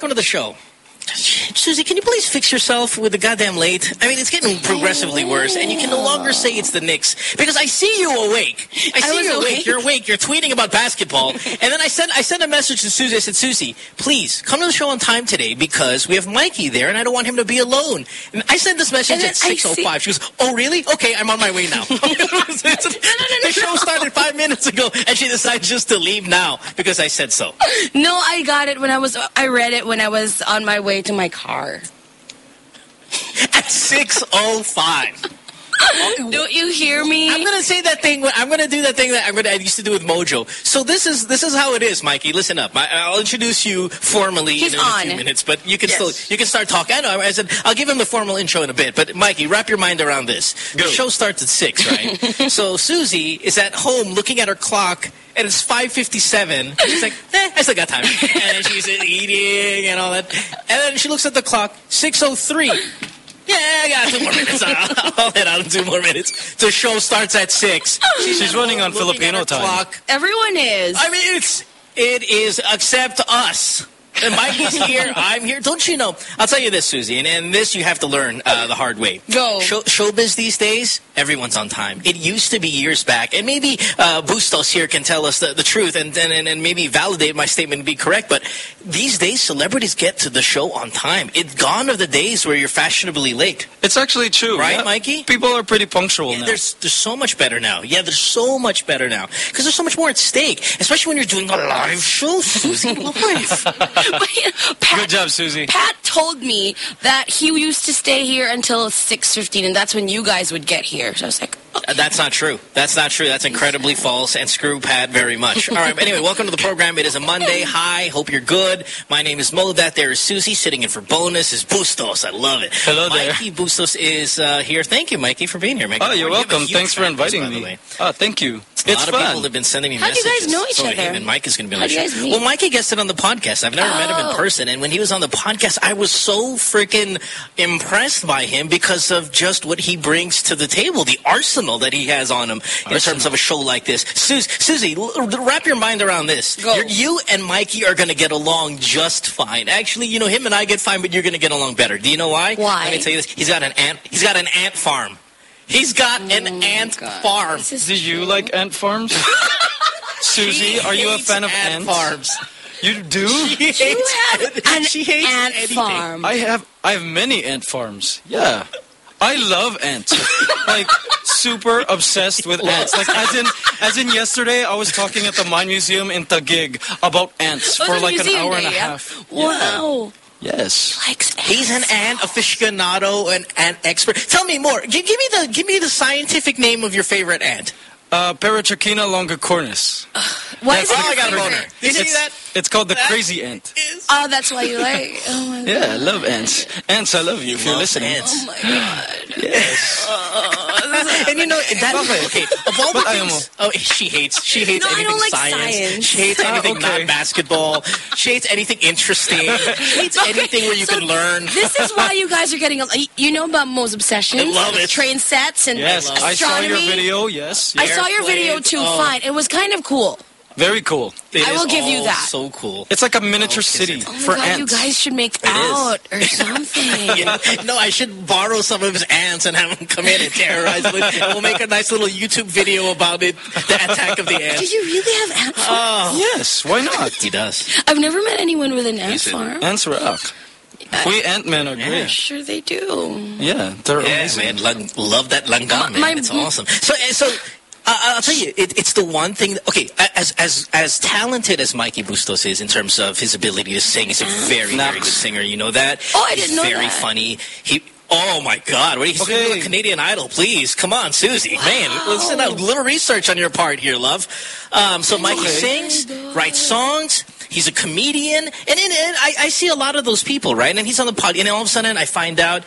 Welcome to the show. Susie, can you please fix yourself with the goddamn late? I mean, it's getting progressively worse, and you can no longer say it's the Knicks because I see you awake. I see I you awake. awake. You're awake. You're tweeting about basketball, and then I sent I sent a message to Susie. I said, Susie, please come to the show on time today because we have Mikey there, and I don't want him to be alone. And I sent this message at 6:05. She goes, Oh, really? Okay, I'm on my way now. the show started five minutes ago, and she decided just to leave now because I said so. No, I got it when I was, I read it when I was on my way to my car. At 6:05. Don't you hear me? I'm gonna say that thing. I'm gonna do that thing that I'm gonna. I used to do with Mojo. So this is this is how it is, Mikey. Listen up. I, I'll introduce you formally He's in a few minutes, but you can Yes. still you can start talking. I know. I said I'll give him the formal intro in a bit, but Mikey, wrap your mind around this. The show starts at six, right? so Susie is at home looking at her clock. And it's 5.57. She's like, eh, I still got time. And she's eating and all that. And then she looks at the clock, 6.03. Yeah, I got two more minutes. I'll, I'll head out in two more minutes. The show starts at six. She's running on Filipino time. Clock. Everyone is. I mean, it's it is except us. And Mikey's here. I'm here. Don't you know? I'll tell you this, Susie, and, and this you have to learn uh, the hard way. Go. Show, showbiz these days, everyone's on time. It used to be years back, and maybe uh, Bustos here can tell us the, the truth and, and and maybe validate my statement and be correct. But these days, celebrities get to the show on time. It's gone are the days where you're fashionably late. It's actually true. Right, yeah. Mikey? People are pretty punctual Yeah, now. there's there's so much better now. Yeah, there's so much better now because there's so much more at stake, especially when you're doing a live show, Susie. live. But, you know, Pat, Good job, Susie. Pat told me that he used to stay here until 6.15, and that's when you guys would get here. So I was like, That's not true. That's not true. That's incredibly false. And screw Pat very much. All right. But anyway, welcome to the program. It is a Monday. Hi. Hope you're good. My name is Mo. That there is Susie. Sitting in for bonus is Bustos. I love it. Hello there. Mikey Bustos is uh, here. Thank you, Mikey, for being here. Mikey, Oh, you're You have a welcome. huge Thanks for inviting by me. Oh, thank you. A It's lot of fun. people have been sending me How do you messages. guys know each so other? Even Mike is going to be on How the do you show. guys meet? Well, Mikey guested on the podcast. I've never met him in Oh. person. And when he was on the podcast, I was so freaking impressed by him because of just what he brings to the table, the arsenal that he has on him in terms of a show like this. Sus Susie, l- wrap your mind around this. You're, and Mikey are going to get along just fine. Actually, you know, him and I get fine, but you're going to get along better. Do you know why? Why? Let me tell you this. He's got an ant. He's got an ant farm. He's got an oh ant Oh God. farm. This Do you like ant farms? Susie, She are you a fan of ant ants? farms? You do? She hates, have an she hates ant anything. farm. I have I have many ant farms. Yeah. I love ants. like super obsessed with ants. Like as in as in yesterday I was talking at the Mind Museum in Taguig about ants Oh, for like an hour day, and a yeah? half. Wow. Yeah. Yes. Likes ants. He's an ant aficionado, an ant expert. Tell me more. Give, give me the give me the scientific name of your favorite ant. Uh, Paratrechina longicornis. Why That's is it your I got a favorite? boner. Did you see It's, that? it's called the That crazy ant. Is Oh, that's why you like. Oh my god. Yeah, I love ants. Ants, I love you if you're listening. ants. Oh my god. Yes. and you know that okay. Of all the things, oh, she hates she hates No, I anything don't like science. science. She hates Ah, anything okay. not basketball. She hates anything interesting. She hates Okay, anything where you so can learn. This is why you guys are getting. A, you know about Mo's obsession. I love it. Train sets and Yes, I saw your video. Yes, I yes. Saw your video too. oh. Fine. It was kind of cool. very cool. It I will give you that. So cool. It's like a miniature Oh, city? Oh for god, you guys should make is. out or something. Yeah. No, I should borrow some of his ants and have him come in and terrorize it. And we'll make a nice little YouTube video about it, the attack of the ants. Do you really have ant farm? Oh, Yes, why not? he does. I've never met anyone with an ant He's a- farm. Ants rock. We ant-men are Yeah. great. Sure they do. Yeah, they're Yeah, amazing. man, love that langgam, man. My- it's awesome. So, uh, so uh, I'll tell you, it, it's the one thing. That, okay, as as as talented as Mikey Bustos is in terms of his ability to sing, he's a very very good singer. You know that. Oh, I didn't know very that. funny. He. Oh my God! What he's Okay. doing Canadian Idol? Please, come on, Susie. Man, listen, a little research on your part here, love. Um, so Mikey Okay. sings, writes songs. He's a comedian, and, and, and I, I see a lot of those people, right? And he's on the pod, and all of a sudden I find out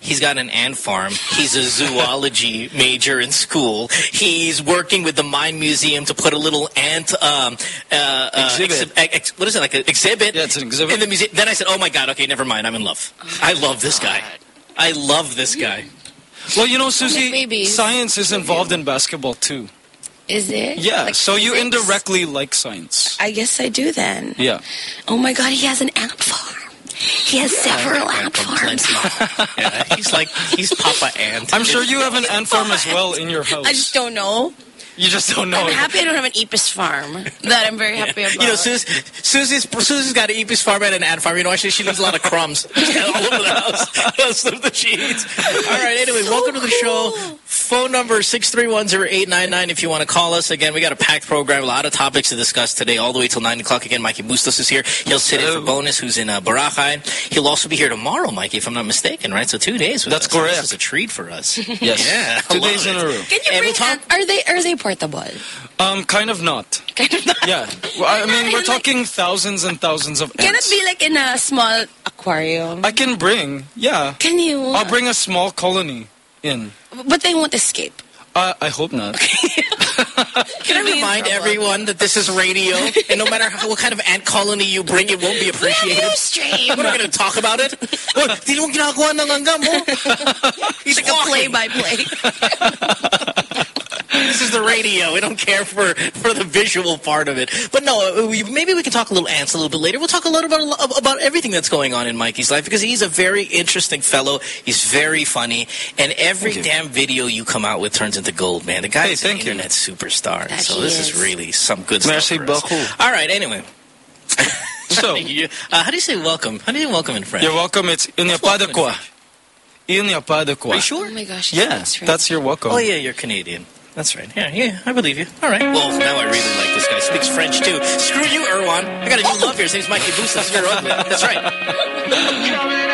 He's got an ant farm. He's a zoology major in school. He's working with the Mind Museum to put a little ant um, uh, uh, Exhibit. exhi- ex- what is it like an exhibit? Yeah, it's an exhibit. in the museum. Then I said, "Oh my God, okay, never mind. I'm in love. I love this guy. I love this guy." Well, you know, Susie, babies. science is involved in basketball too. Is it? Yeah, Like so you indirectly like science. I guess I do then. Yeah. Oh my god, he has an ant farm. He has several ant farms. yeah, he's like he's Papa Ant. I'm sure you have an ant farm as well in your house. I just don't know. you just don't know. I'm happy I don't have an Epis farm. That I'm very happy about. You know, Sus, Susie's Susie's got an Epis farm and an ant farm. You know, actually, she leaves a lot of crumbs all over the house. Stuff that she eats. All right. Anyway, welcome to the show. Phone number six three one zero eight nine nine. If you want to call us again, we got a packed program. A lot of topics to discuss today, all the way till nine o'clock. Again, Mikey Bustos is here. He'll sit in for Bonus, who's in uh, Boracay. He'll also be here tomorrow, Mikey, if I'm not mistaken. Right? So two days. With That's us. So correct. This is a treat for us. Yes. Yeah, Two love days in a row. Can you And bring we'll talk- Are they are they portable? Um, kind of not. Kind of not. Yeah. Well, I mean, we're Like- talking thousands and thousands of Can it be like in a small aquarium? I can bring, yeah. Can you? I'll bring a small colony in. But they won't escape. Uh, I hope not. Can I remind everyone that this is radio, and no matter how, what kind of ant colony you bring, it won't be We have appreciated. Ustream. We're not going to talk about it. Di mo ginagawa ng langgam mo. He's It's like a play-by-play. This is the radio. We don't care for, for the visual part of it. But no, uh, we, maybe we can talk a little ants a little bit later. We'll talk a little about about everything that's going on in Mikey's life because he's a very interesting fellow. He's very funny, and every damn video you come out with turns into gold, man. The guy Hey, is an thank you. internet superstar. That so this is. is. really some good Merci stuff. for us. beaucoup. All right. Anyway. So, uh, how do you say welcome? How do you say welcome in French? you're welcome. It's welcome in Inyapadakwa. Inyapadakwa. Are you sure? Oh my gosh. Yeah, that's right. that's your welcome. Oh, yeah, you're Canadian. That's right. Yeah, yeah, I believe you. All right. Well, now I really like this guy. Speaks French, too. Screw you, Erwan. I got a new oh! love here. His name's Mikey Bustos. That's right.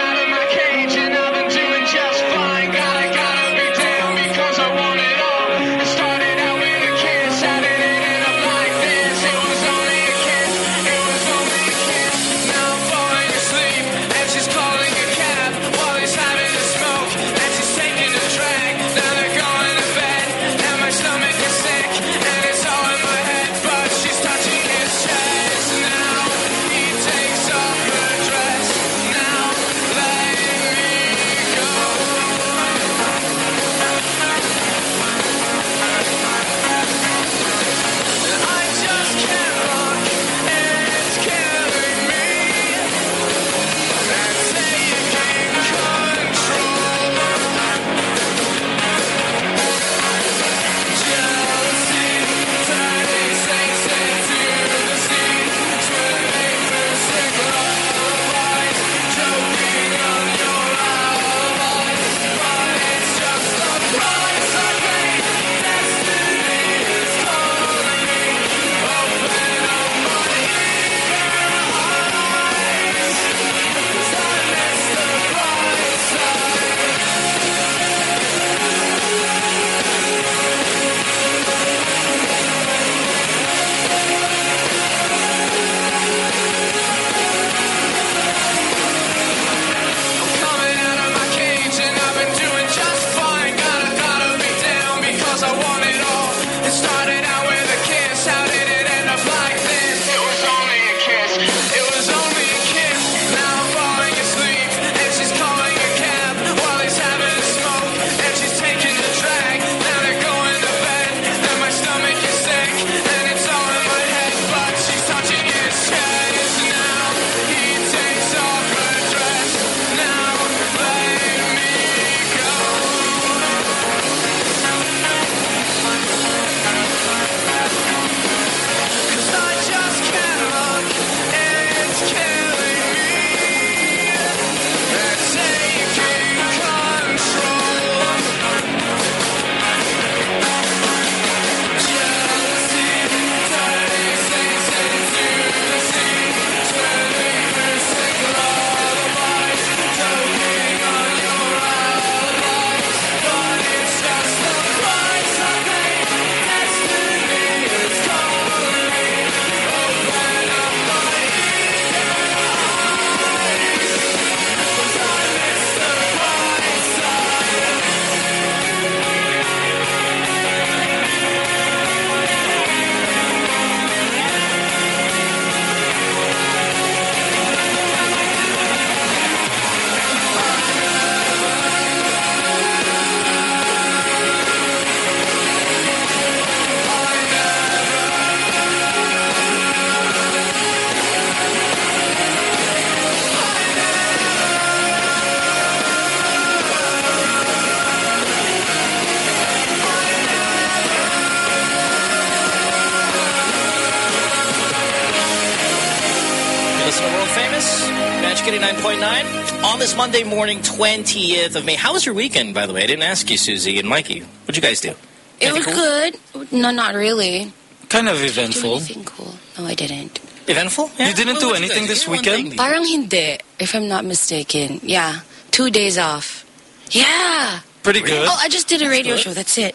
this Monday morning, 20th of May. How was your weekend, by the way? I didn't ask you, Susie and Mikey. What'd you guys do? It was Anything good. No, not really. Kind of Do eventful. anything cool? No, I didn't. Eventful? You didn't do anything guys this weekend? Parang hindi, if I'm not mistaken. Yeah, two days off. Yeah. Pretty good. Oh, I just did a radio show. That's it.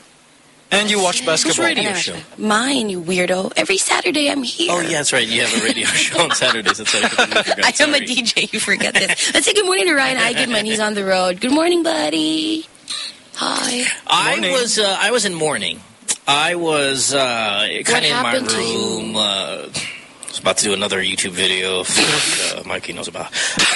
And you watch Whose basketball. radio And show? Mine, you weirdo. Every Saturday I'm here. Oh, yeah, that's right. You have a radio show on Saturdays. That's right. I completely forgot. I am a DJ. You forget this. Let's say good morning to Ryan I Eigenmann. He's on the road. Good morning, buddy. Hi. I was uh, I was in mourning. I was uh, kind of in my happened to room. Uh, I was about to do another YouTube video. uh, Mikey knows about.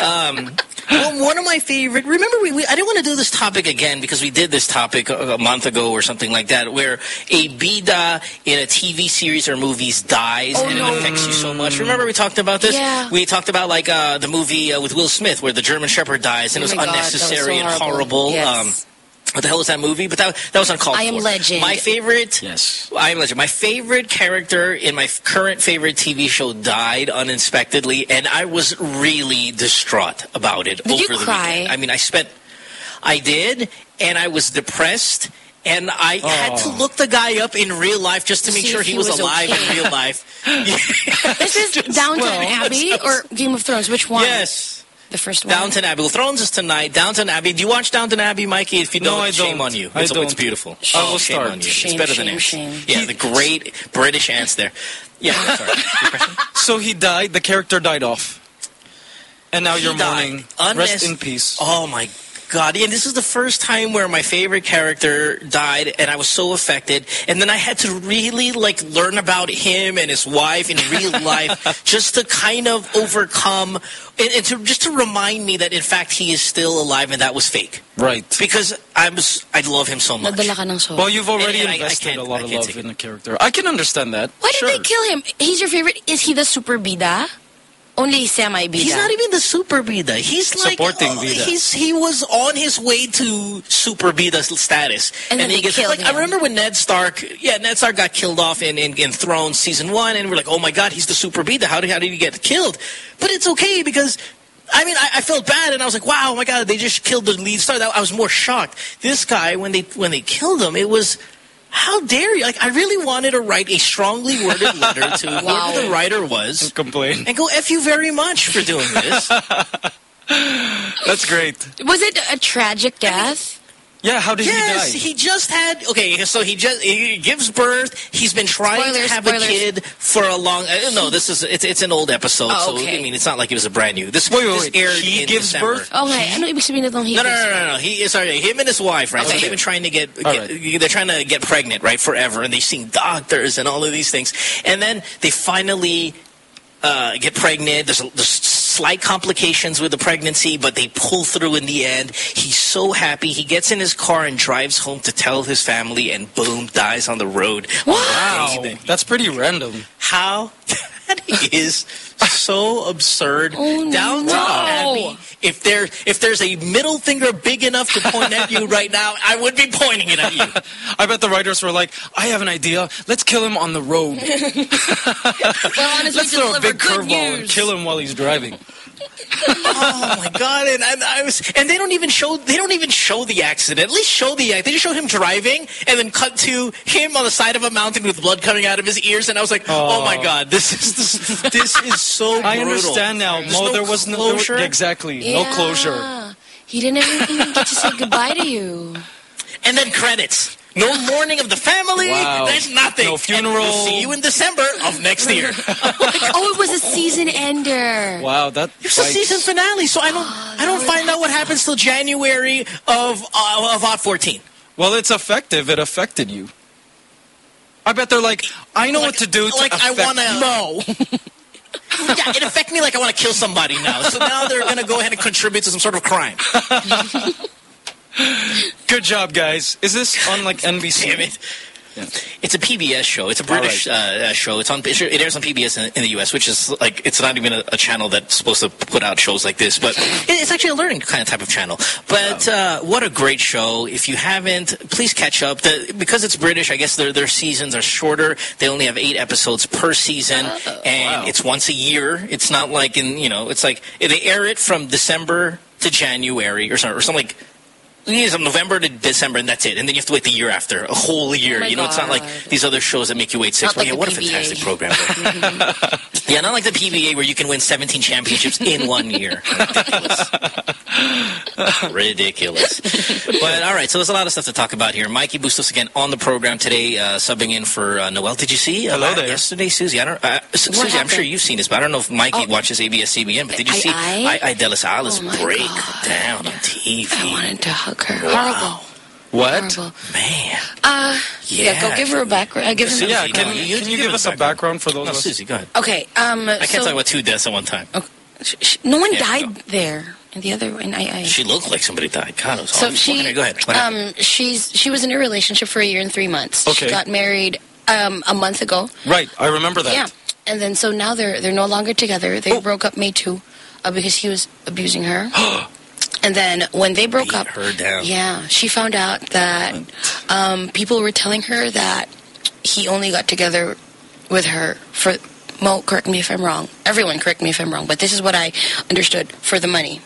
Um, well, one of my favorite. Remember, we, we I didn't want to do this topic again because we did this topic a, a month ago or something like that, where a bida in a TV series or movies dies Oh, and no. it affects you so much. Remember, we talked about this. Yeah. We talked about like uh, the movie uh, with Will Smith where the German Shepherd dies and Oh it was God, that was so unnecessary and horrible. horrible. Yes. Um, what the hell was that movie? But that that was uncalled I Am for. Legend. My favorite. Yes. I am Legend. My favorite character in my current favorite TV show died unexpectedly, and I was really distraught about it. Did over you the cry? Weekend. I mean, I spent. I did, and I was depressed. And I had to Oh. look the guy up in real life just to To make sure he he was, was alive okay. in real life. This is Downton well, Abbey or Game of Thrones? Which one? yes. The first one. Downton Abbey. Well, Thrones is tonight. Downton Abbey. Do you watch Downton Abbey, Mikey? If you No, don't, I shame don't. on you. I It's, don't. it's beautiful. I will shame start. on you. Shame, it's better than shame, ants. shame. Yeah, the great British ants there. Yeah, sorry. So he died. The character died off. And now He you're died. mourning. Unless- Rest in peace. Oh my God! And this is the first time where my favorite character died, and I was so affected. And then I had to really like learn about him and his wife in real life, just to kind of overcome and, and to just to remind me that in fact he is still alive and that was fake. Right. Because I was, I love him so much. Nadala ka ng soul. Well, you've already And I- I invested can't- a lot of love in the character. I can understand that. Why did sure. they kill him? He's your favorite. Is he the super bida? Only semi bida. He's not even the super bida. He's like Supporting uh, bida. He's he was on his way to super bida status, And then he gets killed like I remember when Ned Stark, yeah, Ned Stark got killed off in in, in Thrones season one, and we're like, oh my god, he's the super bida. How did how did he get killed? But it's okay because. I mean, I, I felt bad, and I was like, "Wow, oh my God, they just killed the lead star." I was more shocked. This guy, when they when they killed him, it was, how dare you? Like, I really wanted to write a strongly worded letter to Wow. whoever the writer was, Complain. and go f you very much for doing this. That's great. Was it a tragic death? Yeah, how did yes, he die? he just had. Okay, so he just he gives birth. He's been trying Spoilers, to have spoilers. a kid for a long. Uh, no, this is it's it's an old episode. Oh, So okay. I mean, it's not like it was a brand new. This Wait, wait, this wait. aired He in gives December. birth? Okay, ano ibig sabihin nitong he No, no, gives no, no, no. He sorry, him and his wife, right? So they've been trying to get, All get they're trying to get pregnant, right, forever, and they've seen doctors and all of these things, and then they finally uh, get pregnant. There's, there's slight complications with the pregnancy, but they pull through in the end. He's so happy. He gets in his car and drives home to tell his family, and boom, dies on the road. Wow, that's pretty random. how that is so absurd. Oh, Downton no. Abbey. If there if there's a middle finger big enough to point at you right now, I would be pointing it at you. I bet the writers were like, I have an idea. Let's kill him on the road. Well, honestly, Let's throw a big curveball and kill him while he's driving. Oh my god! And I, I was, and they don't even show they don't even show the accident. At least show the act. They just show him driving, and then cut to him on the side of a mountain with blood coming out of his ears. And I was like, oh, Oh. my god, this is this, this is so. I brutal. understand now. There's Mo, no there was no there was- closure. exactly no closure. He didn't even get to say goodbye to you. And then credits. No mourning of the family. Wow. There's nothing. No And funeral. we'll see you in December of next year. Oh, it was a season ender. Wow, that It's the bites. season finale, so I don't I don't find out what happens till January of uh, of Hot 14. Well, it's effective. It affected you. I bet they're like, I know Like- what to do to like I wanna- Mo. yeah, it affects me like I want to kill somebody now. So now they're going to go ahead and contribute to some sort of crime. Good job, guys. Is this on like NBC? Damn it. Yeah. It's a PBS show. It's a British uh, uh, show. It's on. It airs on PBS in, in the U.S., which is like it's not even a, a channel that's supposed to put out shows like this, but it's actually a learning kind of type of channel. But uh, what a great show! If you haven't, please catch up. The, because it's British, I guess their their seasons are shorter. They only have eight episodes per season, and Wow. it's once a year. It's not like in you know, it's like they air it from December to January or something, or something like. It's from November to December, and that's it. And then you have to wait the year after, a whole year. Oh you know, it's not like these other shows that make you wait six. Not like yeah, the what a fantastic program! yeah, not like the PBA where you can win 17 championships in one year. Ridiculous. Ridiculous. But all right, so there's a lot of stuff to talk about here. Mikey Bustos again on the program today, uh, subbing in for uh, Noel. Did you see uh, Hello there. yesterday, Susie? I don't. Uh, Su- What Susie, I'm sure you've seen this, but I don't know if Mikey Oh. watches ABS-CBN. But did you I- see I? I, I delas Alas Oh, break God. down on TV? I wanted to hug her. Wow. Horrible. What? Horrible. Man. Uh, yeah. Yeah. go give her a background. Uh, give him Susie, a Yeah, You can, you, you- can you you give give us us a background for those No, of us? Susie, go ahead. Okay. Um, I can't so, talk about two deaths at one time. sh- sh- no one Yeah, died go. there, and the other one, I. I She looked like somebody died. God, it was so awful. she, Okay, go ahead. What happened? um, she's she was in a relationship for a year and three months. Okay. She got married um a month ago. Right, I remember that. Yeah, and then so now they're they're no longer together. They Oh. broke up May two, uh, because he was abusing her. and then when they broke Beat up, her down. yeah, she found out that um, people were telling her that he only got together with her for. Mo, correct me if I'm wrong. Everyone, correct me if I'm wrong. But this is what I understood for the money,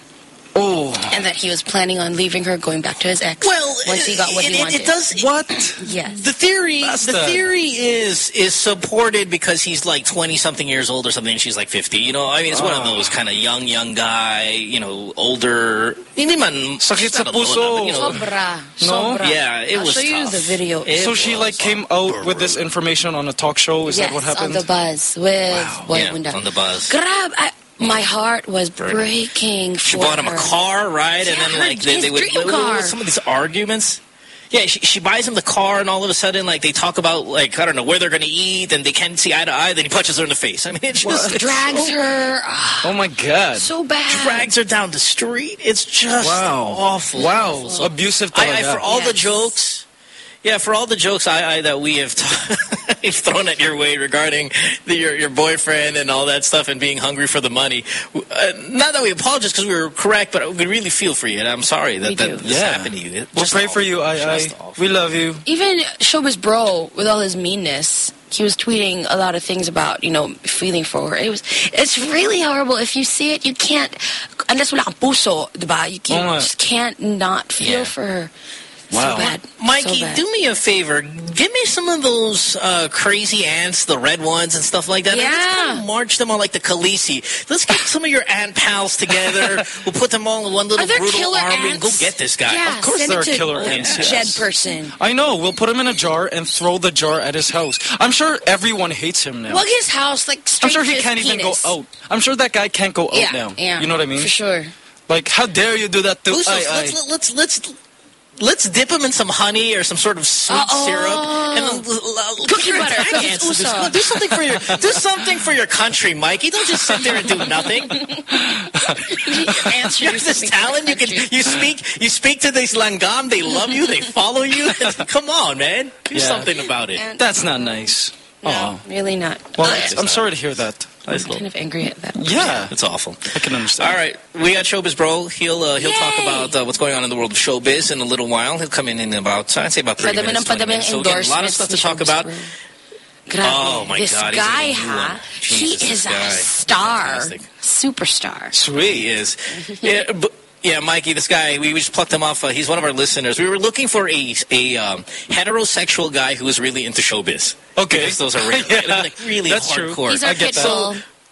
Oh, and that he was planning on leaving her, going back to his ex. Well, once he got what it, he it- wanted. it does. what? Yes. The theory, That's the the- theory is is supported because he's like twenty something years old or something, and she's like fifty. You know, I mean, it's one of Ah. those kind of young, young guy. You know, older. Hindi man. Sakit she's sa not a low puso. you know, Sobra. No? Sobra. Yeah, it I'll was show you the video. It so she like came out with this information on a talk show? Is yes, that what happened? on happened? the buzz with Boy yeah, on the bus. Grab! I, my heart was Burning. breaking. She for bought him a car, right? and then her- like they, they would dream what- what car. some of these arguments. Yeah, she, she buys him the car, and all of a sudden, like they talk about like I don't know where they're going to eat, and they can't see eye to eye. Then he punches her in the face. I mean, it just it's Drags so, her. oh my god! so bad. drags her down the street. It's just wow, awful. Wow, awful. So abusive. I, I, for all the jokes, yeah, for all the jokes I, I that we have t- thrown at your way regarding the, your your boyfriend and all that stuff and being hungry for the money. Uh, not that we apologize because we were correct, but we really feel for you, and I'm sorry that, that this Yeah. happened to you. It- We'll just pray for you, I, I. We love you. Even Showbiz Bro, with all his meanness, he was tweeting a lot of things about, you know, feeling for her. It was, it's really horrible. If you see it, you can't, unless wala kang puso, diba? You, can, Oo nga. just can't not feel Yeah. for her. Wow. So bad. Mikey, so bad. do me a favor. Give me some of those uh, crazy ants, the red ones and stuff like that. And let's Yeah. kind of march them on like the Khaleesi. Let's get some of your ant pals together. we'll put them all in one little brutal killer army and go get this guy. Yeah, of course send there it are to killer ants, Jed yes. person. I know. We'll put him in a jar and throw the jar at his house. I'm sure everyone hates him now. Well, his house, like, I'm straight sure to he his can't even go out. I'm sure that guy can't go out Yeah, now. yeah. You know what I mean? For sure. Like, how dare you do that to Bustos, I, I. let's, let's let's let's dip them in some honey or some sort of sweet Uh-oh. syrup and then l- l- Cookie butter, attack cookies ants to this- uso. Do something for your do something for your country, Mikey. Don't just sit there and do nothing. Answer You have this talent. You can you speak you speak to these langam. They love you. They follow you. Come on, man. Do Yeah. something about it. And- That's not nice. No, Aw. really not. Well, I, I'm sorry to hear that. I'm kind of angry at that. Yeah, It's awful. I can understand. All right, we got Showbiz Bro. He'll uh, he'll talk about uh, what's going on in the world of showbiz in a little while. He'll come in in about I'd say about 30 Padami minutes, ng 20 padami minutes. ang So again, a lot of stuff to talk about. Grabe. Oh, my this God, he's guy, a new ha? He is a star. Fantastic. Superstar. Sweet he is. yeah, but, yeah, Mikey, this guy, we just plucked him off. Uh, he's one of our listeners. We were looking for a a um, heterosexual guy who was really into showbiz. Okay. Because those are rare, Yeah, like really that's true. hardcore. He's our I get that.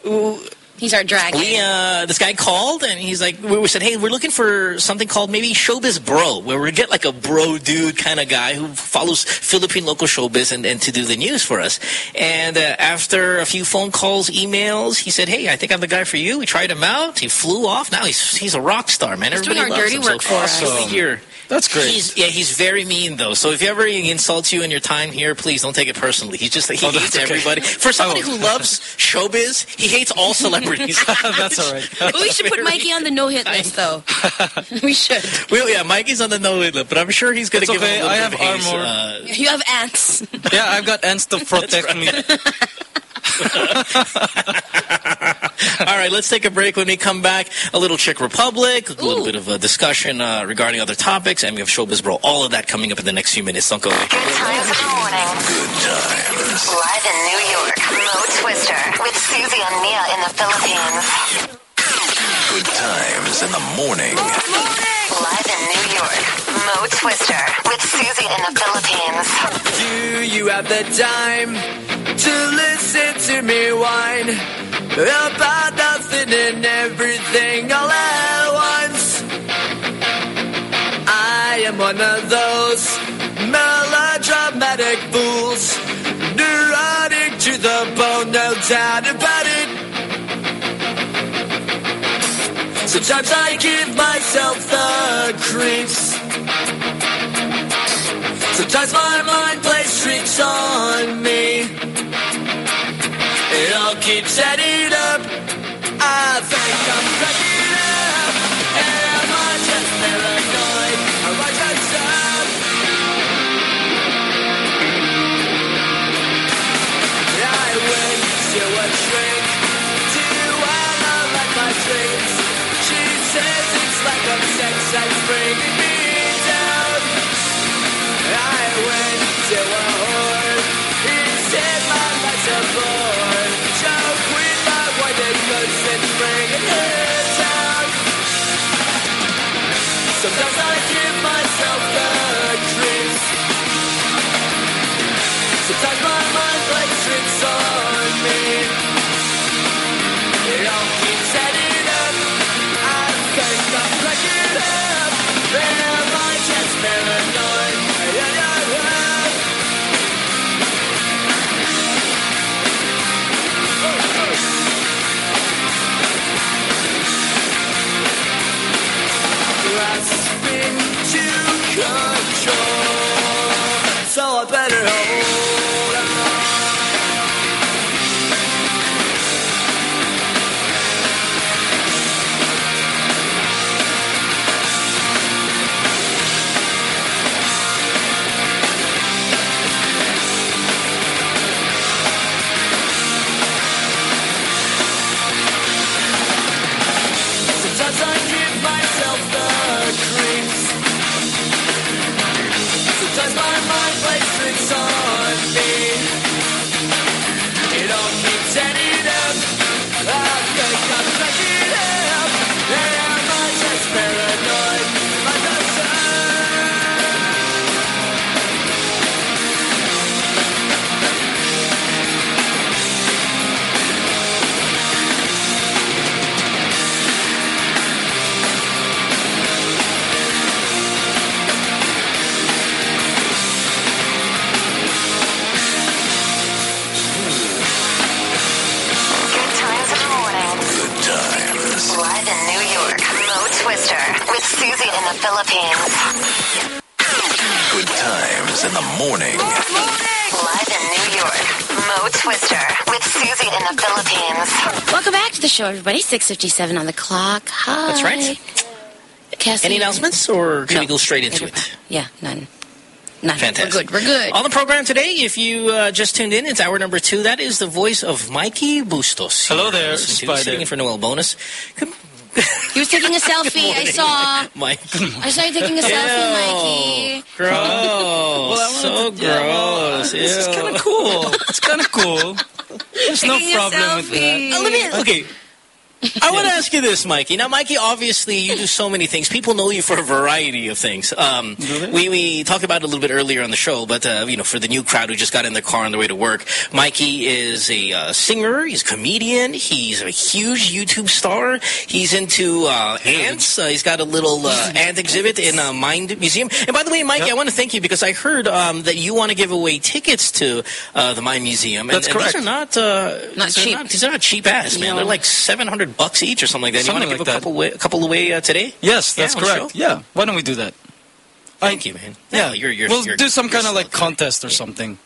pitbull. Ooh, He's our dragon. we uh this guy called and he's like we we said hey we're looking for something called maybe showbiz bro where we get like a bro dude kind of guy who follows philippine local showbiz and, and to do the news for us. And uh, after a few phone calls emails he said hey i think i'm the guy for you. We tried him out. He flew off. Now he's he's a rock star man. He's doing Everybody our loves dirty him. work so for us. you'll here That's great. He's yeah, he's very mean though. So if he ever insults you in your time here, please don't take it personally. He's just he Oh, hates okay. everybody. For somebody I who won't. loves showbiz, he hates all celebrities. That's all right. we should put Mikey on the no-hit list, though. we should. well, yeah, Mikey's on the no hit list, but I'm sure he's going to It's give okay, him a little I have haze, armor. uh, You have ants. Yeah, I've got ants to protect me. All right, let's take a break. When we come back, a little Czech Republic, a little bit of a discussion uh, regarding other topics, and we have Showbiz Bro. All of that coming up in the next few minutes. Don't go away. Good times in the morning. Good times. Live in New York, Mo Twister with Susie and Mia in the Philippines. Good times in the morning. Live in New York, Mo Twister with Susie in the Philippines. Do you have the time to listen to me whine about nothing and everything all at once? I am one of those melodramatic fools, neurotic to the bone, no doubt about it. Sometimes I give myself the creeps. Sometimes my mind plays tricks on me. It all keeps adding up. I think I'm the Philippines. Good times in the morning. Live in New York, Mo Twister with Susie in the Philippines. Welcome back to the show, everybody. 6.57 on the clock. Hi. That's right. Cassie. Any announcements, or can No. we go straight into it? Yeah, none. None. Fantastic. We're good. We're good. On the program today, if you uh, just tuned in, it's hour number two. That is the voice of Mikey Bustos. Hello there, Listen to, Spider. Sitting in for Noel Bonus. Good, He was taking a selfie. I saw. Mike. I saw you taking a selfie, Ew. Mikey. Gross. so gross. This is kind of cool. It's kind of cool. There's no problem with that. let me, okay. I want to ask you this, Mikey. Now, Mikey, obviously you do so many things. People know you for a variety of things. Um, we we talked about it a little bit earlier on the show, but uh, you know, for the new crowd who just got in their car on their way to work, Mikey is a uh, singer. He's a comedian. He's a huge YouTube star. He's into uh, ants. Uh, he's got a little uh, ant exhibit in a Mind Museum. And by the way, Mikey, I want to thank you because I heard um, that you want to give away tickets to uh, the Mind Museum. And, That's and correct. These are not uh, Not these are cheap. Not, these are not cheap ass, man. No. They're like seven hundred bucks each or something like that. Something you want to like give a couple away, a couple away uh, today? Yes, that's the correct. Yeah. Why don't we do that? Thank you, man. Yeah, No, you're, you're, we'll you're- do some kind of like contest or something.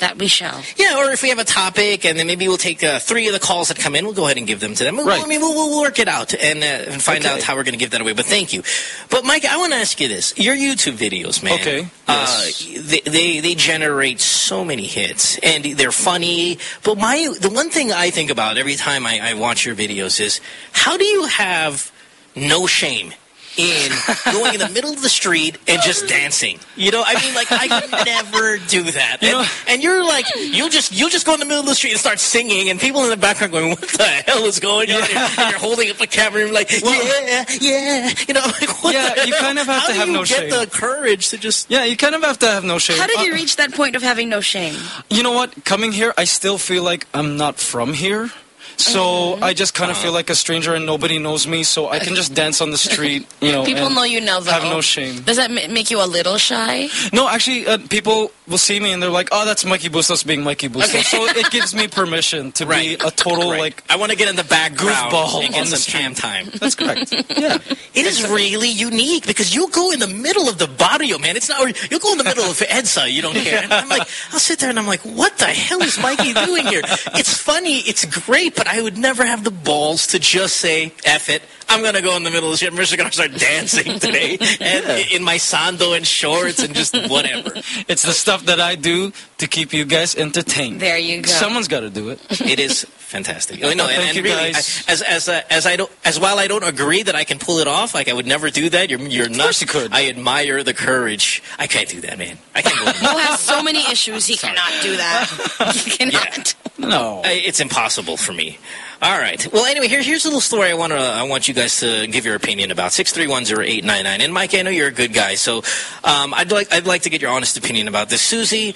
That we shall. Yeah, or if we have a topic, and then maybe we'll take uh, three of the calls that come in. We'll go ahead and give them to them. We'll- Right. I mean, we'll, we'll work it out and, uh, and find Okay. out how we're going to give that away. But thank you. But Mike, I want to ask you this: your YouTube videos, man. Okay, Uh, yes. they, they they generate so many hits, and they're funny. But my the one thing I think about every time I, I watch your videos is how do you have no shame? In going in the middle of the street and just dancing. You know, I mean, like I could never do that. You and, know- and you're like, you'll just you'll just go in the middle of the street and start singing, and people in the background going, "What the hell is going on?" here? And you're holding up a camera and you're like, "Yeah, yeah," you know. Like, what Yeah, the you hell? kind of have How to do have you no get the courage to just. Yeah, you kind of have to have no shame. How did you Uh, reach that point of having no shame? You know what? Coming here, I still feel like I'm not from here. So Mm-hmm. I just kind of feel like a stranger and nobody knows me. So I can just dance on the street, you know. People know you now, though. Have no shame. Does that ma- make you a little shy? No, actually, uh, people will see me and they're like, "Oh, that's Mikey Bustos being Mikey Bustos." Okay. So it gives me permission to Right. be a total Right. like. I want to get in the background Goofball and get on the some cam time. That's correct. yeah. It is really unique because you go in the middle of the barrio, man. It's not. You go in the middle of EDSA. You don't care. And I'm like, I'll sit there and I'm like, what the hell is Mikey doing here? It's funny. It's great, but I would never have the balls to just say, "F it." I'm gonna go in the middle of the shit. I'm just gonna start dancing today, and in my sando and shorts and just whatever. It's the stuff that I do to keep you guys entertained. There you go. Someone's got to do it. It is fantastic. You know, and, Thank and you, really, guys. I- as as uh, as I don't as while I don't agree that I can pull it off, like I would never do that. You're you're not. course you could. I admire the courage. I can't do that, man. I can't. Go Mo has so many issues. He cannot do that. He cannot. No. I- it's impossible for me. All right. Well, anyway, here, here's a little story I want to I want you guys to give your opinion about six three one zero eight nine nine. And Mike, I know you're a good guy, so um, I'd like I'd like to get your honest opinion about this. Susie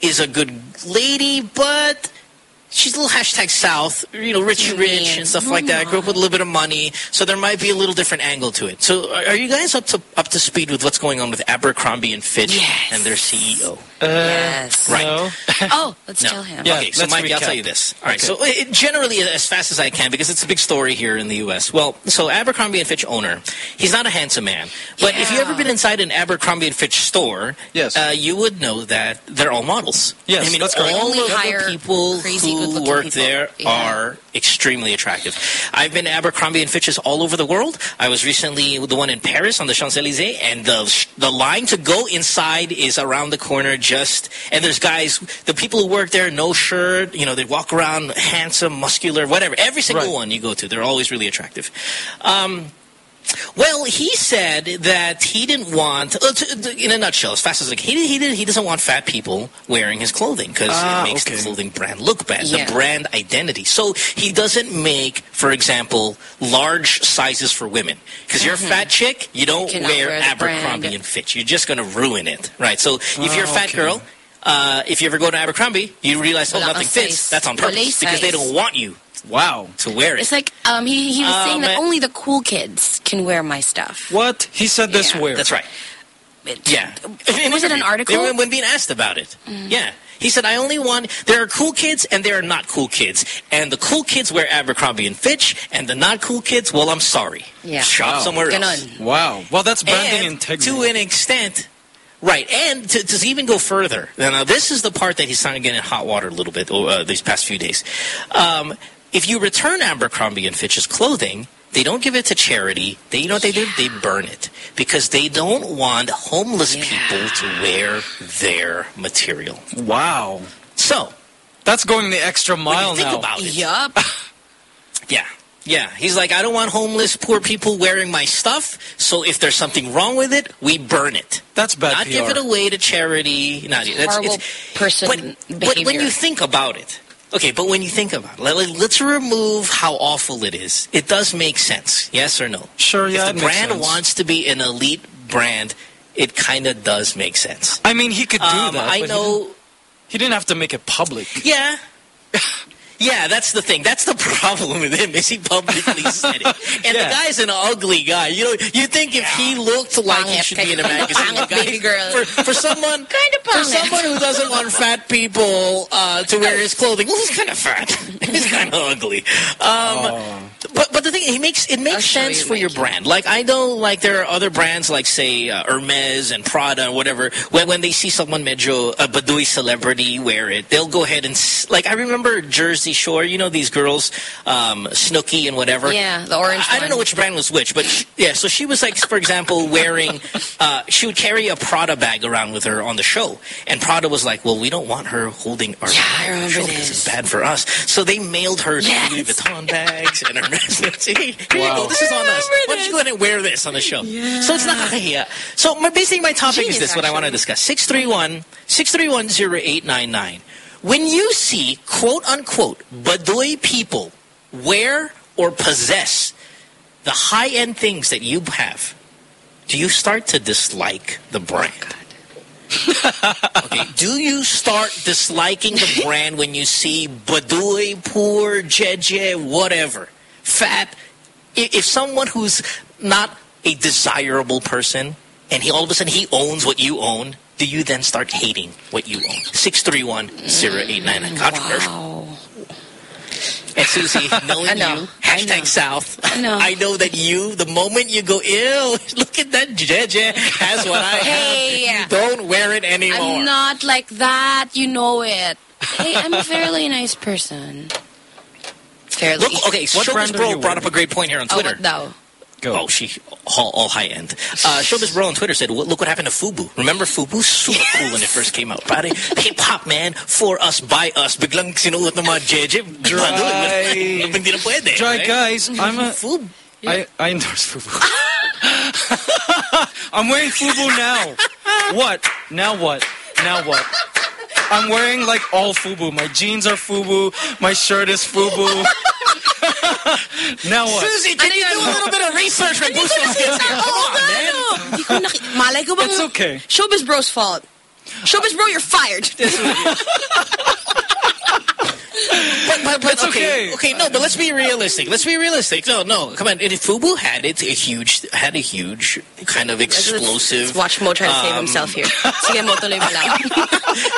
is a good lady, but. She's a little hashtag South, you know, rich rich and stuff like that. Grew up with a little bit of money, so there might be a little different angle to it. So, are are you guys up to up to speed with what's going on with Abercrombie and Fitch Yes. and their CEO? Uh, yes. Right. No. Oh, let's No. tell him. Yeah. okay, so let's Mikey, I'll tell you this. All right, so it, uh, generally uh, as fast as I can because it's a big story here in the U.S. Well, so Abercrombie and Fitch owner, he's not a handsome man, but if you Yeah. ever been inside an Abercrombie and Fitch store, Yes. uh, you would know that they're all models. Yes, I mean, that's correct. all Only of hire the people crazy who good-looking work people. there Yeah. are extremely attractive. I've been to Abercrombie and Fitch's all over the world. I was recently the one in Paris on the Champs Elysees, and the the line to go inside is around the corner. Just and there's guys, the people who work there, no shirt. You know, they walk around handsome, muscular, whatever. Every single Right. one you go to, they're always really attractive. Um, well, he said that he didn't want, uh, in a nutshell, as fast as like he he did, he doesn't want fat people wearing his clothing because Ah, it makes okay. the clothing brand look bad, Yeah. the brand identity. So he doesn't make, for example, large sizes for women because you're a fat chick, you don't Mm-hmm. Wear, wear Abercrombie and Fitch. You're just going to ruin it, right? So if you're a Oh, fat okay. girl. Uh, if you ever go to Abercrombie, you realize, oh, nothing fits. That's on purpose because they don't want you Wow. to wear it. It's like um, he, he was Um, saying that uh, only the cool kids can wear my stuff. What? He said this Yeah. where? That's right. It- Yeah. Was it an article? They when being asked about it. Yeah. He said, I only want, there are cool kids and there are not cool kids. And the cool kids wear Abercrombie and Fitch, and the not cool kids, well, I'm sorry. Yeah. Shop Wow. somewhere else. Ganon. Wow. Well, that's branding And integrity. to an extent, right. And to, to even go further, now this is the part that he's starting to get in hot water a little bit uh, these past few days. Um, if you return Abercrombie and Fitch's clothing, they don't give it to charity. They, you know what they do? They burn it because they don't want homeless Yeah. people to wear their material. wow. So, That's going the extra when mile you think now. about it, Yup. yeah. Yeah, he's like, I don't want homeless, poor people wearing my stuff. So if there's something wrong with it, we burn it. That's bad not PR. give it away to charity. Not that's, Horrible it's, person but, but when you think about it, okay, but when you think about it, let, let's remove how awful it is. It does make sense, yes or no? Sure, yeah, If the brand wants to be an elite brand, it kind of does make sense. I mean, he could do Um, that. I but he know. didn't- He didn't have to make it public. Yeah. Yeah, that's the thing. That's the problem with him is he publicly said it. And Yeah. the guy's an ugly guy. You know, you think if he looked like he should be in a magazine, Pangit, the guy- girl. For, for someone, Kinda for someone who doesn't want fat people uh, to wear his clothing, well, he's kind of fat. he's kind of ugly. Um, But but the thing, it makes it makes sense you, for your brand. Like I know, like there are other brands like say uh, Hermes and Prada or whatever. When when they see someone medyo a Baduy celebrity wear it, they'll go ahead and s- like I remember Jersey Shore. You know these girls, um, Snooki and whatever. Yeah, the orange I, I don't know which brand was which, but sh yeah. So she was like, for example, wearing. Uh, she would carry a Prada bag around with her on the show, and Prada was like, "Well, we don't want her holding our Yeah, I remember show because this. it's bad for us." So they mailed her Yes. Louis Vuitton bags and her. Here you Wow. go. This is on us. Why don't you go ahead and wear this on the show? Yeah. So it's not kakahiya. So my, basically my topic is Genius, this, what I want to discuss. 631 631 When you see, quote unquote, Baduy people wear or possess the high-end things that you have, do you start to dislike the brand? okay, do you start disliking the brand when you see Baduy, poor, Jeje, whatever, fat? If someone who's not a desirable person and he all of a sudden he owns what you own, do you then start hating what you own? 631-0899. Mm, Controversial. Wow. And Susie, knowing know. you, I hashtag know. South, I know. I know that you, the moment you go, ew, look at that Jeje has what I Hey. have. You don't wear it anymore. I'm not like that. You know it. Hey, I'm a fairly nice person. Fairly. Look, okay, What Showbiz brand Bro brought up a great point here on Oh, Twitter. what daw? Go. Oh, she all, all high end. Uh, Showbiz Bro on Twitter said, "Look what happened to Fubu. Remember Fubu? Super cool when it first came out. Pare, hip hop man, for us, by us. Biglang sinuot ng mga jeje. Dry. Hindi na pwede. Dry right? guys, I'm a Fubu. I, I endorse FUBU. I'm wearing FUBU now. What? Now what? Now what? I'm wearing like all FUBU. My jeans are FUBU. My shirt is FUBU. now what? Susie, can Ano you yun? do a little bit of research when Bustos gets here? Oh, Come on, man. Hindi ko naki- Malay ko bang... It's okay. Showbiz Bro's fault. Showbiz Bro, you're fired. But, but, but It's okay. okay. no, but let's be realistic. Let's be realistic. No, no, come on. And Fubu had it a huge, had a huge kind of explosive. Let's watch Mo try to save um, himself here. Sige, Mo, tuloy mo lang.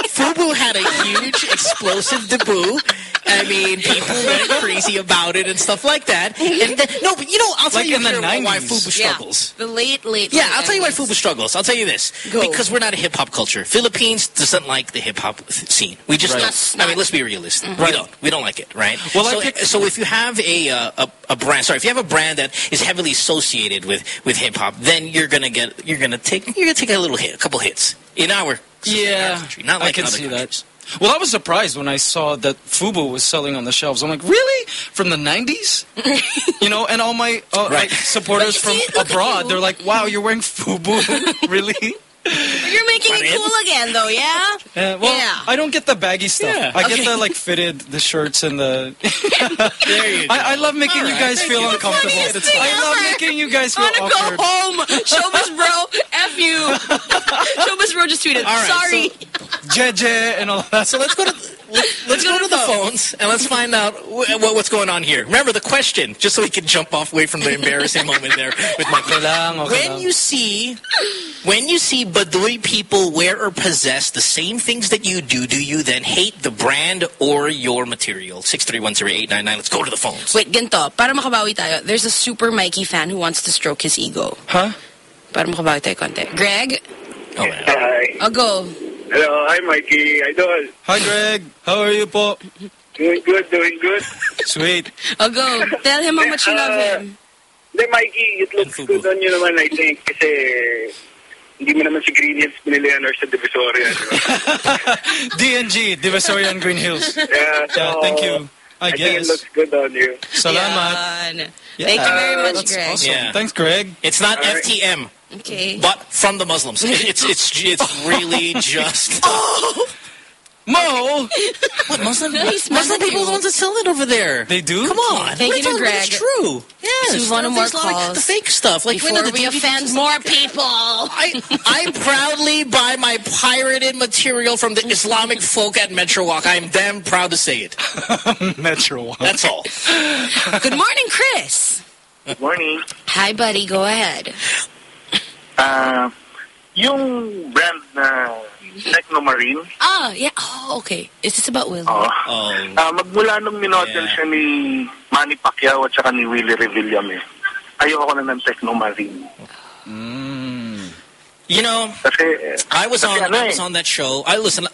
Fubu had a huge explosive debut. I mean, people went crazy about it and stuff like that. And then, no, but you know, I'll tell Like you in the here why 90s. Fubu Yeah. struggles. The late, late... Yeah, late I'll tell you why Fubu struggles. I'll tell you this. Go. Because we're not a hip-hop culture. Philippines doesn't like the hip-hop scene. We just Right. don't. I mean, let's be realistic. We Right. don't. We don't like it, right? Well, I so, so if you have a, uh, a a brand, sorry, if you have a brand that is heavily associated with with hip-hop, then you're gonna get you're gonna take you're gonna take a little hit, a couple hits in our Yeah, country, not I like can in other see countries. that. Well, I was surprised when I saw that Fubu was selling on the shelves. I'm like, really? From the 90s? you know, and all my uh, Right. like, supporters from you see, look at abroad, they're like, wow, you're wearing Fubu? really? You're making it cool again, though, yeah? Uh, well, Yeah. I don't get the baggy stuff. Yeah. I get the like fitted, the shirts and the. There you go. I, I love making All you guys thank feel you. uncomfortable. Funniest thing I love making you guys feel I want to awkward. go home. Showbiz Bro, F you. Showbiz Bro just tweeted, All right, sorry. Jeje and all that. So let's go to let's go to the phones and let's find out wh what, what's going on here. Remember the question, just so we can jump off away from the embarrassing moment there with my Okay lang, okay When lang. you see when you see Baduy people wear or possess the same things that you do, do you then hate the brand or your material? Six three one zero eight nine nine. Let's go to the phones. Wait, ganito. Para makabawi tayo, there's a super Mikey fan who wants to stroke his ego. Huh? Para makabawi tayo konti. Greg, Oh, man. Hi. I'll go. Hello. Hi, Mikey. Idol. Hi, Greg. How are you po? Doing good, doing good. Sweet. I'll go. Tell him how much you love uh, him. Hindi, Mikey, it looks good on you naman, I think. Kasi hindi mo naman si Green Hills binili yan or sa Divisoria. di ba? DNG, Divisoria and Green Hills. Yeah, so, Yeah, thank you. I, I think it looks good on you. Salamat. Yan. Yeah, Thank you very uh, much, that's Greg. awesome. Yeah. Thanks, Greg. It's not All right. FTM, Okay. but from the Muslims. It's it's it's really just oh! Mo! what Muslim Nice, Muslim Matthew. people are the ones that sell it over there. They do? Come on. Thank What are you to talking about? It's true. Yes. Let's move on to more Islamic- calls. The fake stuff, like Before when the we offend more people. I I proudly buy my pirated material from the Islamic folk at Metro Walk. I'm damn proud to say it. Metro. That's all. Good morning, Chris. Good morning. Hi, buddy. Go ahead. Uh, yung brand na Technomarine, Ah, yeah. Oh, okay. Is this about Will? oh, Oh, ah, magmula nung minodel Yeah. siya ni Manny Pacquiao at saka ni Willie Revillame. Ayoko na ng Techno Marine. You know, Kasi, I was kasi on ano I eh, was on that show. I listen.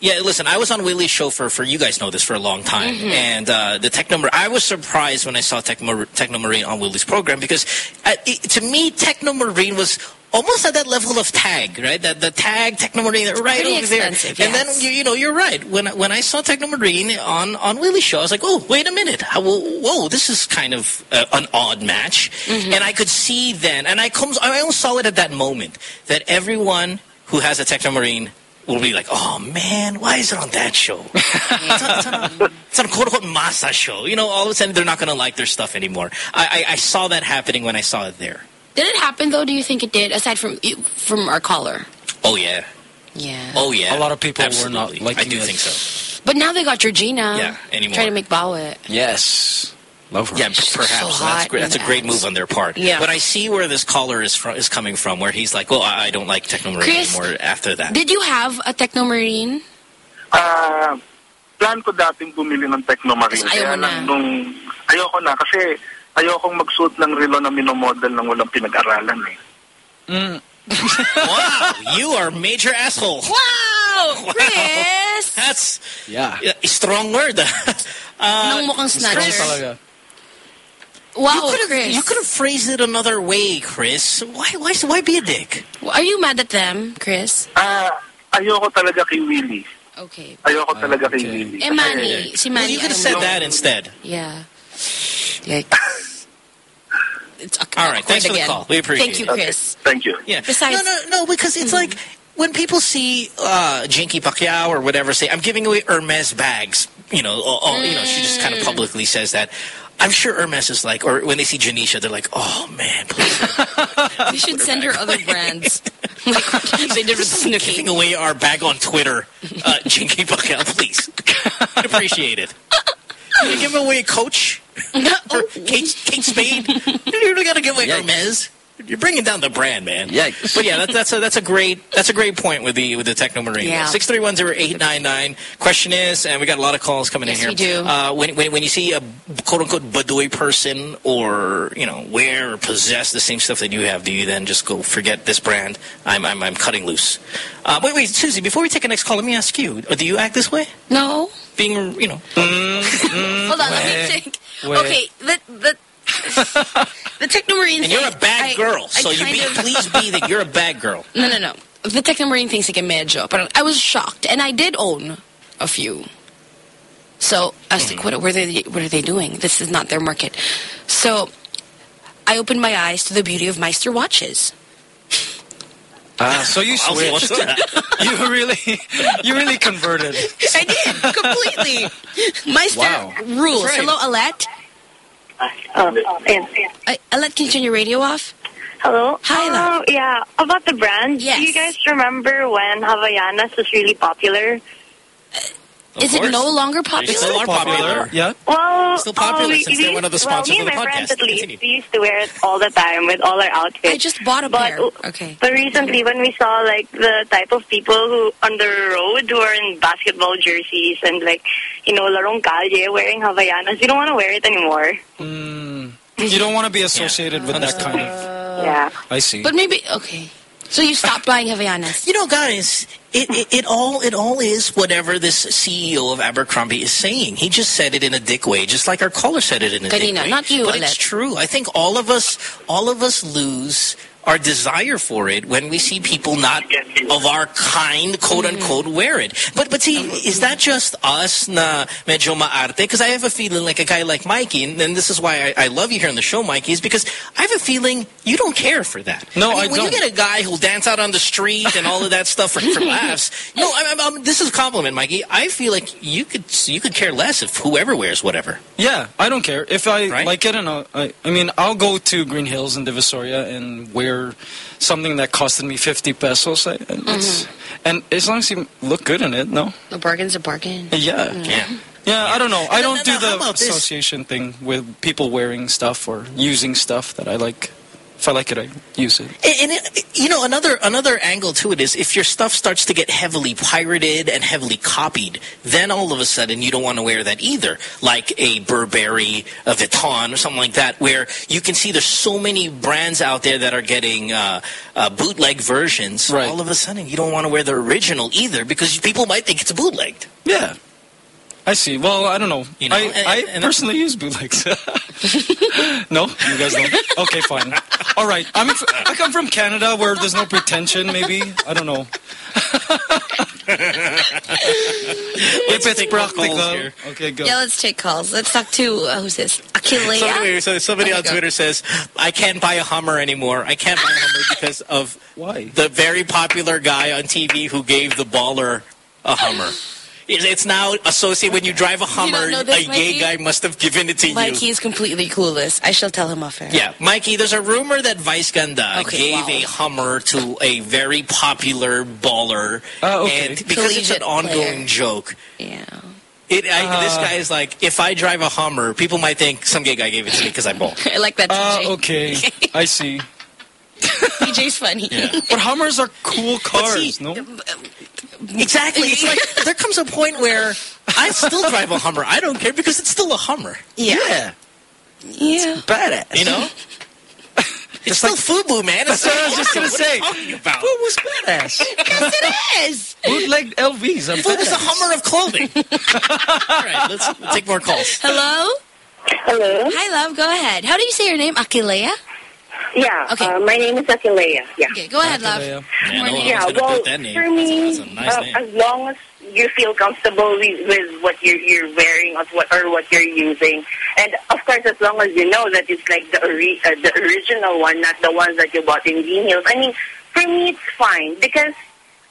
Yeah, listen. I was on Willie's show for for you guys know this for a long time, and uh, the Techno. I was surprised when I saw Techno Techno Marine on Willie's program because uh, it, to me Techno Marine was. Almost at that level of tag, right? That the tag Techno Marine right Pretty over there. expensive, And then you, you know you're right. When when I saw Techno Marine on on Willie's show, I was like, oh wait a minute, How, whoa, this is kind of uh, an odd match. Mm-hmm. And I could see then, and I comes I almost saw it at that moment that everyone who has a Techno Marine will be like, oh man, why is it on that show? it's, on, it's, on a, it's on a quote unquote masa show. You know, all of a sudden they're not going to like their stuff anymore. I, I, I saw that happening when I saw it there. Did it happen though? Do you think it did? Aside from from our caller. Oh yeah, Yeah. oh yeah. A lot of people were not liking I do it. think so. But now they got Georgina. Yeah, anymore. Trying to make Bawit. Yes. Love her. Yeah, She's so perhaps hot that's great. That's a great move on their part. Yeah. but I see where this caller is from, is coming from, where he's like, "Well, I, I don't like Techno Marine Chris, anymore." After that, Did you have a Techno Marine? ah, plan ko dating bumili ng Techno Marine. Tapos ayaw Kaya mo lang na. nung, ayoko na kasi ayokong magsuot ng relo na minomodel ng walang pinag-aralan eh. wow, you are major asshole. Wow! Chris! That's Yeah. a strong word. uh, Nang mukhang Strong snatcher. Talaga. Wow, you could have Chris. you could have phrased it another way, Chris. Why why why be a dick? Are you mad at them, Chris? Ah, ayoko talaga kay Willie. Okay. Ayoko talaga kay okay. Willie. Eh, Manny. Si Well, you could have said mo? that instead. Yeah. Yikes. It's awkward All right, thanks for the call. We appreciate Thank you, it. Okay, Chris. Thank you. Yeah. Besides- no, no, no, because it's like when people see uh, Jinky Pacquiao or whatever say, "I'm giving away Hermes bags," you know, or, or, you know, she just kind of publicly says that. I'm sure Hermes is like, or when they see Janisha, they're like, "Oh man, please." We should send her other brands. like they did with Snooki. giving away our bag on Twitter, uh, Jinky Pacquiao, please. I'd appreciate it. You give away a coach or Kate, Kate Spade. You really got to give away Yikes. Hermes. You're bringing down the brand, man. Yikes. But yeah, that, that's a that's a great that's a great point with the with the Techno Marine. Yeah. Six three one zero eight nine nine. Question is, and we got a lot of calls coming Yes, in we here. do. Uh, when, when when you see a quote unquote Baduy person or you know wear or possess the same stuff that you have, do you then just go forget this brand? I'm I'm, I'm cutting loose. Uh, wait wait, Susie. Before we take a next call, let me ask you: Do you act this way? No. Being you know, Hold on, let me think. Wait. Okay, the the the Technomarine and you're a bad I- girl, I so you be please be that you're a bad girl. No, no, no. The Technomarine thing's like a medyo, but I was shocked, and I did own a few. So I was like, what, what, are they, what are they doing? This is not their market. So I opened my eyes to the beauty of Meister watches. Ah, so you switched. that? you really, you really converted. I did, completely. Meister Wow. rules. Right. Hello, Alette? Oh, ayan. Uh, Alette, can you turn your radio off? Hello? Hi, love. Um, yeah, about the brand. Yes. Do you guys remember when Havaianas was really popular? Of Is it no longer They popular? still are popular. Yeah. Well, Still popular we, since they're one of the well, sponsors me of the my friends podcast. at least, Continue. we used to wear it all the time with all our outfits. I just bought a but, pair. Okay. But recently, when we saw like the type of people who on the road who are in basketball jerseys and like you know larong calle wearing Havaianas, you don't want to wear it anymore. Mm, you don't want to be associated with that kind of. yeah. I see. But maybe, okay. So you stopped buying Havaianas? You know, guys, it, it, it all it all is whatever this CEO of Abercrombie is saying. He just said it in a dick way, just like our caller said it in a dick Kanina, way. not you, but it's true. I think all of us, all of us lose our desire for it when we see people not of our kind, quote unquote, mm. wear it. But but see, is that just us na medyo maarte? Because I have a feeling like a guy like Mikey, and, and this is why I, I love you here on the show, Mikey, is because I have a feeling you don't care for that. No, I, mean, I when don't. you get a guy who'll dance out on the street and all of that stuff for, for laughs. No, I, I, I'm, this is a compliment, Mikey. I feel like you could you could care less if whoever wears whatever. Yeah, I don't care if I Right? like it, and I, I mean, I'll go to Green Hills in Divisoria and wear something that costed me fifty pesos. I, and, it's, mm-hmm. and as long as you look good in it, no, A bargain's a bargain. yeah, Yeah. yeah. I don't know. I don't then- do how the about this? association thing with people wearing stuff or using stuff that I like. If I like it, I use it. And, and it, you know, another another angle to it is if your stuff starts to get heavily pirated and heavily copied, then all of a sudden you don't want to wear that either. Like a Burberry, a Vuitton, or something like that, where you can see there's so many brands out there that are getting uh, uh, bootleg versions. Right. All of a sudden you don't want to wear the original either because people might think it's bootlegged. Yeah. I see. Well, I don't know. You know, I, and- I and- personally use bootlegs. no, you guys don't. Okay, fine. All right. I'm f- I come from Canada where there's no pretension. Maybe I don't know. if it's take practical. Okay, go. Yeah, let's take calls. Let's talk to, uh, who's this? Somebody, so somebody on God. Twitter says, I can't buy a Hummer anymore. I can't buy a Hummer because of Why? the very popular guy on TV who gave the baller a Hummer. It's it's now associated when you drive a Hummer, know this, a gay guy must have given it to Mikey you. Mikey is completely clueless. I shall tell him off air. Yeah, Mikey, there's a rumor that Vice Ganda Okay, gave wow. a Hummer to a very popular baller. Oh, okay. And because it's an ongoing player. joke, Yeah. it, I, this Uh. guy is like, if I drive a Hummer, people might think some gay guy gave it to me because I ball. I like that, Ah, TJ. okay. I see. TJ's funny. But Hummers are cool cars, see, no? Exactly. It's like there comes a point where I still drive a Hummer. I don't care because it's still a Hummer. Yeah. Yeah. Badass. You know? It's still FUBU, man. It's That's what I was just gonna What are say. you talking about? What was badass? Yes, it is. Bootleg LVs. I'm FUBU's a badass. Hummer of clothing. All right, let's take more calls. Hello? Hello? Hi, love. Go ahead. How do you say your name? Akilea? Yeah, Okay. uh, my name is Akilea. Yeah. Okay, go ahead, love. Akilea. Yeah, no Yeah, well, that name. for me, That's a nice uh, as long as you feel comfortable with, with what you're, you're wearing or what, or what you're using, and of course, as long as you know that it's like the ori- uh, the original one, not the ones that you bought in Heels. I mean, for me, it's fine because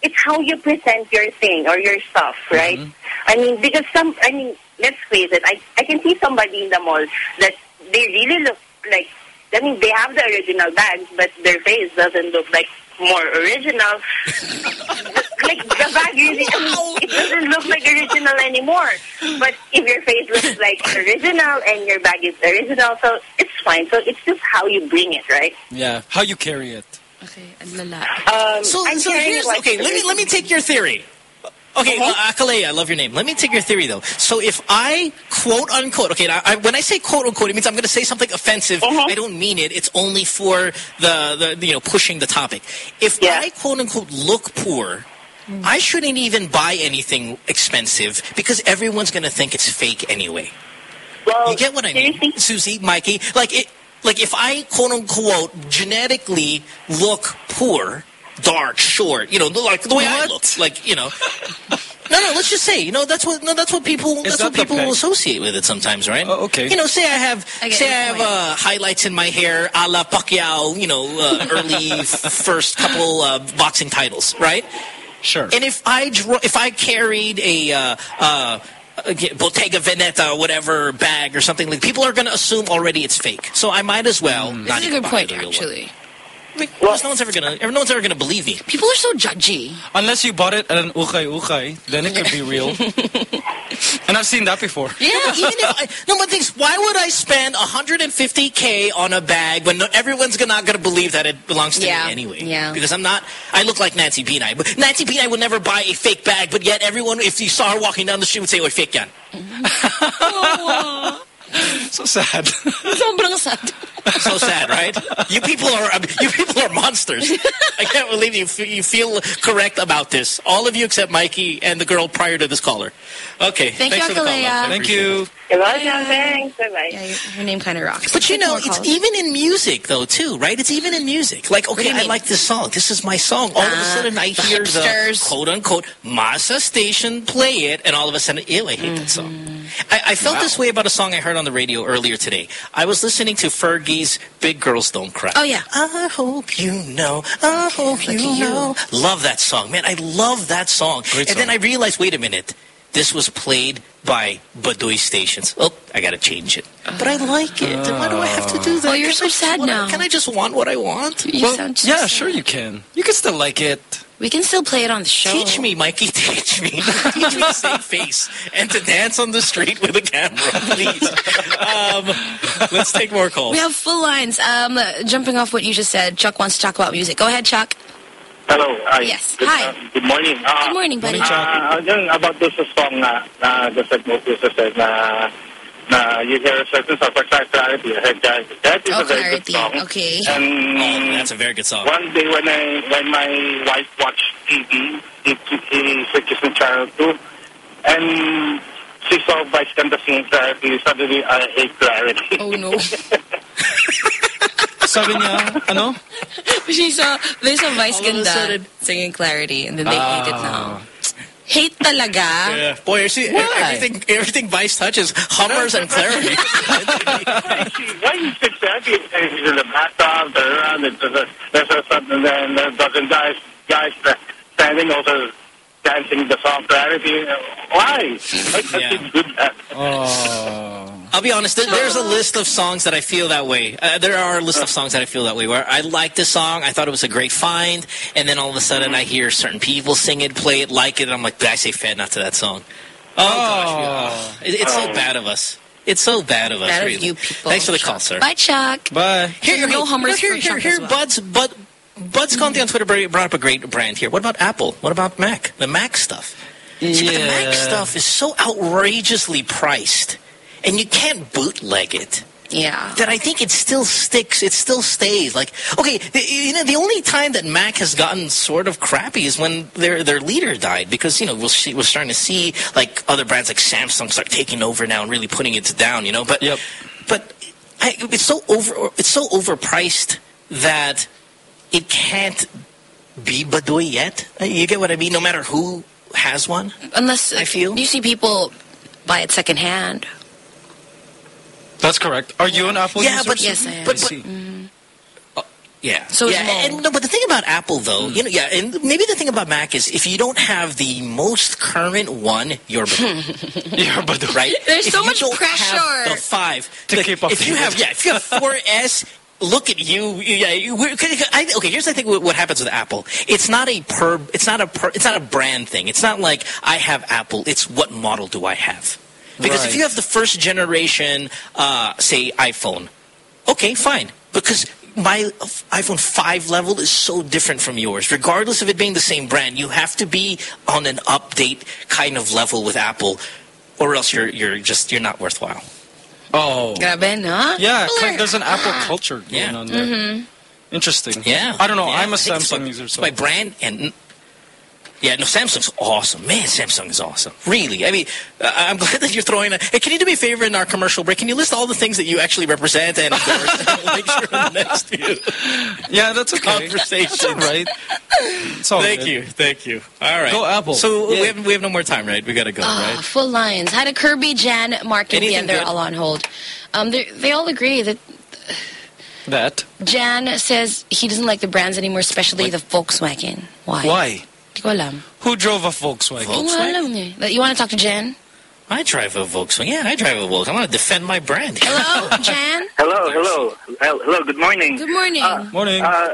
it's how you present your thing or your stuff, right? I mean, because some, I mean, let's face it, I, I can see somebody in the mall that they really look like, I mean, they have the original bags, but their face doesn't look like more original. like, the bag really, I mean, it doesn't look like original anymore. But if your face looks like original and your bag is original, so it's fine. So it's just how you bring it, right? Yeah, how you carry it. Okay, ang lala. Um, So, I'm so here's like okay. Let me let me take your theory. Okay, uh, Akalea, I love your name. Let me take your theory though. So if I quote unquote, okay, I, I, when I say quote unquote, it means I'm going to say something offensive. Mhm. I don't mean it. It's only for the the you know pushing the topic. If Yeah. I quote unquote look poor. I shouldn't even buy anything expensive because everyone's going to think it's fake anyway. Well, You get what I mean? Susie, Mikey? Like it, like if I quote unquote genetically look poor, dark, short, you know, like the way I What? look, like you know. No, no. Let's just say, you know, that's what no, that's what people Is that's what that the people peg? associate with it sometimes, right? Oh, okay. You know, say I have I say I have uh, highlights in my hair, a la Pacquiao, you know, uh, early first couple uh, boxing titles, right? Sure. And if I dro- if I carried a uh, uh, a g- Bottega Veneta or whatever bag or something like, people are going to assume already it's fake. So I might as well. Mm. This not is a good point, actually one. Actually. I mean, no one's ever gonna. No one's ever gonna believe me. People are so judgy. Unless you bought it at an ukay ukay, then it could be real. and I've seen that before. Yeah, even if I, no, but things. Why would I spend 150k on a bag when no, everyone's gonna, not gonna believe that it belongs to Yeah, me anyway? yeah. Because I'm not. I look like Nancy Binay, but Nancy Binay would never buy a fake bag. But yet everyone, if you saw her walking down the street, would say, "Oh, fake yan." So sad. Sobrang sad. So sad, right? You people are you people are monsters. I can't believe you you feel correct about this. All of you except Mikey and the girl prior to this caller. Okay, Thank thanks you, for. Akalea. Thank appreciate it. you. You're welcome. Thanks. Bye-bye. Yeah, your, your name kind of rocks. But you know, it's even in music though too, right? It's even in music. Like, okay, I mean? like this song. This is my song. All of a Ah, sudden, I the hear the quote unquote Masa station play it, and all of a sudden, ew, I hate that song. Mm-hmm. I, I felt this way about a song I heard on the radio earlier today. I was listening to Fergie's "Big Girls Don't Cry." Oh, yeah. I hope you know. I hope Lucky you you. know. Love that song, man. I love that song. Great and then. I realized, wait a minute. This was played by Baduy stations. Oh, I got to change it. But I like it. And why do I have to do that? Oh, you're so I sad want- now. Can I just want what I want? You Well, sound so yeah, sad. sure you can. You can still like it. We can still play it on the show. Teach me, Mikey. Teach me. teach me to save face and to dance on the street with a camera, please. Um, let's take more calls. We have full lines. Um, jumping off what you just said, Chuck wants to talk about music. Go ahead, Chuck. Hello. Hi. Yes. Good, Hi. uh, good morning. Uh, Good morning, buddy. Uh, yung about this song na, na the segment you said na, na you hear a certain song for clarity. I heard that. That is Oh, a very good song. Okay. And Oh, that's a very good song. one day when I when my wife watched TV, he, he switches to channel two, and she saw Vice Ganda singing clarity. Suddenly, I hate clarity. Oh no. Sabi niya, ano? she saw, they saw Vice All of Ganda singing Clarity and then they hate it Ah. now. Hate talaga? Yeah. Boy, you see, Why? everything everything Vice touches, Hummers and Clarity. Why you sit there? He's in the bathtub, turn around, and there's a, there's a, and there's a dozen guys, guys standing also dancing the song clarity. Why? Like, Yeah. that's good. Uh, Oh. I'll be honest. there- There's a list of songs that I feel that way. Uh, there are a list of songs that I feel that way. Where I like this song, I thought it was a great find, and then all of a sudden I hear certain people sing it, play it, like it, and I'm like, did I say fed not to that song? Oh, gosh, yeah. It- it's so bad of us. It's so bad of us. Bad of you people. Thanks for the call, sir. Bye, Chuck. Bye. Here, No hey, Hummers here, here, Chuck here, well. Buds, but Buds Conti on Twitter brought up a great brand here. What about Apple? What about Mac? The Mac stuff. See, but the Mac Yeah. stuff is so outrageously priced, and you can't bootleg it. Yeah. That I think it still sticks. It still stays. Like, okay, the, you know, the only time that Mac has gotten sort of crappy is when their their leader died, because you know we'll see, we're starting to see like other brands like Samsung start taking over now and really putting it down. You know, but Yep. but I, it's so over it's so overpriced that it can't be Badoy yet. You get what I mean? No matter who has one. Unless I feel- you see people buy it secondhand. That's correct. Are you an Apple Yeah, user? but Yes, I am. But, I but. Mm-hmm. Uh, yeah. So yeah, and no, but the thing about Apple though, mm. you know, yeah, and maybe the thing about Mac is if you don't have the most current one, you're Yeah, but right? There's If so much pressure. The five To like, keep If you have, yeah, if you have 4S. Look at you! Yeah, you, I, okay. Here's the thing: what happens with Apple? It's not a per. It's not a per. It's not a brand thing. It's not like I have Apple. It's what model do I have? Because if you have the first generation, uh, say iPhone, okay, fine. Because my iPhone 5 level is so different from yours. Regardless of it being the same brand, you have to be on an update kind of level with Apple, or else you're you're just you're not worthwhile. Oh. Grabe, no? Yeah, it's like there's an Apple culture going Yeah. on there. Mm-hmm. Interesting. Yeah, I don't know. Yeah, I'm a Samsung by- user. it's So. by brand and. Yeah, no, Samsung's awesome. Man, Samsung is awesome. Really. I mean, uh, I'm glad that you're throwing a... Hey, can you do me a favor in our commercial break? Can you list all the things that you actually represent and endorse? and we'll make sure in the next few Yeah, that's okay. Conversation. That's all right. It's all Thank good. you. Thank you. All right. Go Apple. So Yeah. we, have, we have no more time, right? We got to go, Ah, right? full lines. Had a Kirby, Jan, Mark, and Anything Ian. They're good? all on hold. Um, they they all agree that That. Jan says he doesn't like the brands anymore, especially the Volkswagen. Why? Why? Di ko alam. Who drove a Volkswagen? Ko alam eh. You want to talk to Jan? I drive a Volkswagen. Yeah, I drive a Volkswagen. I want to defend my brand. Hello, Jan? hello, hello, hello. Good morning. Good morning. Uh, Morning. Uh,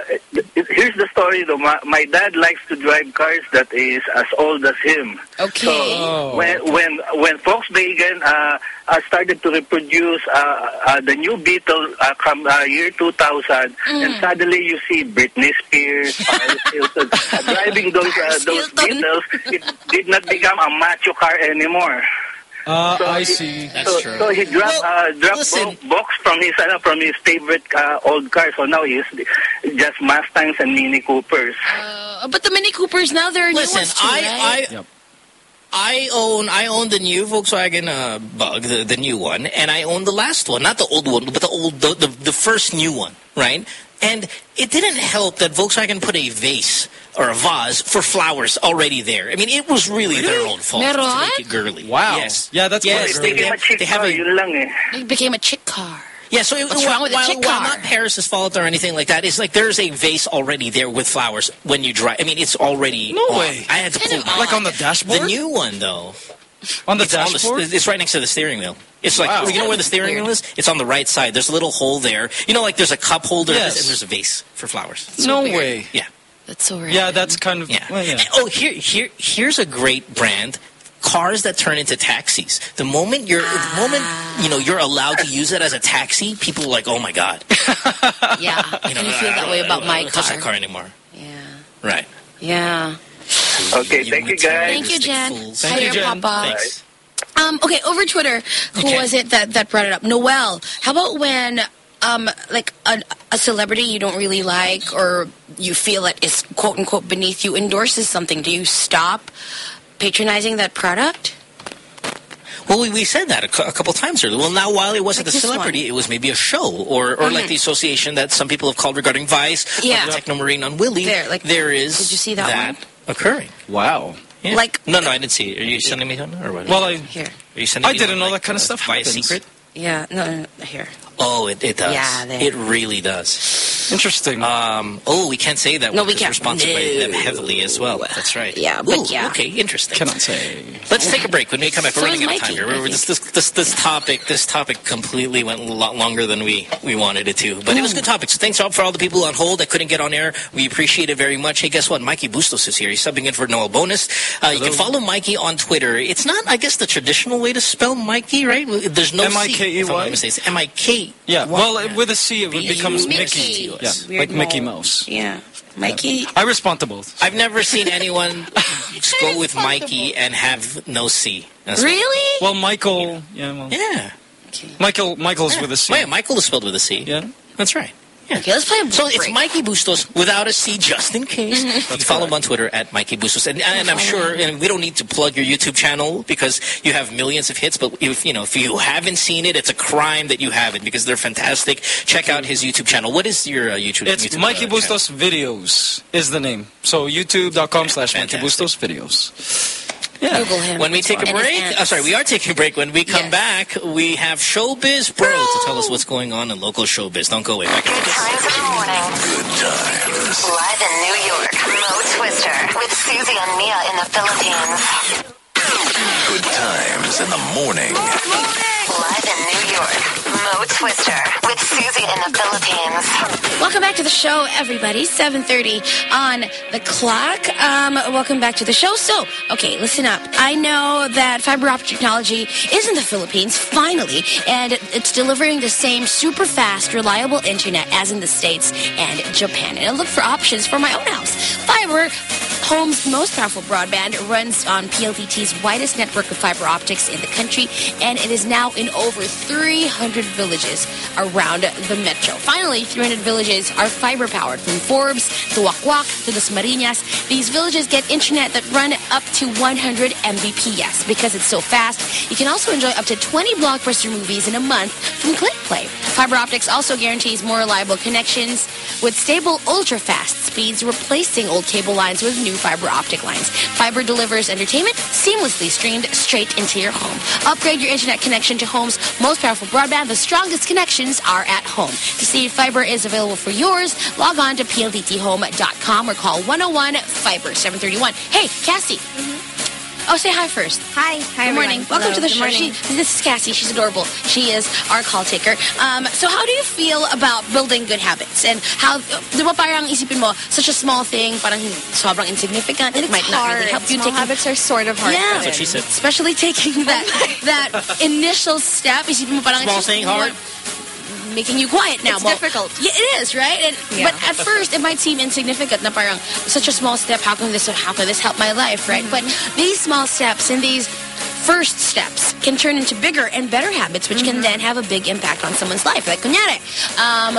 here's the story though. My, my dad likes to drive cars that is as old as him. okay. Oh. When when when Volkswagen uh, uh, started to reproduce uh, uh, the new Beetle uh, come uh, year 2000, and suddenly you see Britney Spears, Hilton uh, driving those uh, those Beetles. It did not become a macho car anymore. Uh, So I he- see. That's so, true. so he dropped Well, uh, dropped listen. bo- box from his uh, from his favorite uh, old car. So now he's just Mustangs and Mini Coopers. Uh, but the Mini Coopers now they're new Listen, ones too, right? I, I, Yep. I own I own the new Volkswagen uh, Bug, the, the new one, and I own the last one, not the old one, but the old the, the, the first new one, right? And it didn't help that Volkswagen put a vase or a vase for flowers already there. I mean, it was really, their own fault to Meron? make it girly. Wow. Yes. Yeah, that's yes. quite They, they, Became a chick they have car, a eh. it became a chick car. yeah, so it, What's while, wrong with a while, chick while car? not Paris's fault or anything like that, it's like there's a vase already there with flowers when you drive. I mean, it's already No on. way. I had to pull Kinda. Like on the dashboard? The new one, though, on the it's, on dashboard? the, it's right next to the steering wheel. It's like, Wow. you know where the steering wheel is? It's on the right side. There's a little hole there. You know, like there's a cup holder Yes. and there's a vase for flowers. no weird. way. Yeah. That's so rare. Yeah, that's kind of. Yeah. Well, yeah. Oh, here, here, here's a great brand. Cars that turn into taxis. The moment you're, the moment you know you're allowed to use it as a taxi, people are like, "Oh my god!" Yeah. You know, and you feel that way about my don't touch car. anymore. Yeah. Right. Yeah. Okay, thank you, guys. Thank you, Jen. fools. Thank Hi you, there, Jen. Papa. Thanks. Um, okay, over Twitter, who Okay. was it that, that brought it up? Noel. How about when, um, like, a, a celebrity you don't really like or you feel that is quote unquote beneath you endorses something? Do you stop patronizing that product? Well, we, we said that a, a couple times earlier. Well, now while it wasn't Like a celebrity, one. it was maybe a show, or or like the association that some people have called regarding Vice, Yeah. or the Technomarine on Willie. There, like- there is Did you see that one? occurring. Wow. Yeah. Like- no, no, I didn't see it. Are you sending me something or what? Well, I Here. Are you sending I me didn't know like, that kind of stuff Vice happens. secret? Yeah, no, no, no, here. Oh, it, it does. Yeah, it really does. Interesting. Um, oh, we can't say that. No, one we 'cause can't. We're sponsored by No. them heavily as well. That's right. Yeah, but Ooh, yeah. Okay, interesting. Cannot say. Let's take a break. When we come back, So we're running is out of time Mikey, here. This, this, this, this topic, this topic completely went a lot longer than we, we wanted it to. But it was a good topic. So thanks for all the people on hold that couldn't get on air. We appreciate it very much. Hey, guess what? Mikey Bustos is here. He's subbing in for Noel Bonus. Uh, you can follow Mikey on Twitter. It's not, I guess, the traditional way to spell Mikey, right? There's no C, M-I-K-E-Y? if I'm not mistaken. M-I-K. Yeah. Well, with a C, it B- becomes Mickey. Mickey. Yeah, It's weird like Mickey. Mouse. Yeah. Mikey. I respond to both. I've never seen anyone go with Mikey and have no C. That's- Really? Well, Michael. Yeah. Well, Yeah. Michael. Michael's with a C. Oh, yeah, Michael is spelled with a C. Yeah. That's right. Okay, let's play a So it's. Mikey Bustos without a C, just in case. you can follow him on Twitter at Mikey Bustos, and, and I'm sure, and we don't need to plug your YouTube channel because you have millions of hits. But if you know, if you haven't seen it, it's a crime that you haven't because they're fantastic. Check out his YouTube channel. What is your uh, YouTube? It's YouTube, Mikey uh, Bustos Videos is the name. So youtube.com slash Mikey Bustos Videos. Yeah. Google him. When we take a break, aunts. oh, sorry, we are taking a break. When we come Yes. back, we have Showbiz Bro to tell us what's going on in local showbiz. Don't go away. Back Good after this. times in the morning. Good times. Live in New York, Mo Twister with Susie and Mia in the Philippines. Good times in the morning. Live in New York, Mo Twister with Susie in the Philippines. Welcome back to the show, everybody. 7.30 on the clock. Um, welcome back to the show. So, okay, listen up. I know that fiber optic technology is in the Philippines, finally, and it's delivering the same super fast, reliable internet as in the States and Japan. And I look for options for my own house. Fiber Home's most powerful broadband runs on PLDT's widest network of fiber optics in the country, and it is now in over 300 villages around the metro. Finally, 300 villages are fiber powered from Forbes to Wack Wack to the Marinas. These villages get internet that run up to 100 Mbps because it's so fast. You can also enjoy up to 20 blockbuster movies in a month from ClickPlay. Fiber optics also guarantees more reliable connections with stable ultra fast speeds, replacing old cable lines with new fiber optic lines. Fiber delivers entertainment seamlessly streamed straight into your home. Upgrade your internet connection to home's most powerful broadband. The strongest connections are at home. To see if fiber is available for yours, log on to pldthome.com or call 101 Fiber 731. Hey, Cassie. Mm-hmm. Oh, say hi first. Hi. Hi, Good everyone. morning. Welcome Hello. to the Good show. morning. She, this is Cassie. She's adorable. She is our call taker. Um, so how do you feel about building good habits? And how, di ba parang isipin mo, such a small thing, parang sobrang insignificant, it It's might not hard. really help you Small take habits are sort of hard. Yeah. That's what she said. Especially taking that that initial step. Isipin mo parang Small thing, hard. Making you quiet now. It's Well, difficult. Yeah, it is, right? And, Yeah. But at first, it might seem insignificant na parang such a small step, how can this, how can this help my life, right? But these small steps and these first steps can turn into bigger and better habits, which can then have a big impact on someone's life. Like, kunyari, um,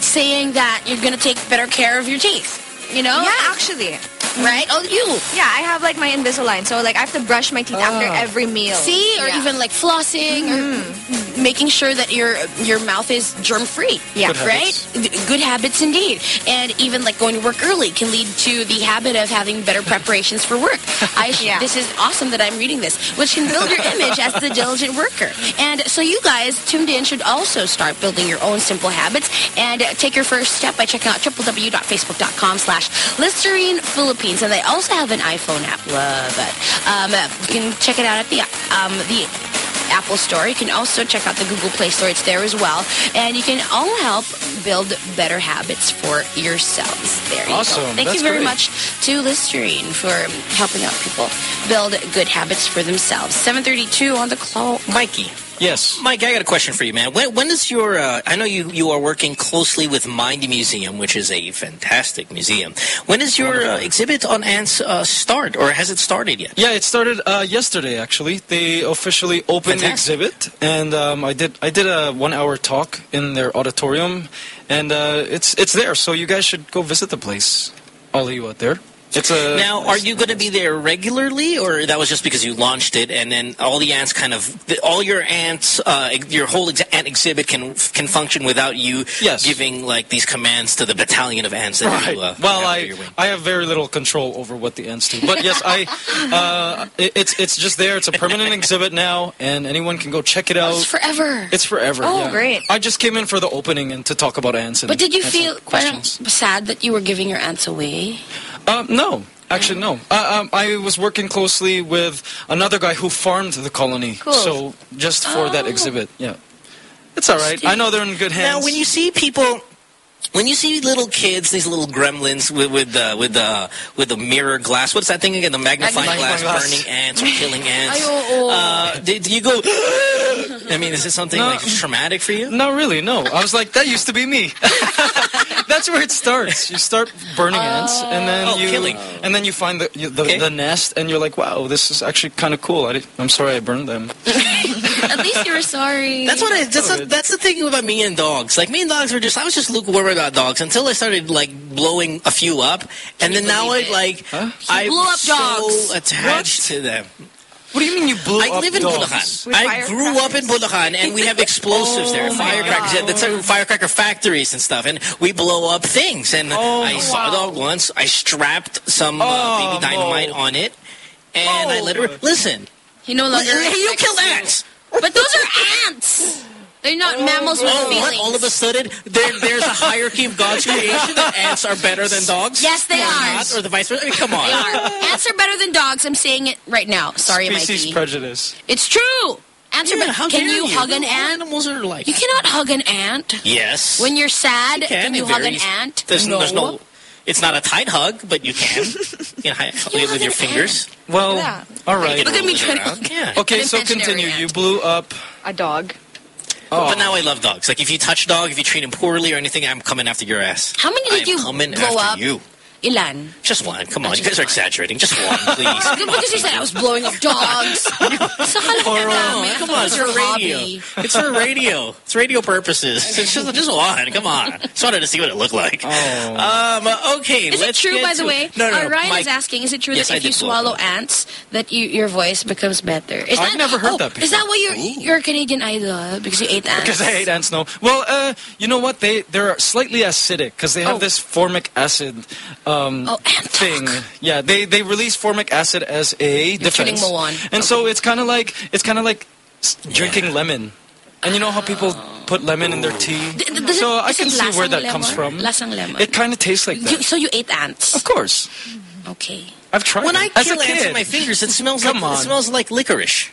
saying that you're going to take better care of your teeth, you know? Yeah, actually. Right? Oh, you. Yeah, I have like my Invisalign, so like I have to brush my teeth after ah. every meal. See, or Yeah. even like flossing, or mm-hmm. making sure that your your mouth is germ free. Yeah. Good right. Th- Good habits indeed, and even like going to work early can lead to the habit of having better preparations for work. I Yeah. this is awesome that I'm reading this, which can build your image as the diligent worker. And so you guys tuned in should also start building your own simple habits and take your first step by checking out www.facebook.com/slash Listerine Philippines, and they also have an iPhone app. Love it. Um, you can check it out at the um, the Apple Store. You can also check out the Google Play Store. It's there as well. And you can all help build better habits for yourselves. There you Awesome. go. Thank That's you very great. much to Listerine for helping out people build good habits for themselves. 732 on the clock. Mikey. Yes. Mike, I got a question for you, man. When, when is your, uh, I know you, you are working closely with Mind Museum, which is a fantastic museum. When is your uh, exhibit on ants uh, start, or has it started yet? Yeah, it started uh, yesterday. Actually, they officially opened Fantastic. the exhibit, and um, I did I did a one-hour talk in their auditorium, and uh, it's it's there. So you guys should go visit the place. All of you out there. It's a Now, are you going to be there regularly, or that was just because you launched it, and then all the ants kind of, all your ants, uh, your whole ex ant exhibit can can function without you Yes. giving like these commands to the battalion of ants that Right. you uh, well, have I your wing. I have very little control over what the ants do, but yes, I uh, it, it's it's just there. It's a permanent exhibit now, and anyone can go check it out. It's forever. It's forever. Oh, yeah. great. I just came in for the opening and to talk about ants. And But did you feel questions? sad that you were giving your ants away? Uh, no, actually, no. Uh, um, I was working closely with another guy who farmed the colony. Cool. So just for that Oh. exhibit, yeah. It's all right. I know they're in good hands. Now, when you see people, when you see little kids, these little gremlins with with uh, with uh, with the mirror glass, what's that thing again? The magnifying Magnifying glass, glass. burning ants or killing ants. Ay. Uh, do, do you go? I mean, is it something No. like traumatic for you? Not really, no. I was like, that used to be me. That's where it starts. You start burning ants, and then Oh, you killing. and then you find the you- the, Okay. the nest, and you're like, wow, this is actually kind of cool. I I'm sorry I burned them. At least you were sorry. That's what I. That's, Oh, a, that's the thing about me and dogs. Like me and dogs were just. I was just lukewarm about dogs until I started like blowing a few up, and then now I believe it? like I'm blew up so dogs. attached to them. What do you mean you blew I up live in dogs? Bulacan. I grew up in Bulacan, and we have explosives there, Oh, my firecrackers. Yeah, that's uh, firecracker factories and stuff, and we blow up things. And Oh, I saw a dog once. I strapped some uh, Oh, baby dynamite no. on it, and I let her listen. He no longer. Hey, you respects killed ants. But those are ants. They're not oh, mammals with Oh, what? All of a sudden, there, there's a hierarchy of God's creation that ants are better than dogs? Yes, they Or are. not, or the vice versa? I mean, come on. They are. Ants are better than dogs. I'm saying it right now. Sorry, Species Mikey. prejudice. It's true. Ants are Yeah, better. how Can dare you, hug an All ant? Animals are like You cannot hug an ant. Yes. When you're sad, You can, can you hug an ant? There's no. there's no. It's not a tight hug, but you can. you can You it hug with your an fingers. Well, Yeah. all right. Look at me roll trying to. Yeah. Okay, so continue. ant. You blew up. A dog. Oh. But now I love dogs. Like if you touch a dog, if you treat him poorly or anything, I'm coming after your ass. How many I did am you coming blow after up? you. Ilan. Just one. Come on, Just you guys are exaggerating. Just one, please. Come on. Because you said I was blowing up dogs. so kala Come on, it's for radio. It's for radio. It's radio purposes. It's just, just one. Come on. Just wanted to see what it looked like. Um, okay, Is it let's true, get by the way? No, no, uh. Ryan Mike, is asking, is it true Yes, that if you swallow up. ants, that you, your voice becomes better? Is I've that, never heard oh, that Is that why you're, you're a Canadian idol? Because you ate ants? Because I ate ants, no. Well, uh, you know what? They they're slightly acidic because they have Oh. this formic acid um, Oh, thing. Yeah, they they release formic acid as a defense, turning mo on. and so it's kind of like it's kind of like s- drinking lemon. And you know how people put lemon in their tea? D- so I can see where that lemon? comes from. Lasang lemon. It kind of tastes like that. You, so you ate ants? of course, Okay. I've tried. When it. I kill ants with my fingers, it smells Come like on. it smells like licorice.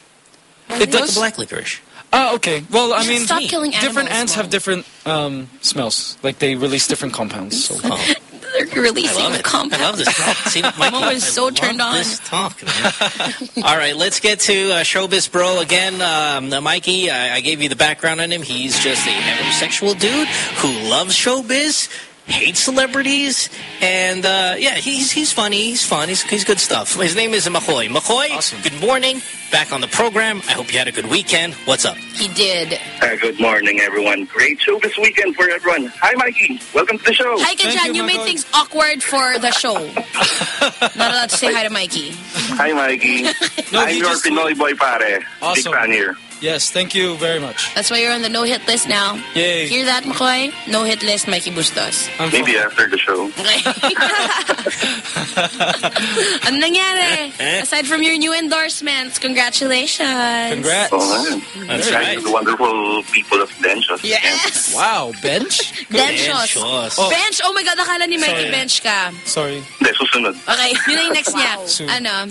it Like does. the black licorice. Oh, okay. Well, I mean, stop killing different animals, ants have different um, smells. Like they release different compounds. So. Oh, They're releasing I love a compound. I love this talk. See, Mikey, Mom is so turned on. This talk. All right, let's get to uh, Showbiz Bro again. Um, uh, Mikey, I, I gave you the background on him. He's just a heterosexual dude who loves showbiz, hates celebrities, and uh, yeah, he's he's funny. He's fun. He's, he's good stuff. His name is McCoy. McCoy, Awesome. good morning. Back on the program. I hope you had a good weekend. What's up? He did. Uh, good morning, everyone. Great show this weekend for everyone. Hi, Mikey. Welcome to the show. Hi, Thank Kajan. you, You, made things awkward for the show. Not allowed to say hi to Mikey. Hi, Mikey. No, I'm he your just- Pinoy boy, pare. Awesome. Big fan here. Yes, thank you very much. That's why you're on the no-hit list now. Yay. Hear that, McCoy? No-hit list, Mikey Bustos. I'm Maybe after the show. ano nangyari? Eh? Aside from your new endorsements, congratulations. Congrats. Oh, That's Thanks to the wonderful people of Benchos. Yes. Wow, bench? Benchos. Benchos. Oh. Bench. Oh my God, akala ni Mikey Sorry. bench ka. Sorry. Hindi, susunod. Okay, yun na yung next niya. Soon. Ano?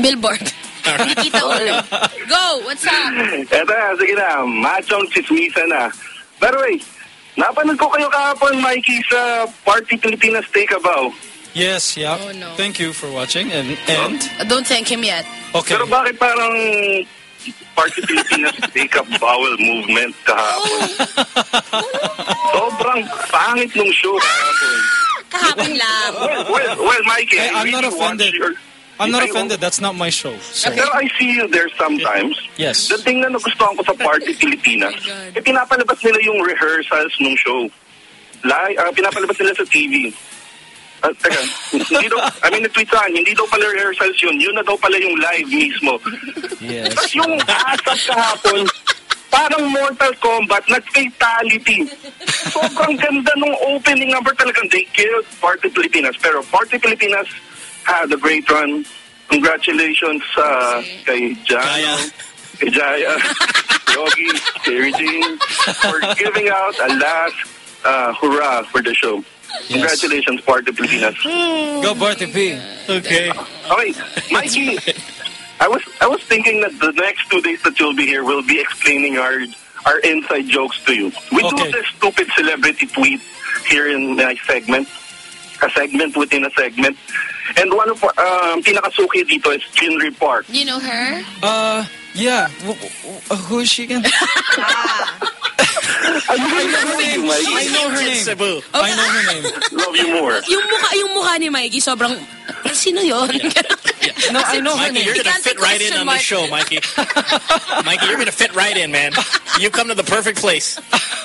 Billboard. Kikita ulo. Go, what's up? Eto na, sige na. Machong chismisa na. By the way, napanood ko kayo kahapon, Mikey, sa Party Pilipinas Take a Bow. Yes, yeah. Oh, no. Thank you for watching. And and Don't thank him yet. okay. Pero bakit parang Party Pilipinas Take a Bowel movement kahapon? Sobrang pangit nung show kahapon. Kahapon lang. Well, well, well Mikey, Hey, I'm not really watch offended. your- I'm not offended. That's not my show. So Pero I see you there sometimes. yes. The thing na nagustuhan ko sa Party Pilipinas, eh, pinapalabas nila yung rehearsals nung show. Live, ah, pinapalabas nila sa TV. Ah, teka, hindi daw, I mean, nag-tweet saan, hindi daw pala rehearsals yun. Yun na daw pala yung live mismo. Yes. Tapos yung asap kahapon, parang Mortal Kombat, nag-fatality. Sobrang ganda nung opening number talagang they killed Party Pilipinas. Pero Party Pilipinas had a great run. Congratulations uh, sa kay Jano, Jaya. kay Jaya, uh, Yogi, kay Regine, for giving out a last uh, hurrah for the show. Congratulations, Party Pilipinas. Go Barty P. Okay. Uh, okay, Mikey. I was I was thinking that the next two days that you'll be here, we'll be explaining our our inside jokes to you. We Okay. do this stupid celebrity tweet here in my segment, a segment within a segment, and one of um, pinakasuki dito is Jinri Park. You know her? Uh, yeah. W- w- uh, who is she again? I know her name. I know her name. Cebu. I know her name. Love you more. Yung mukha, yung mukha ni Mikey, sobrang, sino yun? No, I know her name. you're gonna fit right in question on the mark. show, Mikey. Mikey, you're gonna fit right in, man. You come to the perfect place.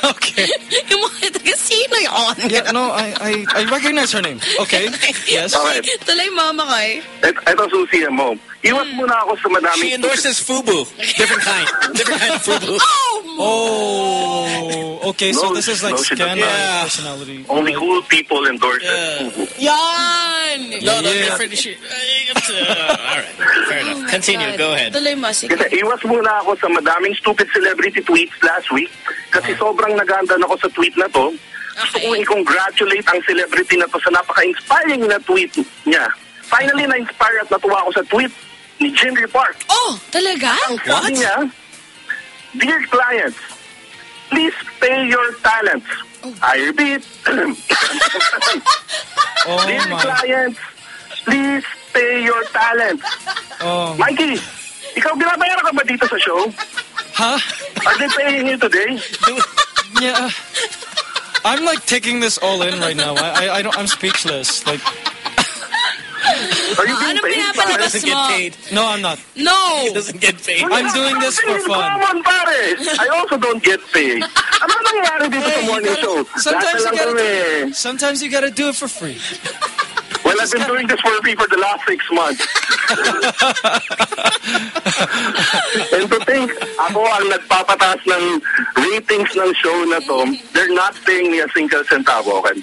Okay. yung mukha talaga, sino yun? Yeah, no, I, I, I recognize her name. Okay. Yes. Okay. Tuloy mama ko eh. Et- Ito susi mo. Iwas muna ako sa madaming... She endorses FUBU. Different kind. Different kind of FUBU. Oh, okay. So No, this is like no, scandal Yeah. personality. Only cool people endorse Yeah. it. Yan! No, no, Yeah. different. She, uh, all right. Fair enough. Continue. God. Go ahead. Tuloy mo, sige. Kasi iwas muna ako sa madaming stupid celebrity tweets last week kasi sobrang nagandan ako sa tweet na to. Gusto kong i-congratulate ang celebrity na to sa napaka-inspiring na tweet niya. Finally, na-inspire at natuwa ako sa tweet ni Jinri Park. Oh, talaga? Ang sabi niya, Dear clients, please pay your talents. Oh. I repeat, Oh Dear my. clients, please pay your talents. Oh. Mikey, ikaw binabayaran ka ba dito sa show? Huh? Are they paying you today? Yeah. I'm like taking this all in right now. I, I, I don't. I'm speechless. Like, Are you being Ano paid? pinapalabas Doesn't get paid. no, I'm not. No! He Doesn't get paid. I'm doing this for fun. Common. I also don't get paid. Ano nangyari dito sa morning show? Sometimes you gotta. kami. Do, sometimes you gotta do it for free. Well, I've been doing this for free for the last six months. And to think, ako ang nagpapataas ng ratings ng show na to, they're not paying me a single centavo. Okay?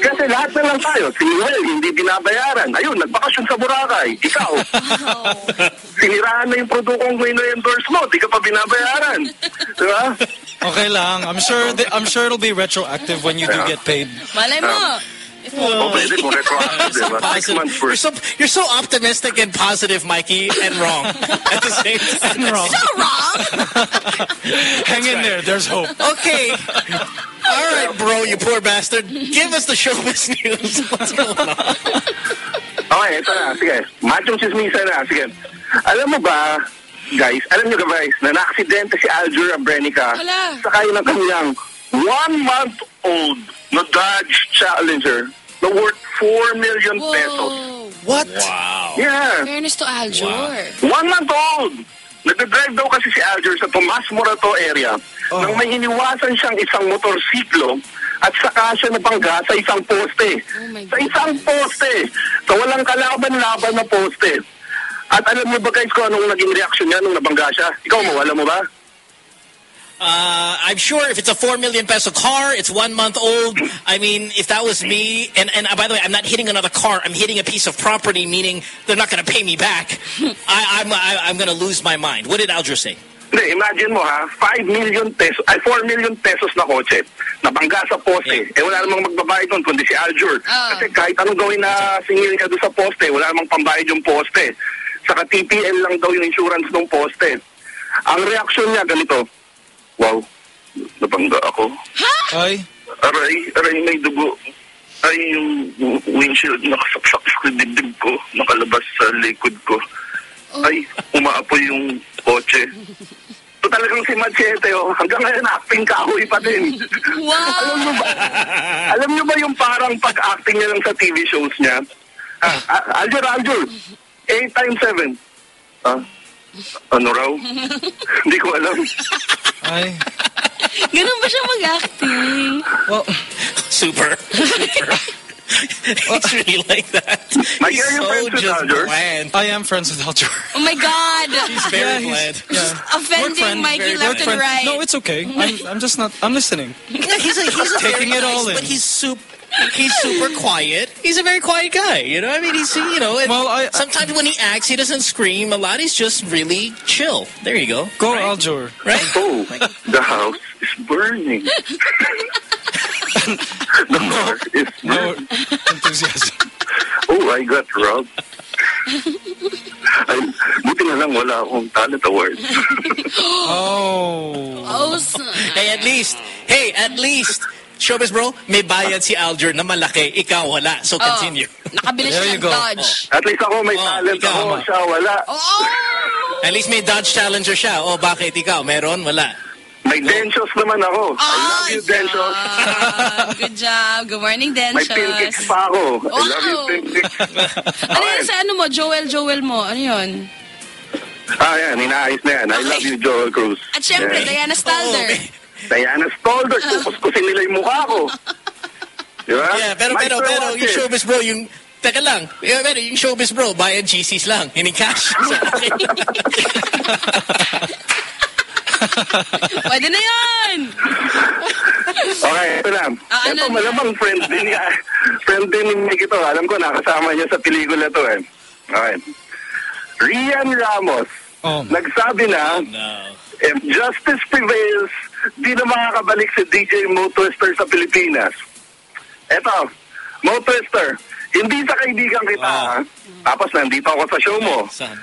Kasi lahat na lang tayo. Si Noel, hindi binabayaran. Ayun, nagbakasyon sa Boracay. Ikaw. Siniraan na yung produkong may na-endorse mo. Di ka pa binabayaran. Diba? Okay lang. I'm sure. th- I'm sure it'll be retroactive when you do get paid. Malay mo. O pwede kung retroactive, diba? Six Positive. months You're so you're so optimistic and positive, Mikey, and wrong at the same time. And wrong. So wrong! Hang in there. There's hope. Okay. All right, bro, you poor bastard. Give us the showbiz news. What's going on? Okay, ito na. Sige. Machong chismisa na. Sige. Alam mo ba, guys, alam nyo ka guys, na na-aksidente si Aljur Abrenica Hala. sakay ng kanyang one-month-old na Dodge Challenger na worth 4 million pesos. Whoa. What? Wow. Yeah. Fairness to Aljur. One month old. Nagdadrive daw kasi si Alger sa Tomas Morato area Oh. nang may iniwasan siyang isang motorsiklo at saka siya nabangga sa isang poste. Oh sa isang poste. Sa walang kalaban-laban na poste. At alam mo ba guys kung anong naging reaksyon niya nung nabangga siya? Ikaw mo, alam mo ba? Uh, I'm sure if it's a four million peso car, it's one month old. I mean, if that was me, and and uh, by the way, I'm not hitting another car. I'm hitting a piece of property, meaning they're not going to pay me back. I, I'm I, I'm going to lose my mind. What did Aljur say? Imagine mo ha, 5 million pesos, ay 4 million pesos na kotse, nabangga sa poste. Eh wala namang magbabayad doon kundi si Aljur. Ah. Kasi kahit anong gawin na singil niya doon sa poste, wala namang pambayad yung poste. Saka TPL lang daw yung insurance ng poste. Ang reaksyon niya ganito, Wow, nabangga ako. Ay, Aray, aray, may dugo. Ay, yung windshield nakasaksak sa dibdib ko, nakalabas sa likod ko. Ay, umaapoy yung kotse. So talagang si Machete, oh, hanggang ngayon acting kahoy pa din. alam mo ba, alam niyo ba yung parang pag-acting niya lang sa TV shows niya? Ah, ah, Aljur, Aljur, 8 times 7. Ah, ano raw? Hindi ko alam. ay. Ganun ba siya mag-acting? Well, Super. Super. It's really like that. Mike, He's so just Aljur? bland. I am friends with Aljur. Oh my God! He's very Yeah, he's- bland. yeah. Offending Mikey left and right. No, it's okay. I'm, I'm just not. I'm listening. Yeah, he's a, he's a Taking it all in. but he's super. He's super quiet. He's a very quiet guy. You know, I mean, he's you know. and Well, I- sometimes when he acts, he doesn't scream a lot. He's just really chill. There you go. Go, right? Aljur. Right? Oh, the house is burning. the car is No burning. enthusiasm. Oh, I got robbed. Ay, buti na lang wala akong talent award. Oh. Oh. Hey, at least, hey, at least, showbiz bro, may bayad si Aljur na malaki, ikaw wala. So Oh, continue. nakabili There siya you. Dodge. At least ako may Oh, talent ikaw, ako, ma. siya wala. Oh! At least may Dodge Challenger siya. Oh, bakit ikaw? Meron? Wala. May densos naman ako. I love you, densos. Ah, good job. Good morning, May Densios. pin kicks pa ako. I love you, Wow. pin kicks. Ano yan sa ano mo? Joel, Joel mo? Ano yun? Ah, yan, inaayos na yan. I love you, Joel Cruz. At syempre, Yan. Diana Stalder. Diana Stolder, kukuskusin nila yung mukha ko. Di ba? Yeah, pero, Mike pero, pero, yung Cervantes. showbiz bro, yung, teka lang, yeah, pero yung showbiz bro, bayad GCs lang. Hindi cash. Sa akin. Pwede na yun! Okay, ito na. Ah, ito, ano na? malamang friend din niya. friend din ni Mike ito. Alam ko, nakasama niya sa pelikula to eh. Okay. Rian Ramos, Oh. nagsabi na, no. if justice prevails, di na makakabalik si DJ Mo Twister sa Pilipinas. Eto, Mo Twister, hindi sa kaibigan kita, Wow. ha? tapos nandito ako sa show mo. Son.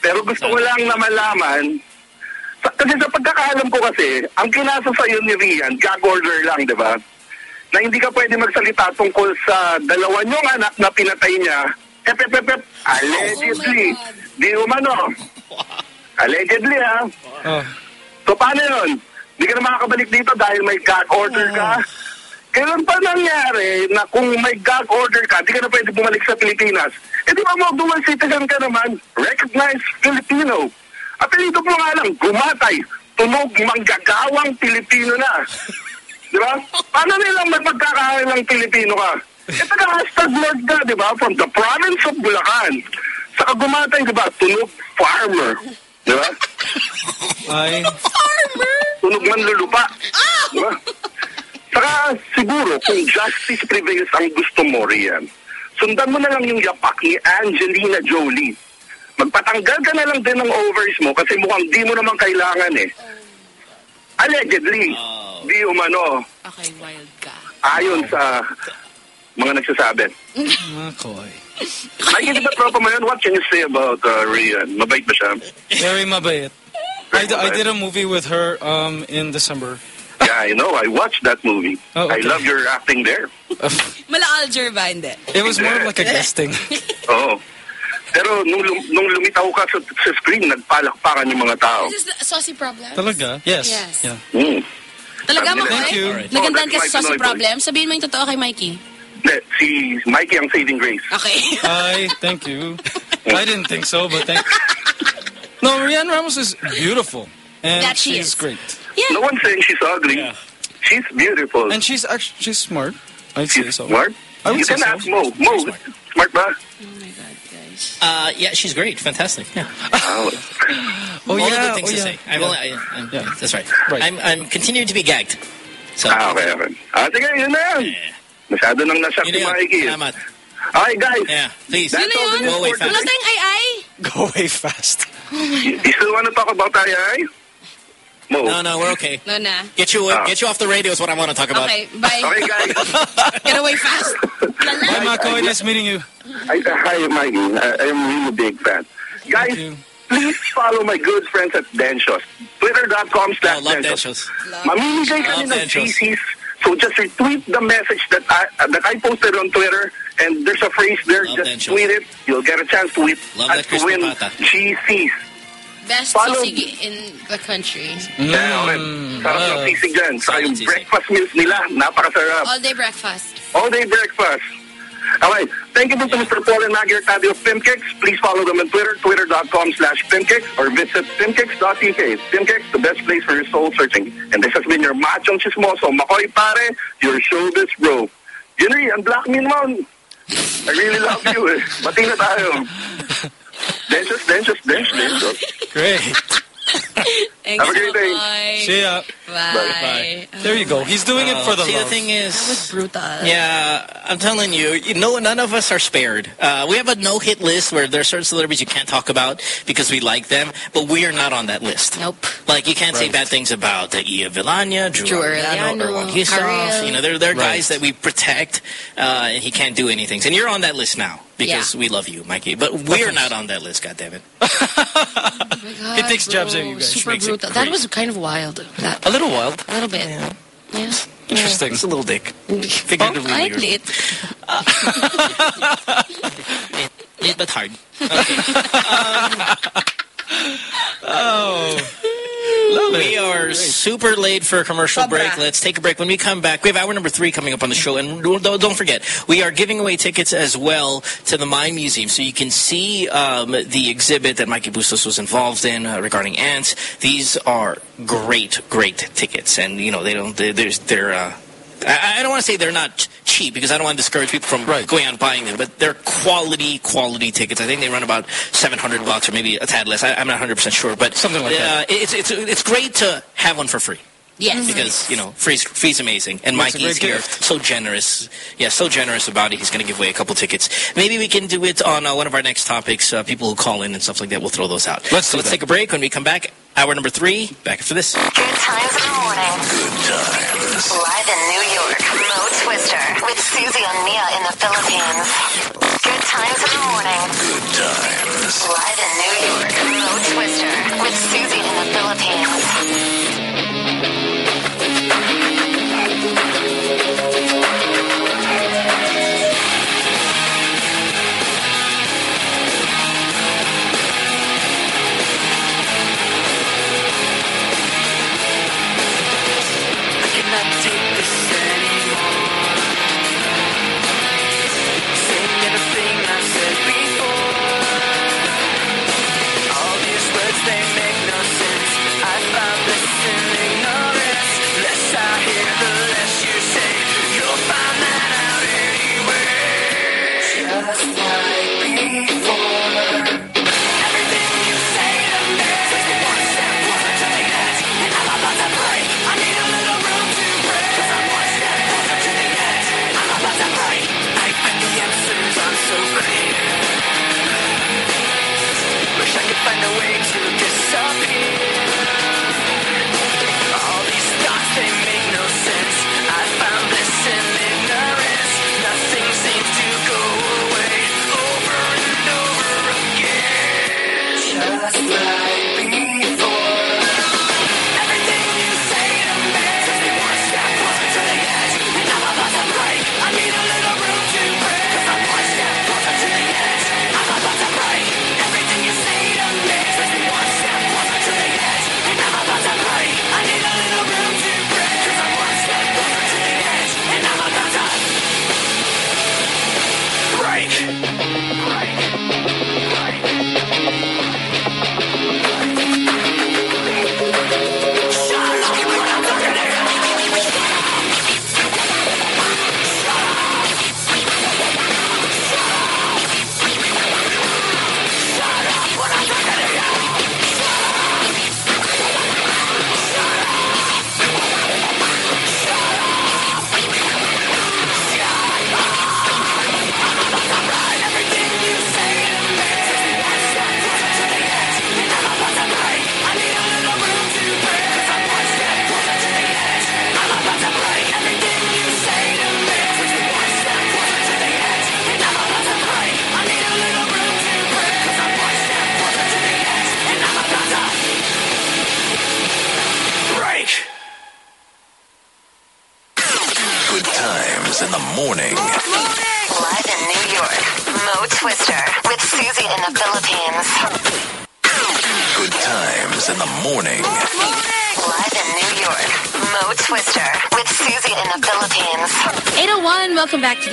Pero gusto ko lang na malaman, sa, kasi sa pagkakaalam ko kasi, ang kinasa sa'yo ni Rian, gag order lang, di ba? Na hindi ka pwede magsalita tungkol sa dalawa niyong anak na pinatay niya, ep, ep, ep, ep, allegedly. di umano. Allegedly, ha? Oh. So, paano yun? Hindi ka na makakabalik dito dahil may gag order ka? Kailan pa nangyari na kung may gag order ka, di ka na pwede bumalik sa Pilipinas? Eh di ba mo dual citizen ka naman? Recognized Filipino. Apelido mo nga lang, gumatay, tunog manggagawang Pilipino na. Di ba? Paano nilang may pagkakailang Pilipino ka? Eh taga hashtag Lord ka, di ba? From the province of Bulacan. Saka gumatay, di ba? Tunog farmer. Di ba? Ay. tunog man lulupa. Diba? Saka siguro kung justice prevails ang gusto mo riyan, sundan mo na lang yung yapak ni Angelina Jolie. Magpatanggal ka na lang din ng ovaries mo kasi mukhang di mo naman kailangan eh. Allegedly, di umano, Okay, wild ka. ayon sa mga nagsasabi. Makoy. Ay, hindi ba tropa mo yun? What can you say about uh, Rian? Mabait ba siya? Very mabait. I, I did a movie with her um, in December. Yeah, I know. I watched that movie. Oh, I okay. love your acting there. Mala Alger ba? Hindi. It was more of like a guesting. Oo. Pero nung, nung lumitaw ka sa, sa screen, nagpalakpakan yung mga tao. Is this the saucy problem? Talaga? Yes. Yes. Yeah. Mm. Talaga mo, Thank Koy? you. Nagandaan Oh, ka sa saucy Pinoy boy. problem? Sabihin mo yung totoo kay Mikey. Hindi, si Mikey ang saving grace. Okay. Hi, thank you. I didn't think so, but thank No, Rhian Ramos is beautiful. And That she she's is. great. Yeah. No one's saying she's ugly. Yeah. She's beautiful. And she's actually she's smart. I'd she's say so. smart. I would You say can so. ask Mo. Mo, smart ba? Uh, yeah, she's great. Fantastic. Yeah. Oh, Oh All the yeah, good things oh, to yeah. say. I've yeah. only, I, I'm, Yeah. That's right. Right. I'm, I'm continuing to be gagged. So, ah, okay, okay. Ah, sige, yun na yan. yeah. Masyado nang nasyak Yun si na yun. Mikey. Salamat. Okay, guys. Yeah, please. That's Yun na all the yun. news Go away fast. Wala tayong ay ay. Go away fast. You you still want to talk about Ay Ay? Mo. No, no, we're okay. No na. Get you, Ah. get you off the radio is what I want to talk about. Okay, bye. Okay, guys. Get away fast. Hi, Makoy. Nice meeting you. I, hi, Mikey. I, I'm really a big fan. Guys, please follow my good friends at Dencio's. Twitter.com slash Oh, love Dencio's. Dencio's. Mamimigay kami Love ng Dencio's. GCs. So just retweet the message that I, uh, that I posted on Twitter and there's a phrase there. Love just tweet it. You'll get a chance to win, Love uh, that to win pata. GCs. Best Follow- sisig in the country. Kaya, okay. Sarap ng sisig dyan. Saka yung breakfast meals nila, napakasarap. All day breakfast. All day breakfast. Okay. Thank you to Mr. Paul and Maggie Artadio of Pimkicks. Please follow them on Twitter, twitter.com slash Pimkicks, or visit pimkicks.uk. Pimkicks, the best place for your soul searching. And this has been your machong chismoso, Makoy Pare, your showbiz bro. Henry, ang black me naman. I really love you eh. Bati na tayo. Dencio's, Dencio's, Dencio's, Dencio's. Great. Thanks, Have a great day. Makoy. See ya. Bye. There you go. He's doing it for the See, love. the thing is, Brutal. Yeah, I'm telling you, you know, none of us are spared. Uh, we have a no-hit list where there are certain celebrities you can't talk about because we like them, but we are not on that list. Nope. Like, you can't say bad things about uh, Iya Villania, Drew, Drew Arellano, Arellano, Erwan Heussaff. You know, they're, they're Right. guys that we protect, uh, and he can't do anything. And you're on that list now because Yeah. we love you, Mikey. But we're not on that list, goddammit. Oh my God, He takes jabs bro. at you guys. Super brutal. That was kind of wild. That A little wild. a little bit. Yeah. Interesting. It's a little dick. Figuratively. Oh, I literally. lit. Lit but hard. Um, oh. We are super late for a commercial break. Let's take a break. When we come back, we have hour number three coming up on the show. And don't, don't forget, we are giving away tickets as well to the Mind Museum. So you can see um, the exhibit that Mikey Bustos was involved in uh, regarding ants. These are great, great tickets. And, you know, they don't, they, there's, they're, uh, I, I don't want to say they're not cheap because I don't want to discourage people from Right. going out and buying them, but they're quality, quality tickets. I think they run about 700 bucks or maybe a tad less. I, I'm not 100% sure, but Something like that. uh, It's, it's, it's great to have one for free Yes. because, you know, free's, free's amazing. And That's a Mikey's here, gift. so generous. Yeah, so generous about it. He's going to give away a couple tickets. Maybe we can do it on uh, one of our next topics. Uh, people who call in and stuff like that, we'll throw those out. Let's so let's that. take a break. When we come back, hour number three, back after this. Good times in the morning. Good times. Live in New York, Mo Twister with Susie and Mia in the Philippines. Good times in the morning. Good times. Live in New York, Mo Twister with Susie in the Philippines.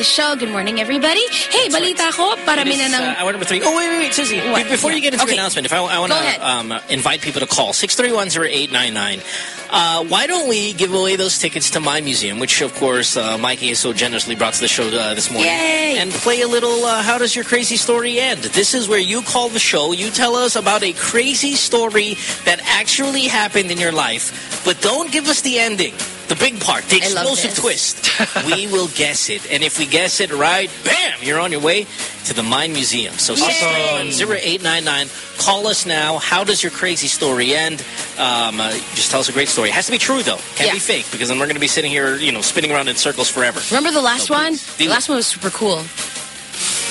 The show. Good morning, everybody. Hey, balita ko, parami na ng... uh, hour number three. Oh, wait, wait, wait, Susie. What? be- Before you get into Okay. your announcement, if I, I want to um, invite people to call, 6310899. Uh, why don't we give away those tickets to Mind Museum, which, of course, uh, Mikey has so generously brought to the show uh, this morning. Yay! And play a little uh, How Does Your Crazy Story End? This is where you call the show, you tell us about a crazy story that actually happened in your life, but don't give us the ending. The big part, the explosive twist. we will guess it. And if we guess it right, bam, you're on your way to the Mind Museum. So Yay. 0899, call us now. How does your crazy story end? Um, uh, just tell us a great story. It has to be true, though. Can't Yeah. be fake, because then we're going to be sitting here, you know, spinning around in circles forever. Remember the last So one? The last one was super cool.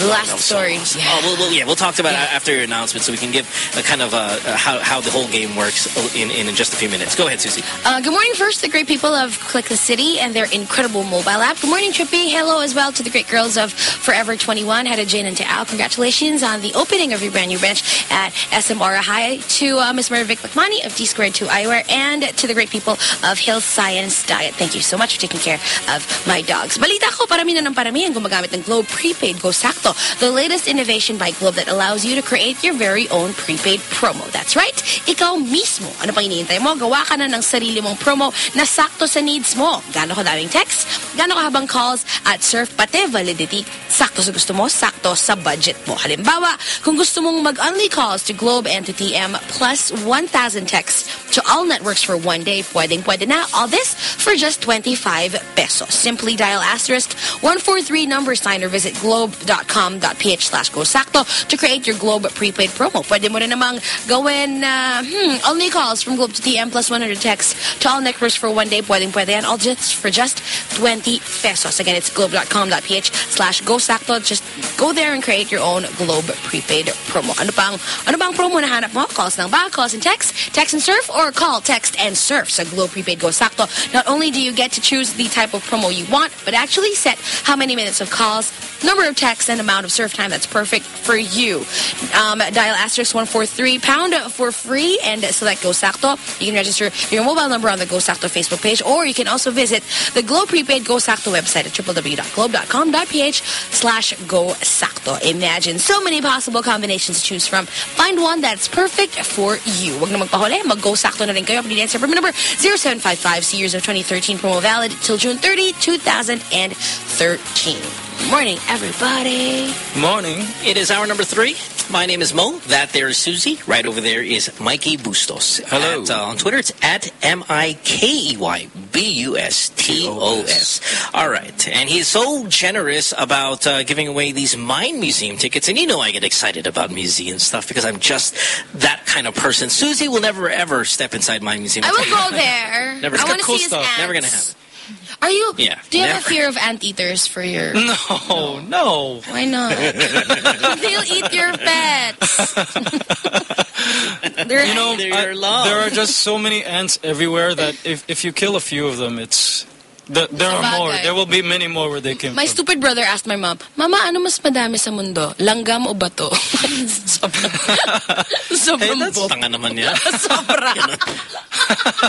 The last story. Oh, well, well, yeah, we'll talk about Yeah. it after your announcement so we can give a kind of uh, how, how the whole game works in, in just a few minutes. Go ahead, Susie. Uh, good morning first to the great people of Click the City and their incredible mobile app. Good morning, Trippy. Hello as well to the great girls of Forever 21. Had a Jane and to Al. Congratulations on the opening of your brand new branch at SM Aura High. To uh, Miss Mary Vic McMoney of D Squared 2 Eyewear and to the great people of Hill Science Diet. Thank you so much for taking care of my dogs. Balita ko, parami na ng parami ang gumagamit ng Globe Prepaid Go Sakto. The latest innovation by Globe that allows you to create your very own prepaid promo. That's right. Ikaw mismo. Ano pang iniintay mo? Gawa ka na ng sarili mong promo na sakto sa needs mo. Gano'ng kadaming text, gano'ng kahabang calls, at surf pati validity. Sakto sa gusto mo, sakto sa budget mo. Halimbawa, kung gusto mong mag-only calls to Globe and to TM plus 1,000 texts to all networks for one day, pwedeng pwede na. All this for just 25 pesos. Simply dial asterisk 143 number sign or visit globe.com.ph slash go sakto to create your Globe prepaid promo. Pwede mo rin namang gawin uh, hmm, only calls from Globe to TM plus 100 texts to all networks for one day. Pwedeng pwede yan. All just for just 20 pesos. Again, it's globe.com.ph slash go sakto. Just go there and create your own Globe prepaid promo. Ano pang, ano bang promo na hanap mo? Calls lang ba? Calls and text? Text and surf? Or call, text, and surf sa Globe prepaid go sakto. Not only do you get to choose the type of promo you want, but actually set how many minutes of calls, number of texts, and amount of surf time that's perfect for you. Um, dial asterisk 143 pound for free and select Go Sakto. You can register your mobile number on the Go Sakto Facebook page, or you can also visit the Globe Prepaid Go Sakto website at www.globe.com.ph slash Go Sakto. Imagine so many possible combinations to choose from. Find one that's perfect for you. Huwag na magpahuli. Mag-Go Sakto na rin kayo. Pag answer number 0755 C years of 2013 promo valid till June 30, 2013. Morning, everybody. Morning. It is hour number three. My name is Mo. That there is Susie. Right over there is Mikey Bustos. Hello. At, uh, on Twitter, it's at M-I-K-E-Y-B-U-S-T-O-S. All right. And he's so generous about uh, giving away these Mind Museum tickets. And you know I get excited about museum stuff because I'm just that kind of person. Susie will never, ever step inside Mind Museum. I I'll will go there. Never I gonna- want to cool see his stuff. Never going to happen. Are you? Yeah, Do you have a fear of anteaters for your? No, no. Why not? They'll eat your pets. They're, You know, They're I- your there are just so many ants everywhere that if, if you kill a few of them, it's the, there are more. There will be many more where they came my from. stupid brother asked my mom, Mama, ano mas madami sa mundo? Langgam o bato? Sobrang, sobrang that's-. Tanga naman yan. Sobra.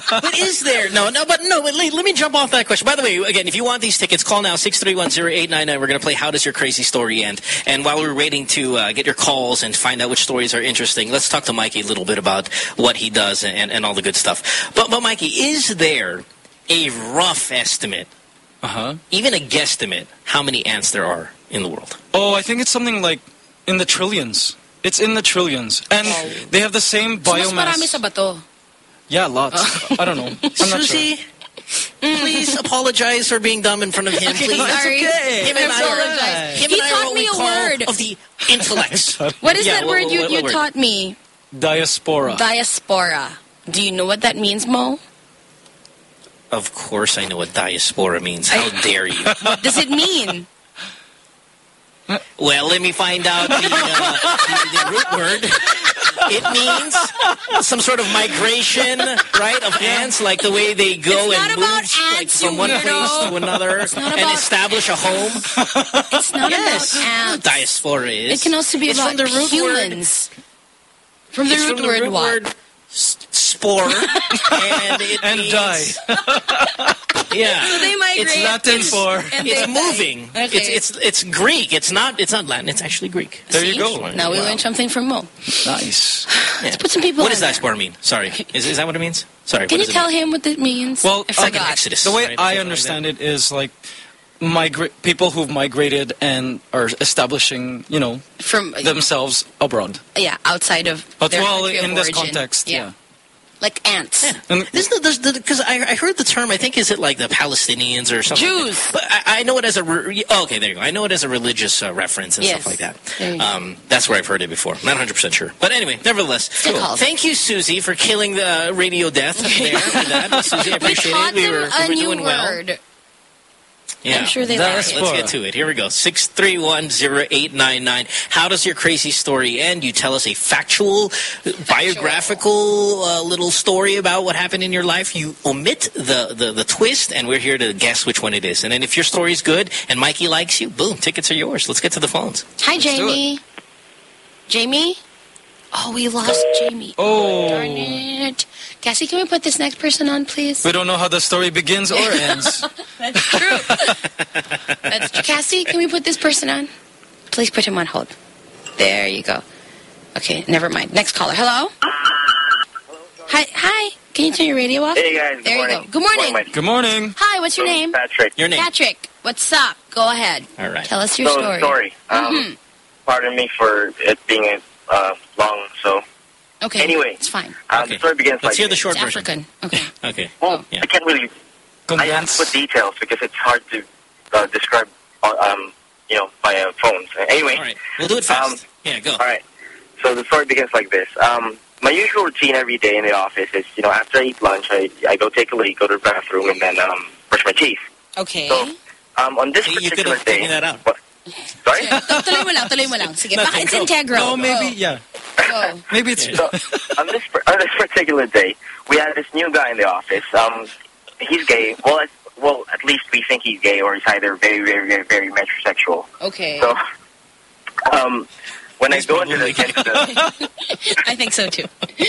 but is there? No, no, but no, but let, let me jump off that question. By the way, again, if you want these tickets, call now, 6310899. We're going to play How Does Your Crazy Story End? And while we're waiting to uh, get your calls and find out which stories are interesting, let's talk to Mikey a little bit about what he does and, and all the good stuff. But, but Mikey, is there a rough estimate, Uh-huh. even a guesstimate, how many ants there are in the world? Oh, I think it's something like in the trillions. It's in the trillions. And they have the same So, mas marami biomass. sa bato. Yeah, lots. I don't know. I'm not sure. Susie, please apologize for being dumb in front of him, please. sorry. Him and I are, apologize. him He and I are taught me a word. of the intellects. What is Yeah, that what- word you, what- you what word? taught me? Diaspora. Diaspora. Do you know what that means, Mo? Of course I know what diaspora means. How dare you? What does it mean? Well, let me find out the, uh, the, the root word. it means some sort of migration, right, of ants, like the way they go and move like, from one place to another and establish a home. It's not yes, about ants. diaspora is. It can also be it's about from the root humans. From the It's root from the word root what? word s- and it And means, die. Yeah, So they migrate. It's Latin and- for- and it's moving. Okay. It's it's it's Greek. It's not it's not Latin. It's actually Greek. There you go. Now we Wow. learned something from Mo. Nice. Yeah. Put some people What does there. diaspora mean? Sorry, is is that what it means? Sorry. Can you tell mean? him what it means? Well, I It's like an exodus. The way right? I Something like understand it is like migrate people who've migrated and are establishing, you know, From themselves abroad. yeah, outside of But their well, country of in this origin. context, yeah. Like ants. Yeah. And- Isn't it, there's because I, I heard the term. I think is it like the Palestinians or something. Jews. that. but I, I know it as a. Re, oh, okay, there you go. I know it as a religious uh, reference and Yes. stuff like that. There you go. Um, that's where I've heard it before. Not 100 percent sure, but anyway, nevertheless, Still calls. thank you, Susie, for killing the uh, radio death there. with that. Susie, I appreciate taught it. We them were, we were new doing well. Word. Yeah. I'm sure they That's like it. Let's get to it. Here we go. 6310899. How does your crazy story end? You tell us a factual, biographical uh, little story about what happened in your life. You omit the, the, the twist, and we're here to guess which one it is. And then if your story's good and Mikey likes you, boom, tickets are yours. Let's get to the phones. Hi, do Jamie. Jamie? Oh, we lost Jamie. Oh. Darn it. Cassie, can we put this next person on, please? We don't know how the story begins or ends. That's true. That's true. Cassie, can we put this person on? Please put him on hold. There you go. Okay, never mind. Next caller. Hello? Hi. Hi. Can you turn your radio off? Hey guys, good There you morning. go. Good morning. Mike. Good morning. Hi, what's your name? Patrick. Your name. Patrick. What's up? Go ahead. All right. Tell us your so, story. story. Um, Mhm. Pardon me for it being uh, long. So, Okay. Anyway. It's fine. um, Okay. the story begins Let's like hear the short It's version. African. Okay. Okay. Well, Yeah. I can't really. I have to put details because it's hard to uh, describe, uh, um, you know, by uh, phones. Anyway, All right. We'll do it fast. Um, yeah, go. all right. So the story begins like this. Um, my usual routine every day in the office is, you know, after I eat lunch, I, I go take a leak, go to the bathroom, and then um, brush my teeth. Okay. So, um, on this See, you could particular have day, that out. What? Sorry. tuloy mo lang, tuloy mo lang. Sige, baka it's integral. Oh, maybe, yeah. Go. Maybe it's... So on this on this particular day, we had this new guy in the office. Um, he's gay. Well, at, well, at least we think he's gay, or he's either very, very, very, very metrosexual. Okay. So, um, when He's I go into the, probably the I think so too.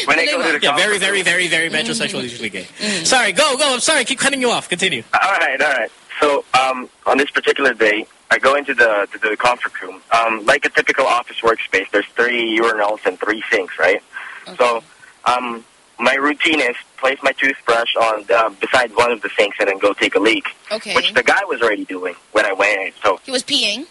when I go to the Yeah, very, very, very, very metrosexual, usually gay. Sorry, go, go. I'm sorry. I keep cutting you off. Continue. All right, all right. So um, on this particular day, I go into the to the conference room. Um, like a typical office workspace, there's three urinals and three sinks, right? So um, my routine is place my toothbrush on uh, beside one of the sinks and then go take a leak, Okay. which the guy was already doing when I went in. So He was peeing.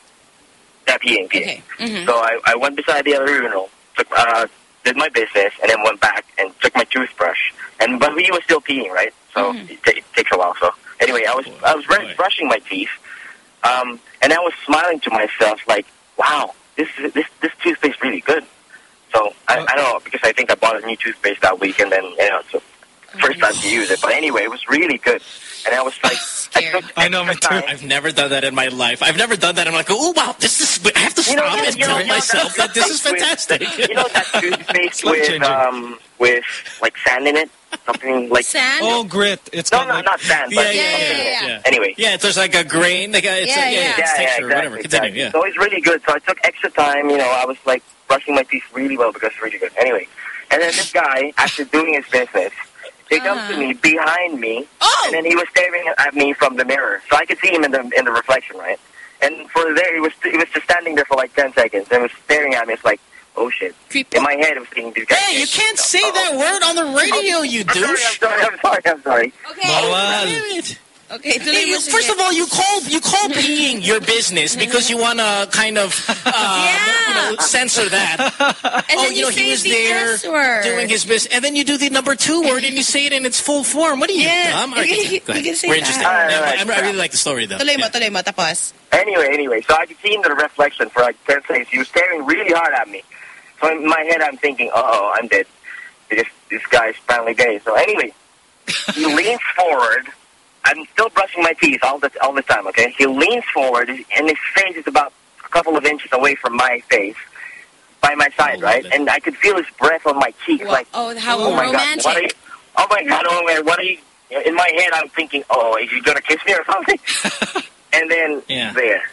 that peeing, peeing. Okay. Mhm. So I, I went beside the other urinal, took, uh, did my business, and then went back and took my toothbrush. And but he was still peeing, right? So Mhm. it, it takes a while. So anyway, I was I was brushing my teeth, um, and I was smiling to myself like, "Wow, this is this this toothpaste really good." So I, I don't know because I think I bought a new toothpaste that week, and then you know, so first time to use it. But anyway, it was really good, and I was like, I took I know, me extra too. time. I've never done that in my life. I've never done that. I'm like, oh wow, this is. I have to You know, stop that- and you know, tell you know, myself that this is with- fantastic. You know that toothpaste with life-changing. um with like sand in it, something like Sand? Oh, grit. It's no, no, like... not sand, Yeah, but yeah, something- yeah, yeah, yeah. Anyway, Yeah, there's like a grain. Like a, it's Yeah, a, yeah, yeah. it's yeah, texture, yeah, exactly, whatever. Continue. exactly. Yeah. So it's really good. So I took extra time. You know, I was like brushing my teeth really well because it's really good. Anyway, and then this guy, after doing his business, he comes to Uh-huh. me behind me, Oh! and then he was staring at me from the mirror, so I could see him in the in the reflection, right? And for there, he was he was just standing there for like ten seconds and was staring at me. It's like, oh shit. Creep. In my head, I'm thinking, this guy. Hey, you can't say that word on the radio, you I'm sorry, I'm douche. sorry, I'm sorry, I'm sorry. Okay. Bawal. Damn it. Okay, Hey, you- first of all, you call you call peeing your business because you want to kind of uh, you know censor that. And oh, then you know he was the there doing his business, and then you do the number two word and you say it in its full form. What are you Yeah, dumb? you Okay, can- go ahead. you can say We're that. interested. All right, Yeah, all right. I, I really like the story though. Tuloy mo, Yeah. tuloy mo, tapos. Anyway, anyway, so I could see in the reflection for like 10 seconds. He was staring really hard at me. So in my head, I'm thinking, uh-oh, I'm dead. Because this guy's finally gay. So anyway, he leans forward. I'm still brushing my teeth all the, all the time, okay? He leans forward, and his face is about a couple of inches away from my face. by my side, oh, right? And I could feel his breath on my cheek. Like, oh, how oh my romantic. God, what are you? Oh my God, oh my, what are you? In my head, I'm thinking, oh, is he gonna kiss me or something? and then Yeah. there.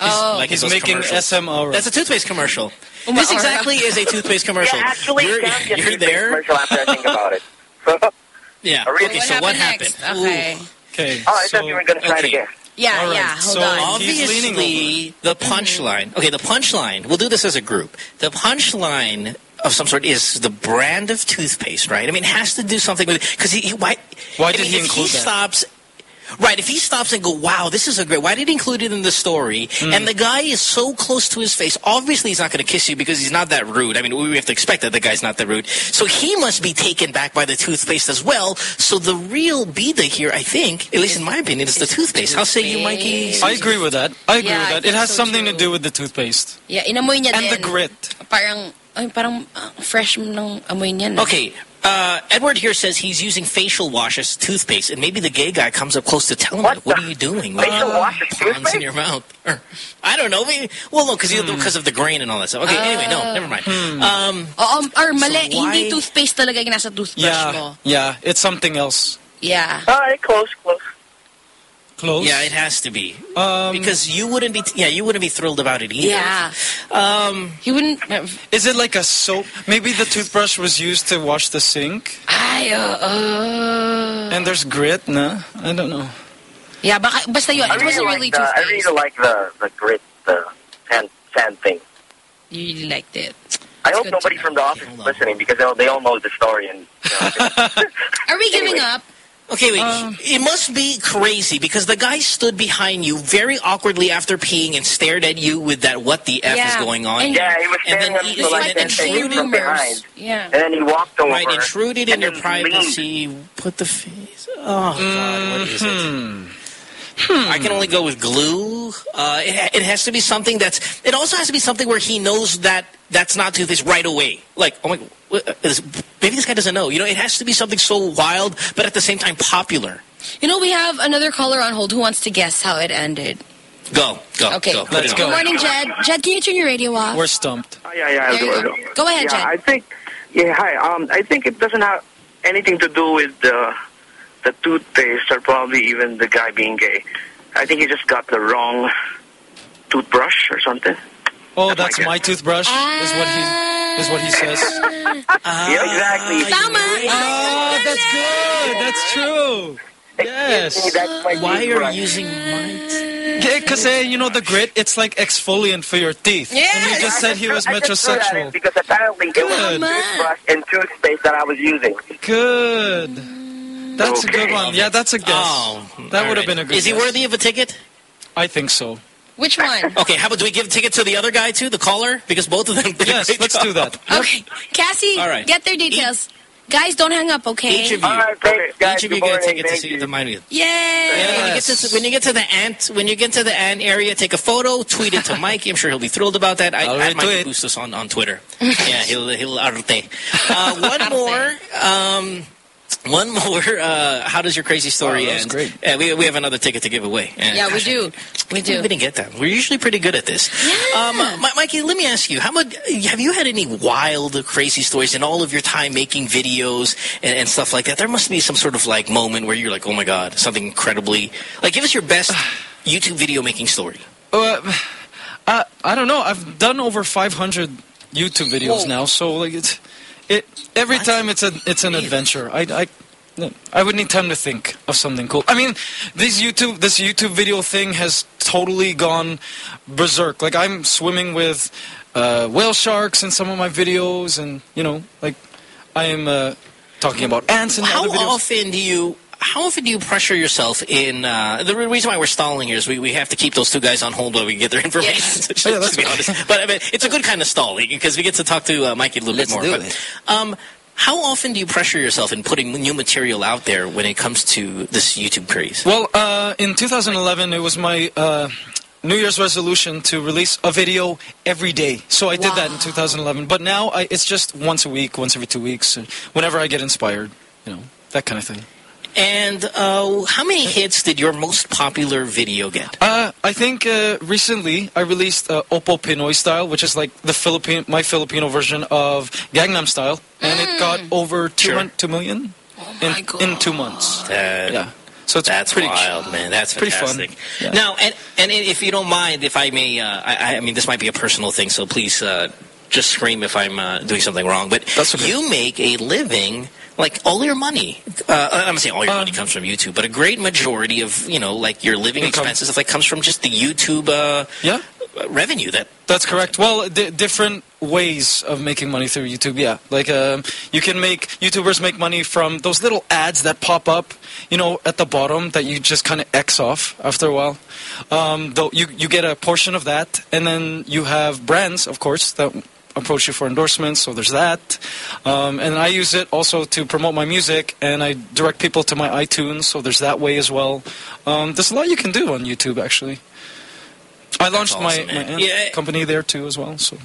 Oh. Like He's making commercials. SM aura. That's a toothpaste commercial. This exactly is a toothpaste commercial. Yeah, actually, you're, it can be a you're toothpaste there. commercial after I think about it. So, Yeah. Really? Okay, so what happened happened? next? Okay. Okay. oh, I so, thought you were gonna try okay. it again. Yeah, All right, yeah. Hold so- on. Obviously, the mm-hmm. punchline. Okay, the punchline. We'll do this as a group. The punchline of some sort is the brand of toothpaste, right? I mean, it has to do something with because he, he. Why? Why I did mean, he if include he that? stops? Right, if he stops and go, wow, this is a great, why did he include it in the story? Hmm. And the guy is so close to his face, obviously he's not going to kiss you because he's not that rude. I mean, we have to expect that the guy's not that rude. So he must be taken back by the toothpaste as well. So the real bida here, I think, at least in my opinion, is the toothpaste. How say you, Mikey? I agree with that. I agree Yeah, with that. It has so something too. to do with the toothpaste. Yeah, inamoy niya And the grit. Parang, ay, parang uh, fresh ng amoy niya. no? Okay, uh, Edward here says he's using facial wash as toothpaste, and maybe the gay guy comes up close to tell him, What like, what are you doing? Facial Like, wash as ponds in your mouth. Or, I don't know. Maybe, well, no, because because hmm. of the grain and all that stuff. Okay, anyway, no, uh, never mind. Hmm. Um, Oo, or mali, So why- hindi toothpaste talaga yung nasa toothbrush Yeah, mo. yeah. It's something else. Yeah. All right, close, close. Close. yeah, it has to be Um, because you wouldn't be. Yeah, you wouldn't be thrilled about it either. Yeah. Um, He wouldn't... is it like a soap? Maybe the toothbrush was used to wash the sink, Ay, oo. and there's grit. Nah, I don't know. Yeah, but basta yun. I It really wasn't like really the, I really like the the grit, the sand sand thing. You really liked it. I hope nobody from the office is listening because they all, they all know the story and. You know, Are we giving Anyway. up? Okay, wait. Um, it must be crazy because the guy stood behind you very awkwardly after peeing and stared at you with that "What the f is going on?" And- yeah, he was And staring then at he- me it's like like that, intrude and from behind. Yeah. And then he walked over. Right, intruded in your then privacy. Put the face. Oh God, what is it? Hmm. I can only go with glue. Uh, it, it has to be something that's. It also has to be something where he knows that that's not toothpaste right away. Like, oh my, what, uh, is- maybe this guy doesn't know. You know, it has to be something so wild, but at the same time popular. You know, we have another caller on hold who wants to guess how it ended. Go, go, Okay. go. Let's go. Good morning, Jed. Jed, can you turn your radio off? We're stumped. Oh, yeah, yeah, I'll do go. I'll do. Go ahead, Yeah, Jed. I think, yeah, hi. Um, I think it doesn't have anything to do with the the toothpaste or probably even the guy being gay. I think he just got the wrong toothbrush or something. Oh, That's my that's guess. my toothbrush. Is what he is what he says. Ah. yeah, exactly. Tama. Ah, oh, that's good. That's true. Yes. That's my Why are you using mine? Because eh, you know the grit, it's like exfoliant for your teeth. Yeah. And you just said he was I just threw that in metrosexual. because apparently it was a toothbrush and toothpaste that I was using. Good. That's a good one. Yeah, that's a guess. Oh, that would have right. been a good Is he guess. worthy of a ticket? I think so. Which one? Okay, how about do we give a ticket to the other guy too, the caller? Because both of them did Yes, great let's job. do that. Okay. Cassie, All right. get their details. Guys, don't hang up, okay? Each of you, All right, thanks, guys. each of you get a ticket to see you. the mind wheel. Yay! When you get to when you get to the ant when you get to the ant area, take a photo, tweet it to Mikey. I'm sure he'll be thrilled about that. I, I'll add Mikey retweet. Bustos on on Twitter. yeah, he'll he'll arte. Uh, one more. Um, one more. Uh, how does your crazy story Wow, that was end? great. Yeah, we we have another ticket to give away. And Yeah, we do. We do. We didn't get that. We're usually pretty good at this. Yeah. Um, Mikey, let me ask you: How much have you had any wild, crazy stories in all of your time making videos and, and stuff like that? There must be some sort of like moment where you're like, "Oh my god, something incredibly!" Like, give us your best YouTube video making story. Uh, I, I don't know. I've done over 500 YouTube videos Whoa. now, so like it's it every What? time it's a it's an adventure. I I I would need time to think of something cool. I mean, this YouTube this YouTube video thing has totally gone berserk. Like I'm swimming with uh, whale sharks in some of my videos, and you know, like I am uh, talking about ants in How other videos. often do you? How often do you pressure yourself in? Uh, the reason why we're stalling here is we, we have to keep those two guys on hold while we get their information. Yes. to, Yeah, that's be fine. honest, but I mean, it's a good kind of stalling because we get to talk to uh, Mikey a little Let's bit more. do but, it. Um, how often do you pressure yourself in putting new material out there when it comes to this YouTube craze? Well, uh, in 2011, it was my uh, New Year's resolution to release a video every day. So I did that in 2011. But now I, it's just once a week, once every two weeks, uh, whenever I get inspired, you know, that kind of thing. And uh, how many hits did your most popular video get? Uh, I think uh, recently I released uh, Oppa Pinoy Style, which is like the Philippine, my Filipino version of Gangnam Style, and it got over two, Sure. 2 million in, in two months. That- yeah. So it's That's pretty wild, man. That's pretty fun. Yeah. Now, and and if you don't mind, if I may, uh, I, I mean, this might be a personal thing, so please uh, just scream if I'm uh, doing something wrong. But you make a living. Like all your money, uh, I'm not saying all your money comes from YouTube, but a great majority of you know, like your living Income. expenses, like comes from just the YouTube uh, Yeah. revenue. That That's correct. Well, di different ways of making money through YouTube. Yeah, like um, you can make YouTubers make money from those little ads that pop up, you know, at the bottom that you just kind of X off after a while. Um, though you you get a portion of that, and then you have brands, of course, that approach you for endorsements. So there's that, um, and I use it also to promote my music, and I direct people to my iTunes. So there's that way as well. Um, there's a lot you can do on YouTube, actually. I launched awesome, my, my Yeah. company there too as well. So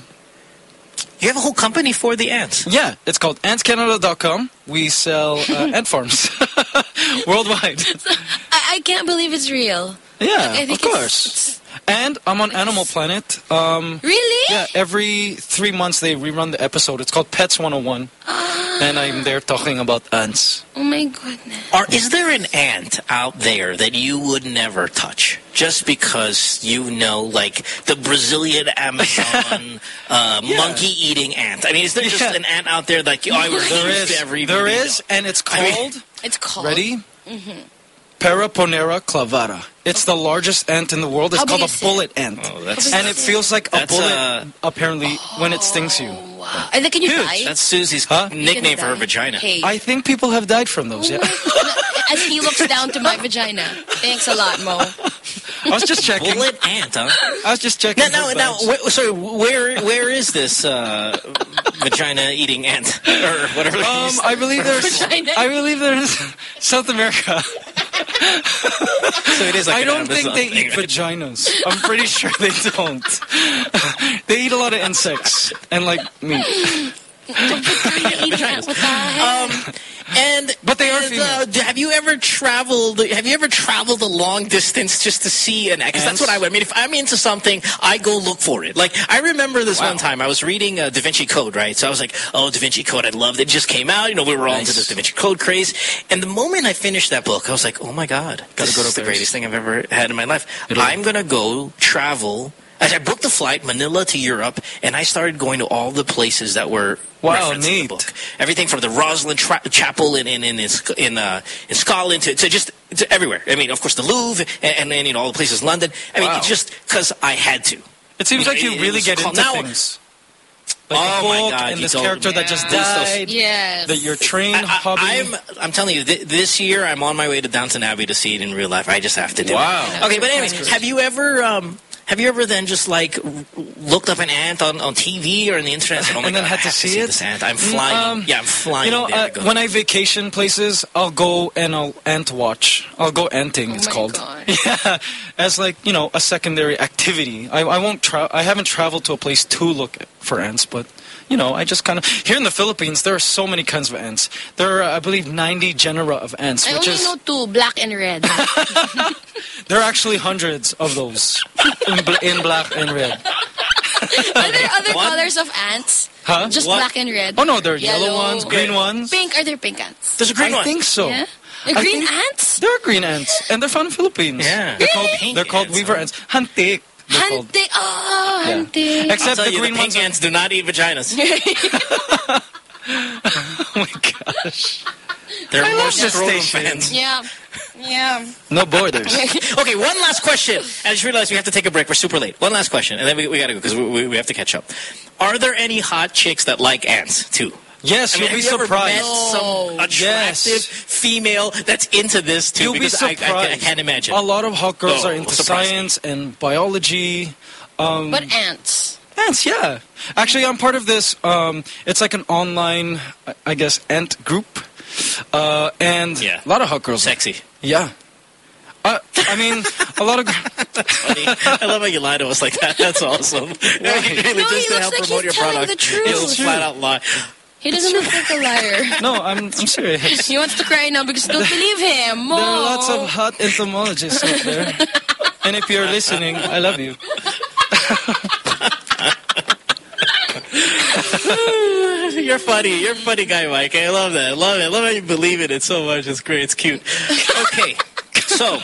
you have a whole company for the ants. yeah, it's called antscanada.com. We sell uh, ant farms worldwide. I, I can't believe it's real. Yeah, I think of course. And I'm on Animal Planet. Um, Really? yeah, every three months they rerun the episode. It's called Pets 101. and I'm there talking about ants. Oh my goodness. Or is there an ant out there that you would never touch just because you know, like the Brazilian Amazon uh, monkey-eating ant? I mean, is there just an ant out there that you, I refuse There is. to ever even There be is, and it's I mean- called... It's called. Ready? Mm-hmm. Paraponera clavata. It's the largest ant in the world. It's How called a is it? bullet ant. Oh, that's- and it feels like a bullet, uh, apparently, when it stings you. Wow. And then can you Huge. die? That's Susie's Huh? nickname for her vagina. Hey. I think people have died from those, yeah. As he looks down to my vagina. Thanks a lot, Mo. I was just checking. Bullet ant, huh? I was just checking. Now, now, for now wh- sorry, where where is this uh, vagina-eating ant or whatever? Um? I believe there's. Vagina. I believe there's South America. so it is like I don't think they thing, eat right? vaginas. I'm pretty sure they don't. they eat a lot of insects and like meat. What the heck? Um, and But they are and, female. uh, have you ever traveled? Have you ever traveled a long distance just to see an? Because that's what I would. I mean, if I'm into something, I go look for it. Like I remember this Wow. one time I was reading uh, Da Vinci Code, right? So I was like, oh, Da Vinci Code, I loved it. it. Just came out, you know, we were all into Nice. this Da Vinci Code craze. And the moment I finished that book, I was like, oh my god, this go to is the greatest thing I've ever had in my life. Italy. I'm gonna go travel. I I booked the flight, Manila to Europe, and I started going to all the places that were Wow, referenced in the neat. book. Everything from the Rosslyn Tra- Chapel in in in in, in, uh, in Scotland to, to just to everywhere. I mean, of course, the Louvre and, and, and you know all the places, London. I mean, Wow. just because I had to. It seems like you It- it really was get called- into now- things. Like Oh the my book God, and this character me. that just Yeah. died. Yes. That your train I, hobby. am I'm telling you, th- this year I'm on my way to Downton Abbey to see it in real life. I just have to do Wow. it. Okay, but anyways, have you ever um, have you ever then just like looked up an ant on, on TV or on the internet and, said, oh my And then God, had I to have see see it? this ant. I'm flying. um, yeah, I'm flying. You know, there uh, when I vacation places, I'll go and I'll ant watch. I'll go anting. Oh it's my called. God. Yeah, as like you know a secondary activity. I, I won't tra- I haven't traveled to a place to look for ants, but you know I just kind of here in the Philippines there are so many kinds of ants. There are I believe 90 genera of ants, I which only is know two, black and red. there are actually hundreds of those in, bl- in black and red. Are there other What? colors of ants? Huh? Just What? black and red. Oh no, there are yellow, ones, green ones. Pink. Are there pink ants? There's a green I one. think so. Yeah. The I green ants? There are green ants, and they're found in the Philippines. Yeah. they're called they're called ants, weaver huh? ants. Hantik. They're. Hunting. Oh, Yeah. hunting. I'll Except the you, green the ones. pink Are, ants do not eat vaginas. oh my gosh! They're I more love this scrotum station. fans. yeah. Yeah. No borders. okay, one last question. I just realized we have to take a break. We're super late. One last question, and then we, we got to go because we, we, we have to catch up. Are there any hot chicks that like ants too? Yes, I mean, you'll be have you ever surprised. met some attractive Yes. female that's into this too? You'll be because I, surprised. I, I can't imagine. A lot of hot girls Oh, are into science and biology. Um, But ants. ants, yeah. Actually, I'm part of this. Um, it's like an online, I- I guess, ant group, uh, and Yeah. a lot of hot girls. Sexy. Yeah. Uh, I mean, a lot of. Funny. I love how you lie to us like that. That's awesome. really, No, just he to looks help like promote he's your telling product. the truth. He'll It's flat out lie. He doesn't look like a liar. No, I'm, I'm serious. He wants to cry now because don't believe him. Mo. There are lots of hot entomologists out there. and if you're listening, I love you. You're funny. You're a funny guy, Mike. I love that. I love it. I love how you believe in it so much. It's great. It's cute. Okay. So,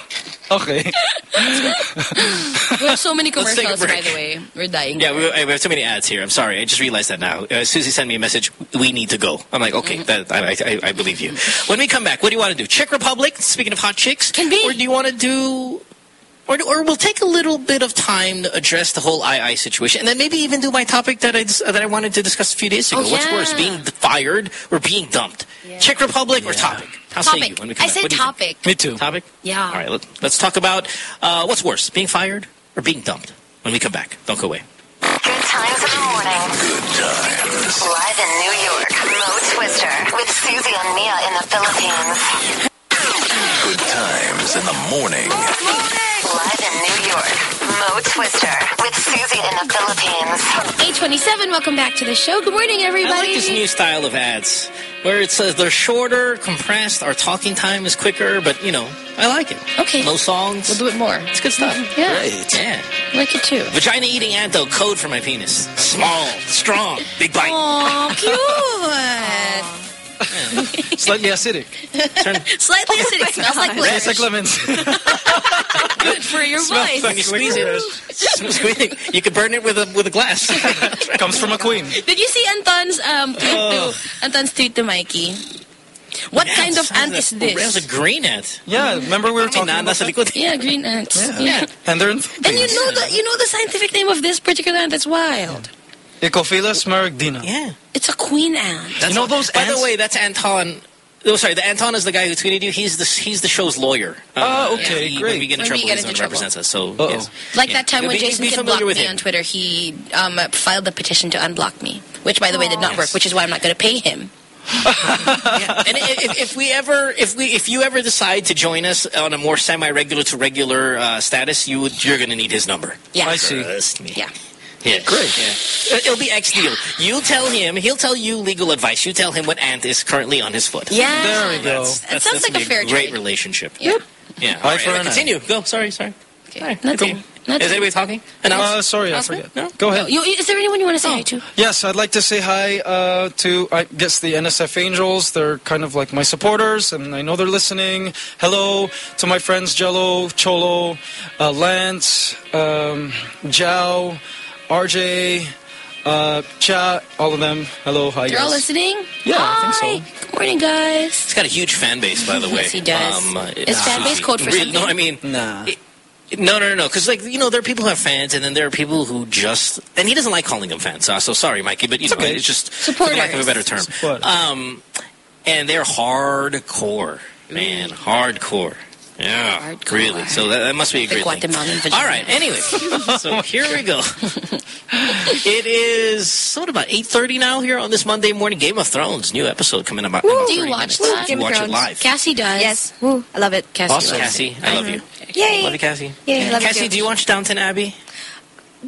Okay. We have so many Let's take a commercials, by the way. We're dying. yeah, we, we have too many ads here. I'm sorry. I just realized that now. Uh, Susie sent me a message. We need to go. I'm like, okay, that, I, I, I believe you. When we come back, what do you want to do? Czech Republic, speaking of hot chicks? Can be. Or do you want to do... Or, or we'll take a little bit of time to address the whole II situation, and then maybe even do my topic that I that I wanted to discuss a few days ago. Oh, What's worse, being fired or being dumped? Czech Republic or topic? How say you Topic. when we come I back? say What do you think? topic. Me too. Topic? Yeah. All right, let, let's talk about uh, what's worse, being fired or being dumped when we come back. Don't go away. Good times in the morning. Good times. Live in New York, Mo Twister with Susie and Mia in the Philippines. Good times in the morning. Live in New York, Mo Twister with Susie in the Philippines. 827, welcome back to the show. Good morning, everybody. I everybody. like this new style of ads where it says they're shorter, compressed, our talking time is quicker, but, you know, I like it. Okay. No songs. We'll do it more. It's good stuff. Mm-hmm. Yeah. Great. Yeah. I like it too. Vagina eating anto, code for my penis. Small, strong, big bite. Aw, cute. Slightly acidic. Turn, Slightly acidic. Smells like Tastes like lemons. Good for your voice. when you squeeze it, squeeze it, you could burn it with a with a glass. Comes from a queen. Did you see Anton's um tweet to Anton's tweet to Mikey? What Yeah, kind of ant is It was this? a green ant. Yeah, remember we were talking Nah, about nasa that? Yeah, green ants. Yeah. And they're in And you know the you know the scientific name of this particular ant that's wild. Oecophylla smaragdina. Yeah. It's a queen ant. That's You know those By ants? the way, that's Anton. Oh, sorry. The Anton is the guy who tweeted you. He's the he's the show's lawyer. Oh, okay, he- great. When we get in When trouble, we get he's into the one who trouble. represents us. So, Uh-oh. yes. Like Yeah. that time when Be- be Jason Kidd familiar blocked me him. on Twitter, he um, filed a petition to unblock me, which, by the way, did not work, which is why I'm not going to pay him. yeah. And if, if we ever, if we, if you ever decide to join us on a more semi-regular to regular uh, status, you would, you're going to need his number. Yeah. I see. Trust me. Yeah. Yeah. Great. Yeah. It'll be X deal. You tell him, he'll tell you legal advice. You tell him what ant is currently on his foot. Yeah. There we go. That's, That that's, sounds that's like a gonna fair great trade. relationship. Yep. Yeah. Eye All for an eye. continue. Go. Sorry. Sorry. Okay. All right, Nothing. continue. Nothing. Is anybody talking? Announce? Uh, sorry, I Announcement? forget. No? Go ahead. You, is there anyone you want to say hi to? Yes, I'd like to say hi uh, to, I guess, the NSF Angels. They're kind of like my supporters, and I know they're listening. Hello to my friends Jello, Cholo, uh, Lance, um, Jao, RJ, uh, Cha, all of them. Hello, hi, You're all listening? Yeah, I think so. Good morning, guys. He's got a huge fan base, by the way. Yes, he does. Um, uh, fan base code for really, No. I mean, Nah. it- no, no, no, no. Because like you know, there are people who have fans, and then there are people who just. And he doesn't like calling them fans. Uh, so sorry, Mikey, but you know, okay. it's just for lack of a better term. Support. Um, and they're hardcore, man, hardcore. Yeah, Hardcore. really. So that, that must be a The great thing. Guatemalan vagina. All right. Anyway, so here we go. it is what about eight thirty now here on this Monday morning. Game of Thrones new episode coming up. in about Do you watch minutes. that? Game of watch it Thrones. live. Cassie does. Yes. Woo, I love it. Cassie Awesome, Cassie. I love uh-huh. you. Yay. Love you, Cassie. Yay, love Cassie, too. do you watch Downton Abbey?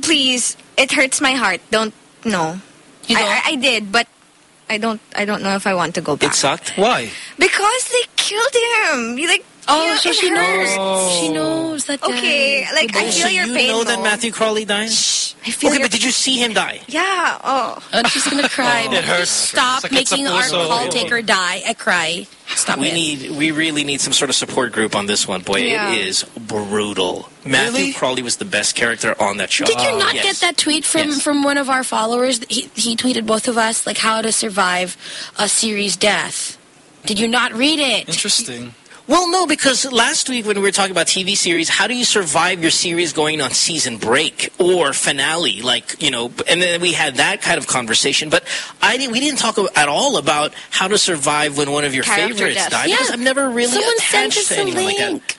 Please, it hurts my heart. Don't, no. You I, don't? I, I did, but I don't, I don't know if I want to go back. It sucked. Why? Because they killed him. You like, Oh, you so she hurts. knows. She knows that guy. Okay, uh, like, I Oh, feel so your you pain, You know that Matthew Crawley died? I feel Okay, your but did you see him die? Yeah, oh. And she's gonna cry. Oh. It hurts. Stop Sakit sa making our puso. call taker die. I cry. Stop We it. need, we really need some sort of support group on this one. Boy, Yeah. it is brutal. Matthew Really? Crawley was the best character on that show. Did you oh, not Yes. get that tweet from Yes. from one of our followers? He he tweeted both of us like how to survive a series death. Did you not read it? Interesting. Well, no, because last week when we were talking about TV series, how do you survive your series going on season break or finale? Like, you know, and then we had that kind of conversation. But I didn't, we didn't talk at all about how to survive when one of your Character favorites died. Yeah. Because I've never really Someone sent attached us to anyone like that.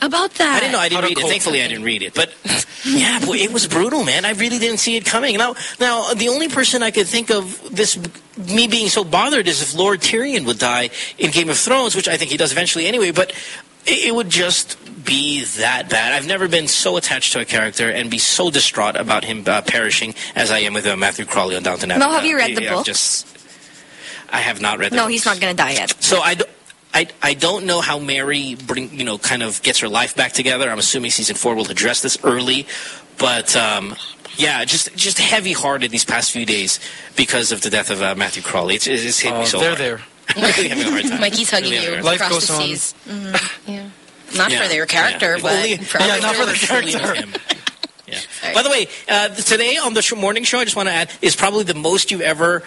Link about that. I didn't know. I didn't read it. Thankfully, I didn't read it. But yeah, boy, it was brutal, man. I really didn't see it coming. Now, now the only person I could think of this me being so bothered is if Lord Tyrion would die in Game of Thrones, which I think he does eventually anyway. But it, it would just be that bad. I've never been so attached to a character and be so distraught about him uh, perishing as I am with uh, Matthew Crawley on Downton Abbey. No, have you read Uh, the yeah, I've? Just, I have not read the No, books. he's not gonna die yet. So I, do- I, I don't know how Mary bring you know kind of gets her life back together. I'm assuming season four will address this early, but um, yeah, just just heavy hearted these past few days because of the death of uh, Matthew Crawley. It's, it's hit Oh, me so they're hard. there. I'm really having a hard time. Mikey's hugging Really you having a hard Life across goes the on. seas. Yeah. Not Yeah. for their character, Yeah. But only- for Yeah, not for the character. him. Yeah. By the way, uh, today on the sh- morning show, I just want to add, is probably the most you've ever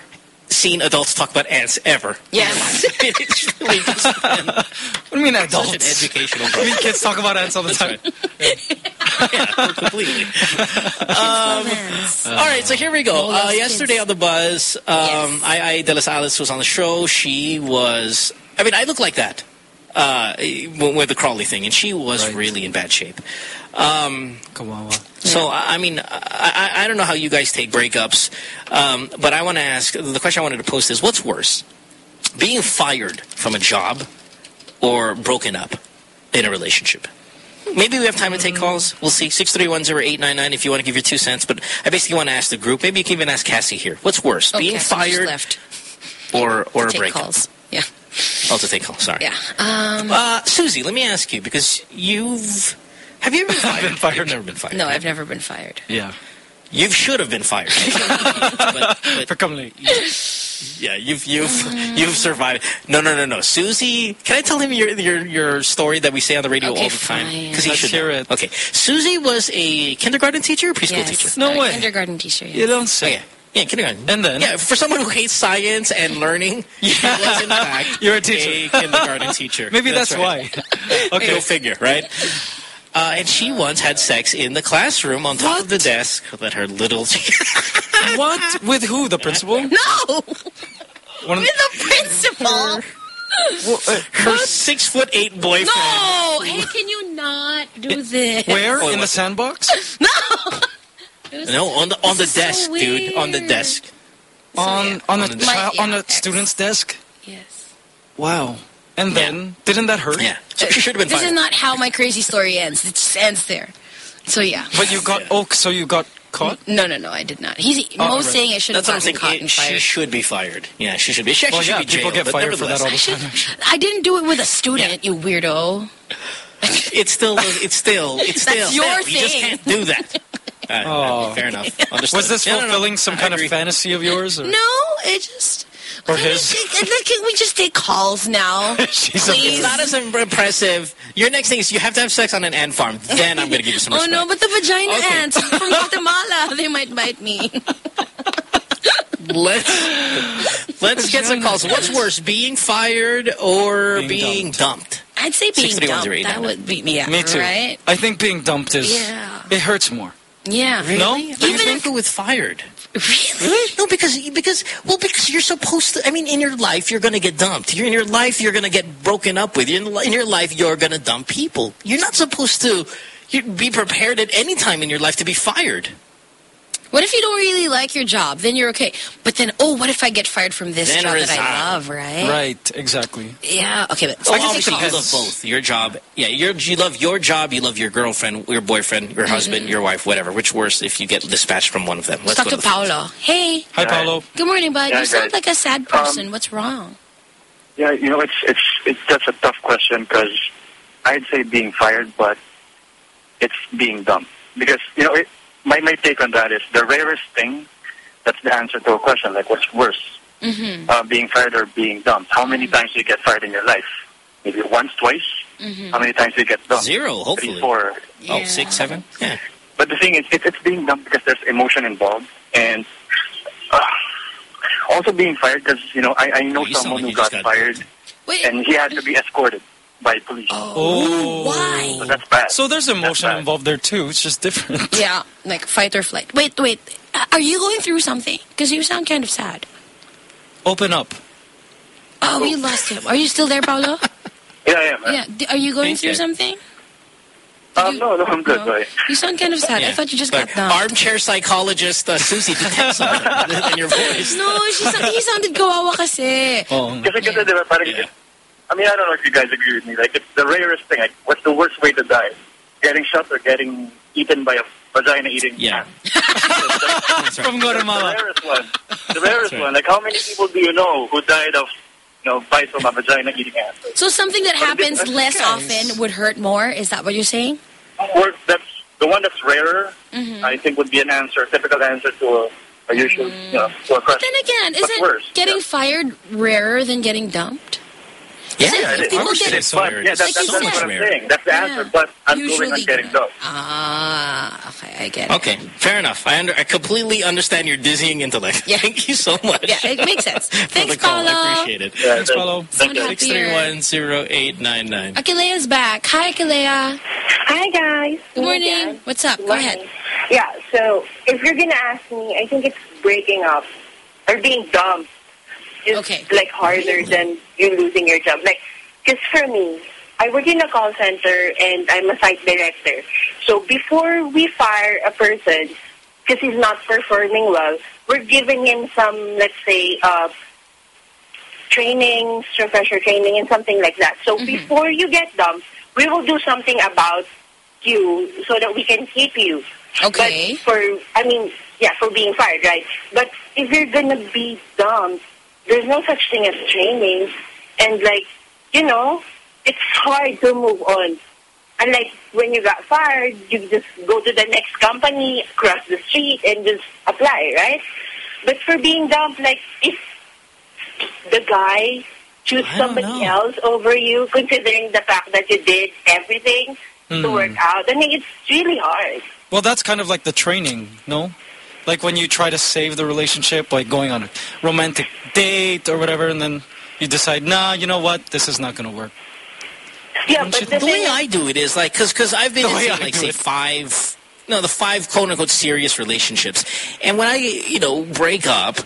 seen adults talk about ants ever. Yes. it's really just been What do you mean such adults? an educational I mean, kids talk about ants all the time. yeah, completely. Um, all right, so here we go. Uh, yesterday on the buzz, um, Yes. I, I delas Alas was on the show. She was, I mean, I look like that uh, with the Crawley thing, and she was Right. really in bad shape. Um, Kawawa. so I I mean, I, I I don't know how you guys take breakups, um, but I want to ask the question I wanted to post is: What's worse, being fired from a job or broken up in a relationship? Maybe we have time to take calls. We'll see. Six three one zero eight nine nine. If you want to give your two cents, but I basically want to ask the group. Maybe you can even ask Cassie here. What's worse, Okay, being so just fired left. or or a Take breakup? calls. Yeah. Oh, to take calls. Sorry. Yeah. Um, Uh, Susie, let me ask you because you've have you ever been fired? been fired. You've never been fired. no, I've never been fired. Yeah. You should have been fired. but, but For coming late. yeah, you've you've you've survived. No, no, no, no. Susie, can I tell him your your your story that we say on the radio Okay, all the time? fine. Because he Let's should hear know. it. Okay, Susie was a kindergarten teacher or preschool yes. teacher. No Uh, way. Kindergarten teacher. Yes. You don't say. yeah. Yeah, kindergarten. And then? Yeah, for someone who hates science and learning, yeah. he was in fact You're a teacher. kindergarten teacher. Maybe that's, right. why. Okay. Go figure, right? Uh, and she once had sex in the classroom on top of the desk that her little... what? With who? The principal? No, One with the principal. her six foot eight boyfriend. No, hey, can you not do this? Where? Oh, In the sandbox? No. It was- No, on the on the This is so desk, dude. On the desk. On on a On the- child, My- on yeah, a ex. student's desk? Yes. Wow. And then didn't that hurt? Yeah. So she should have been This fired. is not how my crazy story ends. It just ends there. So yeah. But you got oh, so you got caught? No, no, no, I did not. He's Oh, Mo's right. saying I should have I'm gotten saying. caught It- and she should be fired. Yeah, she should be. She actually Well, yeah, should be people jailed, get fired for that all nevertheless, the I time. should. I didn't do it with a student, you weirdo. It's still. It's still. It's That's still. your You just can't do that. Uh, Oh. Fair enough. Understood. Was this Yeah, no, no, fulfilling some I kind agree. of fantasy of yours? Or? No, it just. Or Can his? we- Can can we just take calls now? She's Please. It's not as impressive. Your next thing is you have to have sex on an ant farm. Then I'm going to give you some Oh no, but the vagina Okay. ants from Guatemala, they might bite me. Let's let's get some calls. What's worse, being fired or Being being, dumped? I'd say being 6310899. dumped. That would be yeah, Me too. right? I think being dumped is Yeah. it hurts more. Yeah. No? I Even think if go with fired. really, No, because because well, because you're supposed to. I mean, in your life, you're going to get dumped. You're in your life, you're going to get broken up with. In, in your life, you're going to dump people. You're not supposed to. You be prepared at any time in your life to be fired. What if you don't really like your job? Then you're okay. But then, oh, what if I get fired from this Then job that. I love? Right? Right, exactly. Yeah. Okay, but So I guess it obviously, you love both. Your job, yeah. Your, you love your job. You love your girlfriend, your boyfriend, your husband, mm-hmm. your wife, whatever. Which worse if you get dispatched from one of them? let's talk go to the phones. Paolo. Hey, Hi, Paolo. good morning, bud. Yeah, you sound guys. like a sad person. Um, What's wrong? Yeah, you know, it's it's it's that's a tough question because I'd say being fired, but it's being dumped because you know it, my my take on that is the rarest thing. That's the answer to a question like what's worse, Mm-hmm. uh, being fired or being dumped? How many times do you get fired in your life? Maybe once, twice. Mm-hmm. How many times do you get dumped? Zero, Three, hopefully. four. Oh, six, seven. Yeah. But the thing is, it, it's being dumped because there's emotion involved, and uh, also being fired because you know I, I know you sound someone who got, got fired Wait. and he had to be escorted by police. Oh. Why? So that's bad. So there's emotion involved there too. It's just different. Yeah, like fight or flight. Wait, wait. Uh, Are you going through something? Because you sound kind of sad. Open up. Oh, we lost him. Are you still there, Paolo? yeah, yeah, man. yeah. Are you going Thanks, through guys. something? Um, no, no, I'm good. No. You sound kind of sad. I thought you just But got dumped. armchair psychologist uh, Susie detects something in your voice. No, she sound, he sounded kawawa kasi. Oh. Kasi, kasi, di ba, parang, Yeah. I mean, I don't know if you guys agree with me. Like, it's the rarest thing. Like, what's the worst way to die? Getting shot or getting eaten by a vagina eating Yeah. ant? That's right. From The rarest one. The the rarest one. Like, how many people do you know who died of, you know, bites from a vagina eating ants? So something that happens less guys- often would hurt more. Is that what you're saying? Or that's the one that's rarer. Mhm. I think would be an answer, a typical answer to a, a usual, you know, to a question. Then again, isn't worse, getting fired rarer than getting dumped? Yeah, Isn't- Yeah, if people get- say so. But, yeah, that's, Like that's, you that's said. what I'm saying. That's the answer. But I'm going Usually on getting dumped. Ah, okay, I get it. Okay, fair enough. I under, I completely understand your dizzying intellect. Thank you so much. Yeah, it makes sense. Thanks, the call. I Paulo. appreciate it. Yeah, Thanks, Paulo. Sound happier. Six three one zero eight nine nine. Akilea's back. Hi, Akilea. Hi, guys. Good morning. What's up? Go ahead. Yeah, so if you're going to ask me, I think it's breaking up or being dumped is like harder than you losing your job. Like, because for me, I work in a call center and I'm a site director. So before we fire a person, because he's not performing well, we're giving him some, let's say, uh, training, refresher training, and something like that. So before you get dumped, we will do something about you so that we can keep you. Okay. But for, I mean, yeah, for being fired, right? But if you're gonna be dumped, there's no such thing as training, and like, you know, it's hard to move on. And like when you got fired, you just go to the next company, cross the street, and just apply, right? But for being dumped, like if the guy choose somebody else over you, considering the fact that you did everything to Hmm. work out, I mean, it's really hard. Well, that's kind of like the training, no? Like when you try to save the relationship, like going on a romantic date or whatever, and then you decide, nah, you know what, this is not going to work. Yeah, but the, way I do it is like because because I've been in I like say it. five no the five quote unquote serious relationships, and when I you know break up.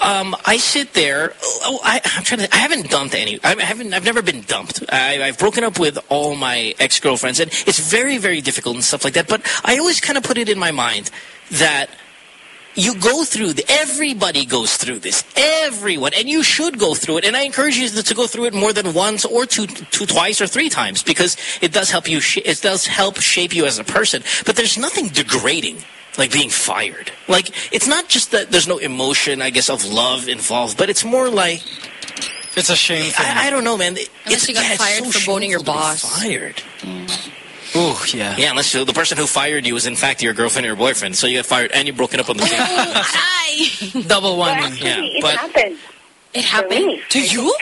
Um, I sit there. Oh, I, I'm trying to. I haven't dumped any. I haven't. I've never been dumped. I, I've broken up with all my ex girlfriends, and it's very, very difficult and stuff like that. But I always kind of put it in my mind that you go through the, everybody goes through this everyone and you should go through it and i encourage you to go through it more than once or two, two twice or three times because it does help you sh it does help shape you as a person but there's nothing degrading like being fired. Like it's not just that there's no emotion i guess of love involved but it's more like it's a shame I, I don't know man. It- Unless it's you got yeah, fired so for boning your shameful to be boss. fired Ooh, yeah. yeah unless the person who fired you was in fact your girlfriend or your boyfriend so you got fired and you broken up on the same Hi. double But one actually, yeah it but happened. It happened to you?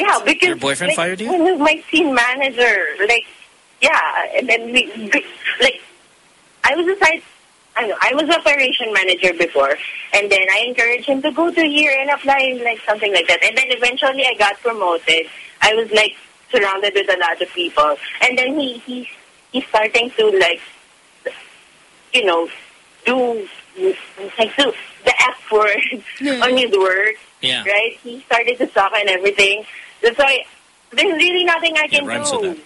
Yeah, because Your boyfriend like, fired you? He was my team manager. Like, yeah, and then we, we- like, I was a site. I know, I was operation manager before, and then I encouraged him to go to here and apply, like something like that. And then eventually, I got promoted. I was like surrounded with a lot of people, and then he he he's starting to like, you know, do like do the F word on his work Yeah. right? He started to suck and everything. That's why there's really nothing I can rhymes do, with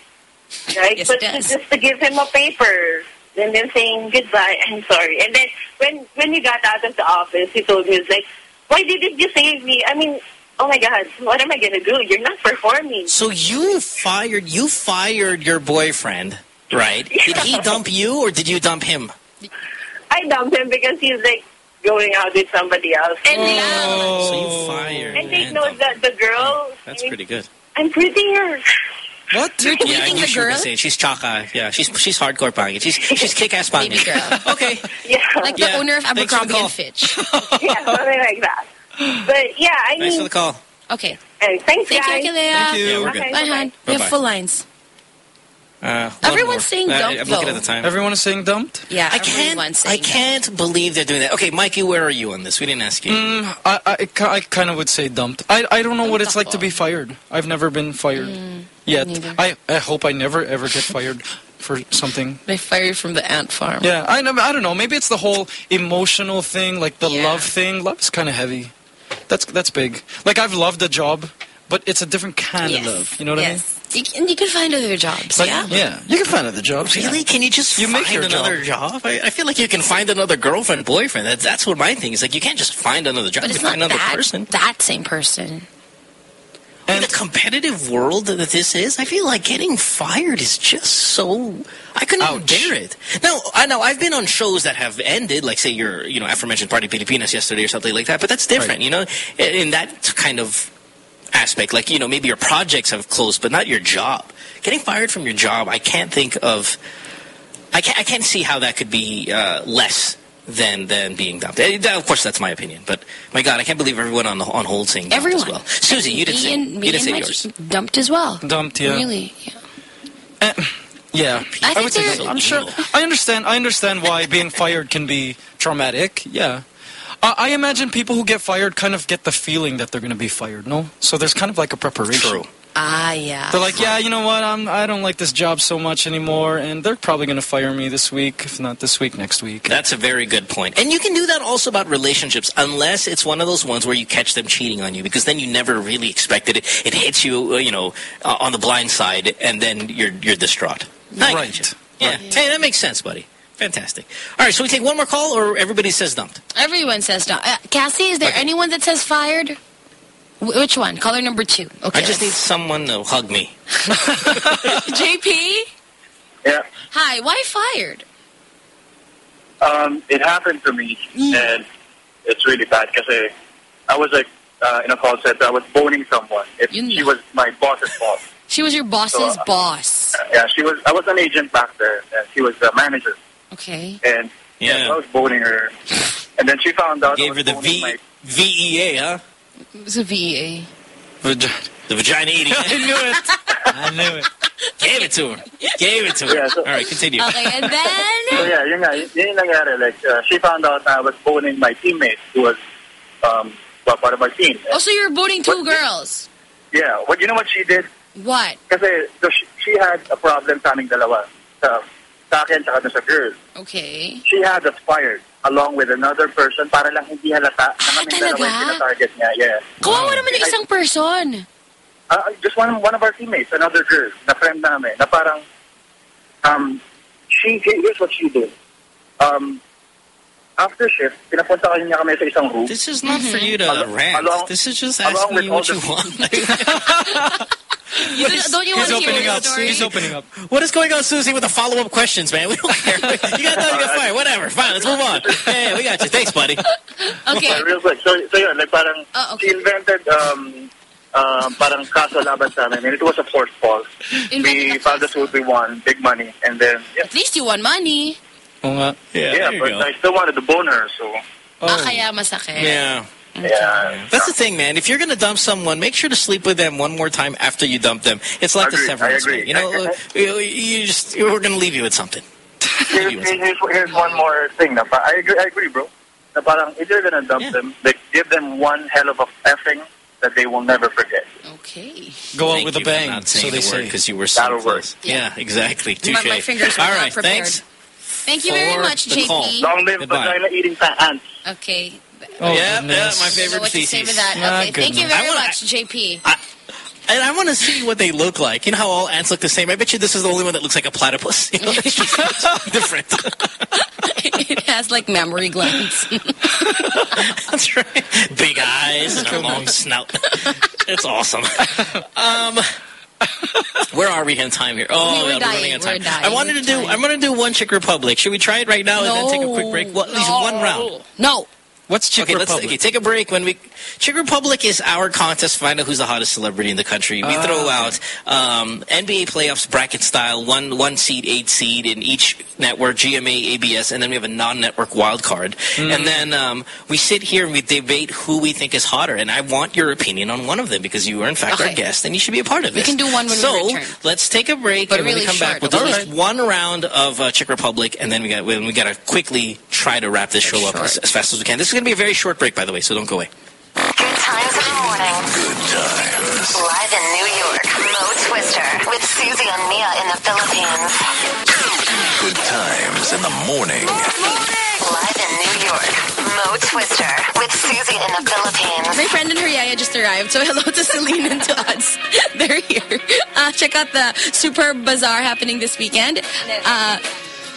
right? Yes, but it does. just to give him a paper and then saying goodbye, I'm sorry. And then when when you got out of the office, he told me, he was like, why didn't you save me? I mean, oh my God, what am I going to do? You're not performing. So you fired you fired your boyfriend, right? Did he dump you or did you dump him? I dumped him because he's like going out with somebody else. And Oh. So you fired. and take note that the girl, oh, That's pretty good. I'm prettier. What? You're Yeah, I knew the she girl? gonna say she's chaka. Yeah, she's she's hardcore pangit. She's she's kick ass Baby pangit. girl. okay. Yeah. Like Yeah. the owner of Thanks for the Abercrombie call. and Fitch. yeah, something like that. But yeah, I Thanks for mean, the call. Okay. hey, thanks, Thank guys. you, Akilea. Thank you. Yeah, we're good. Okay, Bye, bye-bye. hon. We have full lines. Uh, Everyone's saying Uh, dump, I'm looking though. at the time. Everyone is saying dumped? Yeah, I can't. I saying can't believe they're doing that. Okay, Mikey, where are you on this? We didn't ask you. Mm, I, I, I kind of would say dumped. I, I don't know what it's like to be fired. I've never been fired yet. I, I hope I never ever get fired for something. They fire you from the ant farm. Yeah, I, know- I don't know. Maybe it's the whole emotional thing, like the Yeah. love thing. Love is kind of heavy. That's that's big. Like I've loved a job, but it's a different kind Yes. of love. You know what yes. You can, you can find other jobs, I mean? yeah? Yeah, you can find other jobs. yeah. Really? Can you just You make find your another job? I, I feel like you can find another girlfriend, boyfriend. That's that's what my thing is. Like you can't just find another job. But You it's find not another that, person. that same person. And in a competitive world that this is, I feel like getting fired is just so. I couldn't even bear it. Now, I know I've been on shows that have ended, like say your, you know, aforementioned Party Pilipinas yesterday or something like that. But that's different, you know, in in that kind of aspect. Like you know, maybe your projects have closed, but not your job. Getting fired from your job, I can't think of. I can't. I can't see how that could be uh, less than than being dumped. Eh, Of course, that's my opinion. But my God, I can't believe everyone on the, on hold saying dumped Everyone. as well. Susie, you didn't say. and, me you didn't and say yours. dumped as well. Dumped, yeah. Really? Yeah, yeah I think would say they're- so. I'm sure. I understand. I understand why being fired can be traumatic. Yeah. Uh, I imagine people who get fired kind of get the feeling that they're going to be fired. No, so there's kind of like a preparation. True. Ah, yeah. They're like, yeah, you know what? I'm. I don't like this job so much anymore, and they're probably going to fire me this week. If not this week, next week. That's a very good point. And you can do that also about relationships, unless it's one of those ones where you catch them cheating on you, because then you never really expected it. It hits you, uh, you know, uh, on the blind side, and then you're you're distraught. I Right. gotcha. Yeah. Hey, that makes sense, buddy. Fantastic. All right, so we take one more call, or everybody says dumped. Everyone says dumped. Uh, Cassie, is there anyone that says fired? Wh- which one? Caller number two. Okay. I just need someone to hug me. JP? Yeah. Hi, why fired? Um, it happened to me, and it's really bad because I was like uh, in a call center. I was boning someone. It, she was my boss's boss. She was your boss's So, uh, boss. Yeah, she was. I was an agent back there, and she was the manager. Okay. And Yeah. I was boning her, and then she found out. I Gave was her the boning V my- VEA, huh? It was a VA. The vagina eating. I knew it. I knew it. Gave it to her. Gave it to her. Yeah, so- All right, continue. Okay, and then? So yeah, yun nga, yun yung nangyari. Like, uh, she found out I was boning my teammate who was um, well, part of our team. Oh, so you were booting two girls. Yeah, what you know what she did? What? Kasi so she, she had a problem sa aming dalawa. Sa, sa akin, tsaka sa girl. Okay. She had us fired along with another person para lang hindi halata na kami dalawa yung tinatarget niya. Yeah. Kawawa naman yung isang person. Uh, just one one of our teammates, another girl, na friend namin, na parang, um, she, here's what she did. Um, after shift, pinapunta ka niya kami sa isang room. This is not for you to Al- rant. along- this is just asking with you what you the- want. You, don't you want He's to hear opening up. story? He's opening up. What is going on, Susie, with the follow-up questions, man? We don't care. You got done, you got fired. Whatever. Fine, let's move on. Hey, we got you. Thanks, buddy. Okay. Uh, real quick. So, so yun, like parang, Oh, she invented, um, um, parang kaso laban sa amin. And it was a forced fall. We filed a suit, we won, big money. And then, yeah, At least you won money. Oo nga. Yeah, yeah but go. I still wanted to bone her, so, Ah, kaya masakit. Yeah. yeah. That's the thing, man. If you're going to dump someone, make sure to sleep with them one more time after you dump them. It's like the Agreed, severance. I agree. You know, you, you just we're going to leave you with something. Here's, here's, here's one more thing. Na, I agree, I agree, bro. Na parang, if you're gonna dump them, like, give them one hell of a effing that they will never forget. Okay. Go out Thank with a you for bang. Not So they the say. because you were so That'll work. close. Yeah, exactly. My- Touche. my fingers were All not right, prepared. thanks. Thank you very much, the call. JP. Long live Goodbye. vagina eating fat ants. Okay. Oh, yeah, yeah, my You know favorite what to say species. with that. My Okay, thank you very wanna- much, JP. And I want to see what they look like. You know how all ants look the same? I bet you this is the only one that looks like a platypus. You know, it's just different. it has like memory glands. That's right. Big eyes and a long snout. It's awesome. Um, where are we in time here? Oh, We dying. running out of time. I wanted to do. I'm going to do one Czech Republic. Should we try it right now and then take a quick break? Well, at least one round. No. What's Czech okay, let's okay, take a break. When we Czech Republic is our contest to find out who's the hottest celebrity in the country. We Ah, throw out um, NBA playoffs bracket style, one one seed, eight seed in each network, GMA, ABS, and then we have a non-network wild card. Mm. And then um, we sit here and we debate who we think is hotter. And I want your opinion on one of them because you are in fact our guest and you should be a part of it. We can do one when we so, let's take a break But and when we really come back, short, we'll do okay? at least one round of uh, Czech Republic, and then we got we got to quickly try to wrap this show up as, as fast as we can. This is going to be a very short break, by the way, so don't go away. Good times in the morning. Good times. Live in New York, Mo Twister with Susie and Mia in the Philippines. Good times in the morning. Live in New York, Mo Twister with Susie in the Philippines. My friend and her yaya just arrived, so hello to Celine and to us. They're here. Uh, check out the Superb Bazaar happening this weekend. Uh,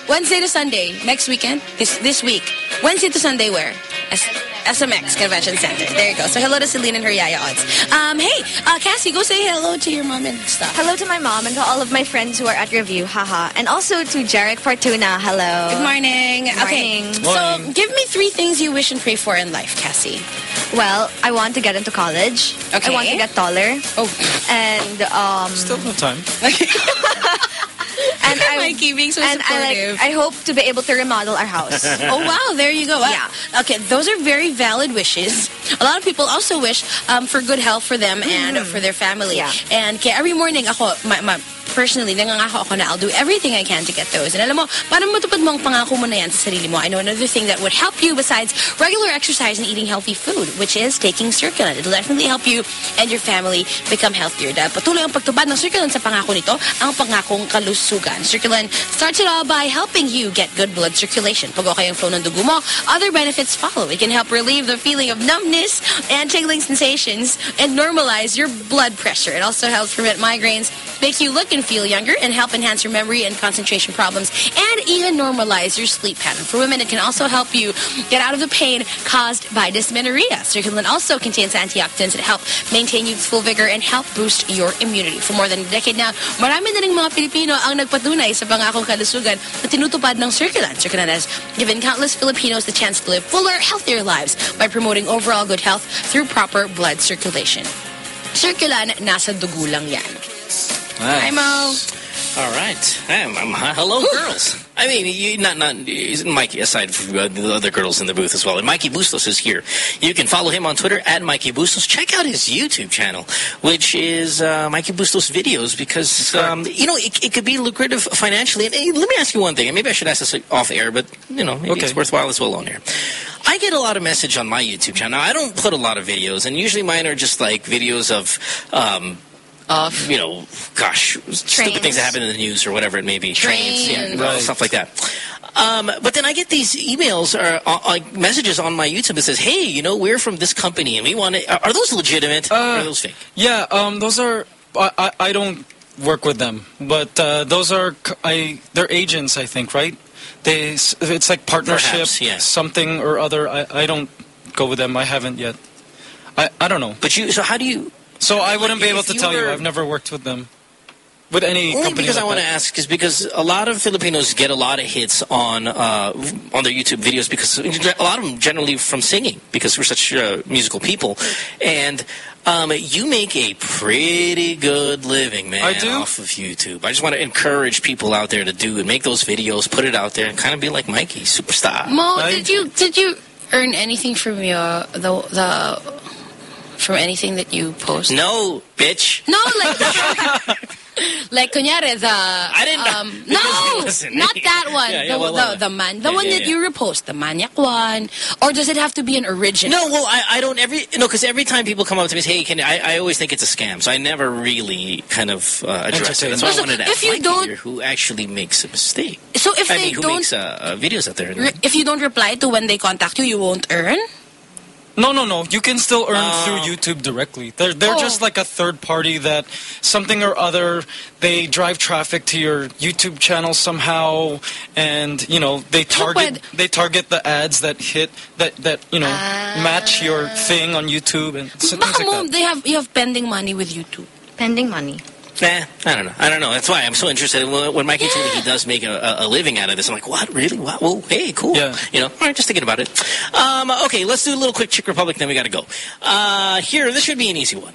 Wednesday to Sunday, next weekend, this this week. Wednesday to Sunday where? As- SMX Convention Center. There you go. So hello to Celine and her Yaya odds. Um, hey, uh, Cassie, go say hello to your mom and stuff. Hello to my mom and to all of my friends who are at review, haha. And also to Jarek Fortuna, hello. Good morning. Good Okay, morning. so give me three things you wish and pray for in life, Cassie. Well, I want to get into college. Okay. I want to get taller. Oh, And um Still no time. and I Mikey being so and I like I hope to be able to remodel our house. oh wow, there you go. Wow. Yeah. Okay, those are very valid wishes. A lot of people also wish um, for good health for them and for their family. Yeah. And kaya every morning ako, my, my, personally, nangangako ako na I'll do everything I can to get those. And alam mo, matupad mo ang pangako mo na yan sa sarili mo? I know another thing that would help you besides regular exercise and eating healthy food, which is taking Circulan. It'll definitely help you and your family become healthier. Dahil patuloy ang pagtubad ng Circulan sa pangako nito, ang pangakong kalusugan. Circulan starts it all by helping you get good blood circulation. Pag okay ang flow ng dugo mo, other benefits follow. It can help relieve the feeling of numbness and tingling sensations and normalize your blood pressure. It also helps prevent migraines, make you look and feel younger, and help enhance your memory and concentration problems, and even normalize your sleep pattern. For women, it can also help you get out of the pain caused by dysmenorrhea. Circulan also contains antioxidants that help maintain youthful vigor and help boost your immunity. For more than a decade now, marami na rin mga Pilipino ang nagpatunay sa pangakong kalusugan na tinutupad ng Circulan. Circulan has given countless Filipinos the chance to live fuller, healthier lives by promoting overall good health through proper blood circulation. Circulan, nasa dugo lang yan. Hi, Mo. All right. Um, hi- hello, girls. I mean, you, not not Mikey, aside from uh, the other girls in the booth as well. And Mikey Bustos is here. You can follow him on Twitter at Mikey Bustos. Check out his YouTube channel, which is uh, Mikey Bustos Videos, because um, you know it, it could be lucrative financially. And hey, let me ask you one thing. And maybe I should ask this off air, but you know, maybe Okay. it's worthwhile as well on air. I get a lot of message on my YouTube channel. Now I don't put a lot of videos, and usually mine are just like videos of. Um, of you know, gosh, stupid things that happen in the news or whatever it may be. Trains, yeah, Trains. well, stuff like that. Um, but then I get these emails or uh, uh, messages on my YouTube that says, "Hey, you know, we're from this company and we want to." Are those legitimate or are those fake? Yeah, um, those are. I, I, I don't work with them, but uh, those are. c- I they're agents, I think, right? They it's like partnership, Perhaps, yeah. something or other. I, I don't go with them. I haven't yet. I I don't know. But you, so how do you? So I wouldn't be able to you tell you. I've never worked with them. With any Only company because like I want to ask is because a lot of Filipinos get a lot of hits on uh, on their YouTube videos because a lot of them generally from singing because we're such uh, musical people, and um, you make a pretty good living, man, I do? off of YouTube. I just want to encourage people out there to do it, make those videos, put it out there, and kind of be like Mikey, superstar. Mo, I- did you did you earn anything from your the the from anything that you post? No, bitch. No, like like kunyari the I didn't- um, no, not that one. Yeah, yeah, the, well, the, well, the man, the yeah, one yeah, that yeah. you repost, the maniac one, or does it have to be an original? No, well, I, I don't every no because every time people come up to me and say, "Hey, can I?" I always think it's a scam, so I never really kind of uh, address it. That's why I wanted to if ask you don't- who actually makes a mistake. So if I they mean, who don't, makes uh, uh, videos out there? re- if you don't reply to when they contact you, you won't earn. No, no, no. You can still earn Oh. through YouTube directly. They're they're Oh. just like a third party that something or other they drive traffic to your YouTube channel somehow, and you know they target pwede- they target the ads that hit that that you know match your ah. thing on YouTube and so things like that. they have you have pending money with YouTube. Pending money. Nah, I don't know. I don't know. That's why I'm so interested. When, when Mikey told me he does make a, a, a living out of this, I'm like, what? Really? What? Well, hey, cool. Yeah. You know, all right, just thinking about it. Um, okay, let's do a little quick Chick Republic, then we got to go. Uh, here, this should be an easy one.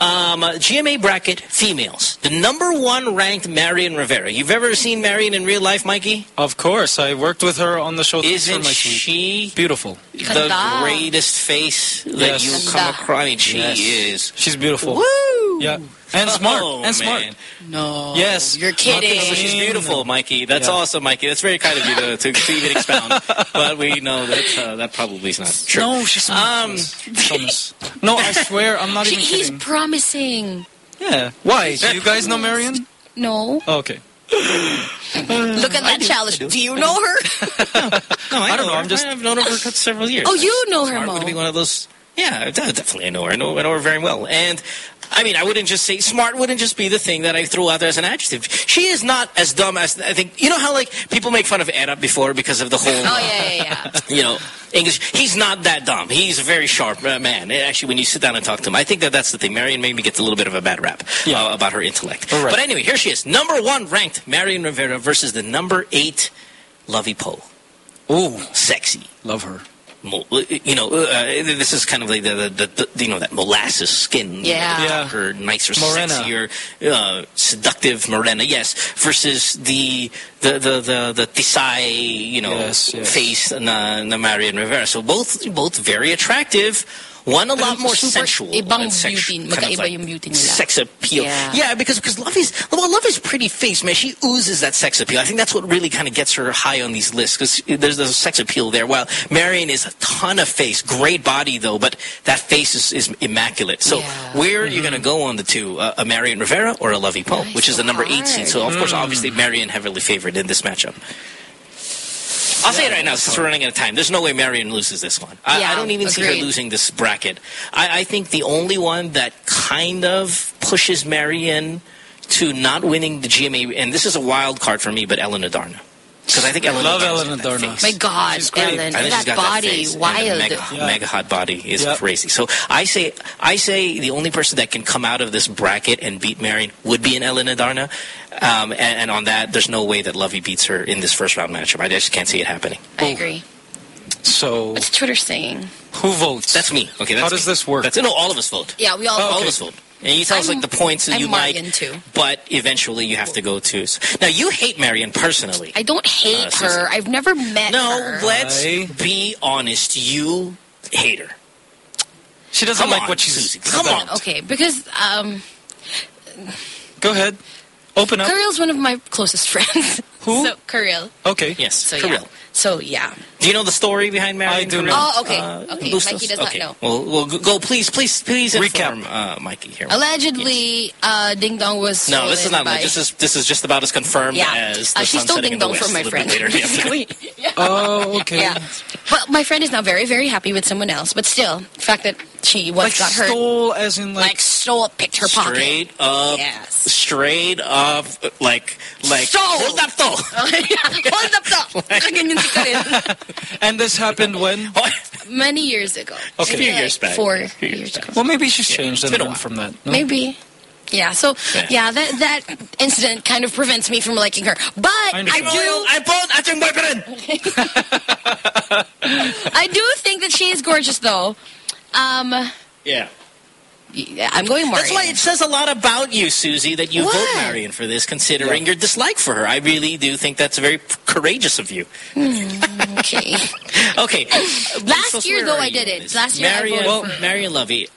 Um, GMA bracket females. The number one ranked Marian Rivera. You've ever seen Marian in real life, Mikey? Of course, I worked with her on the show. Thanks Isn't for she beautiful? the Ganda. greatest face that Yes. you Ganda. come across? I mean, she Yes. is. She's beautiful. Woo! Yeah, and smart, Oh, and smart. man. No, Yes. you're kidding. So she's beautiful, Mikey. That's Yeah. awesome, Mikey. That's very kind of you to, to, to even expound. but we know that uh, that probably is not true. No, she's Um, Promise. No, I swear, I'm not She, even he's promising. Yeah. Why? Do you guys know Marion? No, Oh, okay. look at that challenge. Do. you know her? No, I, I don't know, her. I'm just- I've known her for several years. Oh, you know her, Smart Mo. would be one of those Yeah, definitely. I know her. I know, I know her very well. And I mean, I wouldn't just say smart. Wouldn't just be the thing that I throw out there as an adjective. She is not as dumb as I think. You know how like people make fun of Era before because of the whole. Oh yeah, yeah, yeah. you know, English. He's not that dumb. He's a very sharp uh, man. Actually, when you sit down and talk to him, I think that that's the thing. Marian maybe gets a little bit of a bad rap uh, about her intellect. All right. But anyway, here she is, number one ranked Marian Rivera versus the number eight Lovi Poe. Ooh, Sexy. love her. Mo- you know, uh, this is kind of like the, the, the, the you know that molasses skin. Yeah. Yeah. Her nicer, Morena. sexier, uh, seductive Morena. Yes, versus the the the the, the Tisay, you know, Yes, yes. face na, na Marian Rivera. So both both very attractive. One a lot more super sensual. ibang sex- beauty. kind of Magkaiba like yung beauty nila. Sex appeal. Yeah. because because Lovi's well, Lovi's pretty face, man. She oozes that sex appeal. I think that's what really kind of gets her high on these lists because there's a sex appeal there. While Marian is a ton of face, great body though, but that face is, is immaculate. So Yeah. where are you going to go on the two, uh, a Marian Rivera or a Lovi Poe, which is the number eight seed? So of course, obviously, Marian heavily favored in this matchup. I'll say it right now since we're running out of time. There's no way Marian loses this one. I, I don't even see her losing this bracket. I, I think the only one that kind of pushes Marian to not winning the GMA, and this is a wild card for me, but Ellen Adarna. Because I think Ellen Love Adarna's Ellen got Adarna. My God, She's great. Ellen, I think she's that got that body, face and wild. mega, Yeah. mega hot body is Yep. crazy. So I say, I say the only person that can come out of this bracket and beat Marian would be an Ellen Adarna. Um, and, and on that, there's no way that Lovi beats her in this first round matchup. I just can't see it happening. I agree. So What's Twitter saying? who votes? That's me. Okay, that's How does me. this work? That's no, all of us vote. Yeah, we all all vote. of us vote. And you tell us I'm- like the points that I'm you like, Marian, too. but eventually you have to go to. Now you hate Marian personally. I don't hate Uh, so- her. I've never met no, her. let's I- be honest. You hate her. she doesn't Come like on, what she's. Susie, come about. on. Okay, because um, Go ahead. Open up. Karel's one of my closest friends. Who? So Karel. Okay. Yes, So Kirill. yeah. So yeah. Do you know the story behind Marian? I do Kirill? not. Oh, okay. Uh, Okay, Bustos? Mikey does not okay. know. Well, well, go- go. Please, please, please Recap. uh, Mikey here. Allegedly, uh, Ding Dong was. No, this is not. by- This is this is just about as confirmed Yeah. as the Uh, she stole Ding Dong from my a little bit friend. later. Yeah. Oh, okay. Yeah. But my friend is now very, very happy with someone else. But still, the fact that she once Like got hurt, stole, as in like. like stole, picked her pocket. Straight up, Yes. straight up, like like Stole. hold up though. Hold up, to. Ganyan si Karel. and this happened when? Many years ago. Okay. A few Like years back. Four years years ago. Well, maybe she's changed it's and been a learned while. from that. no? Maybe. Yeah, so Yeah. yeah, that that incident kind of prevents me from liking her. But I, understand. do I pulled at your boyfriend. I do think that she is gorgeous though. Um Yeah. Yeah, I'm going Marian. That's why it says a lot about you, Susie, that you What? vote Marian for this, considering your dislike for her. I really do think that's very courageous of you. okay. Okay. Last So year though I did on it. this? Last year Marian, I voted well, Marian Lovi.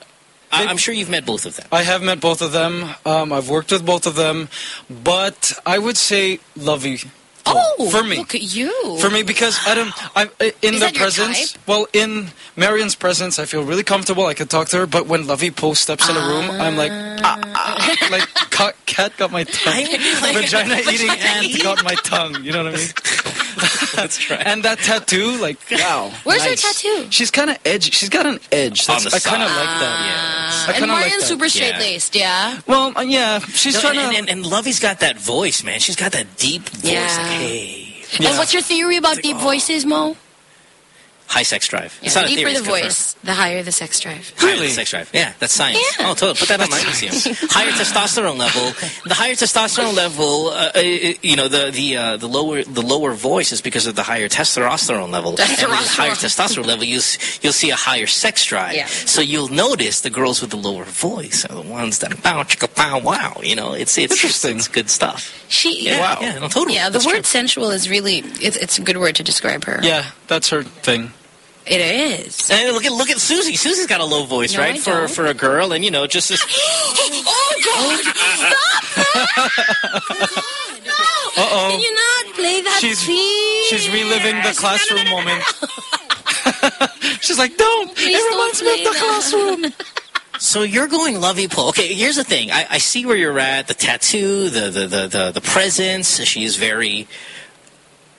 I, I'm sure you've met both of them. I have met both of them. Um, I've worked with both of them, but I would say Lovi. Oh, for me. Look at you. For me, because I don't, I'm in Is the presence. Well, in Marian's presence, I feel really comfortable. I can talk to her. But when Lovi Poe steps in the room, I'm like, ah, ah, like cat, cat got my tongue, vagina eating ant got my tongue. You know what I mean? That's right. And that tattoo, like, wow. Where's her tattoo? She's kind of edgy. She's got an edge. That's, I kind of side. like that. Yes. I and kinda like Marian's that. super straight laced, yeah. Well, uh, yeah, she's No, trying and, to. and, and Lovi's got that voice, man. She's got that deep voice. Yeah. Like, hey. And what's your theory about deep voices, Mo? High sex drive. Yeah, It's the not a deeper theory, the voice, the higher the sex drive. Higher Really? the sex drive. Yeah, that's science. Yeah. Oh, totally. Put that on my museum. higher testosterone level. The higher testosterone level, uh, uh, you know, the the uh, the lower the lower voice is because of the higher testosterone level. And with the higher testosterone level, you'll you'll see a higher sex drive. Yeah. So you'll notice the girls with the lower voice are the ones that pow chicka pow wow. You know, it's it's Interesting. It's, good stuff. She, Yeah, Wow. yeah, no, totally. yeah. The That's word true. sensual is really it's, it's a good word to describe her. yeah, that's her thing. It is. And look at look at Susie. Susie's got a low voice, No, right? For for a girl, and you know, just this. Oh, no! Uh-oh. Can you not play that She's- scene? She's reliving the classroom moment. She's like, don't. Please it reminds me of the classroom. So you're going Lovi Poe. Okay, here's the thing. I, I see where you're at. The tattoo, the the the the, the presence. She is very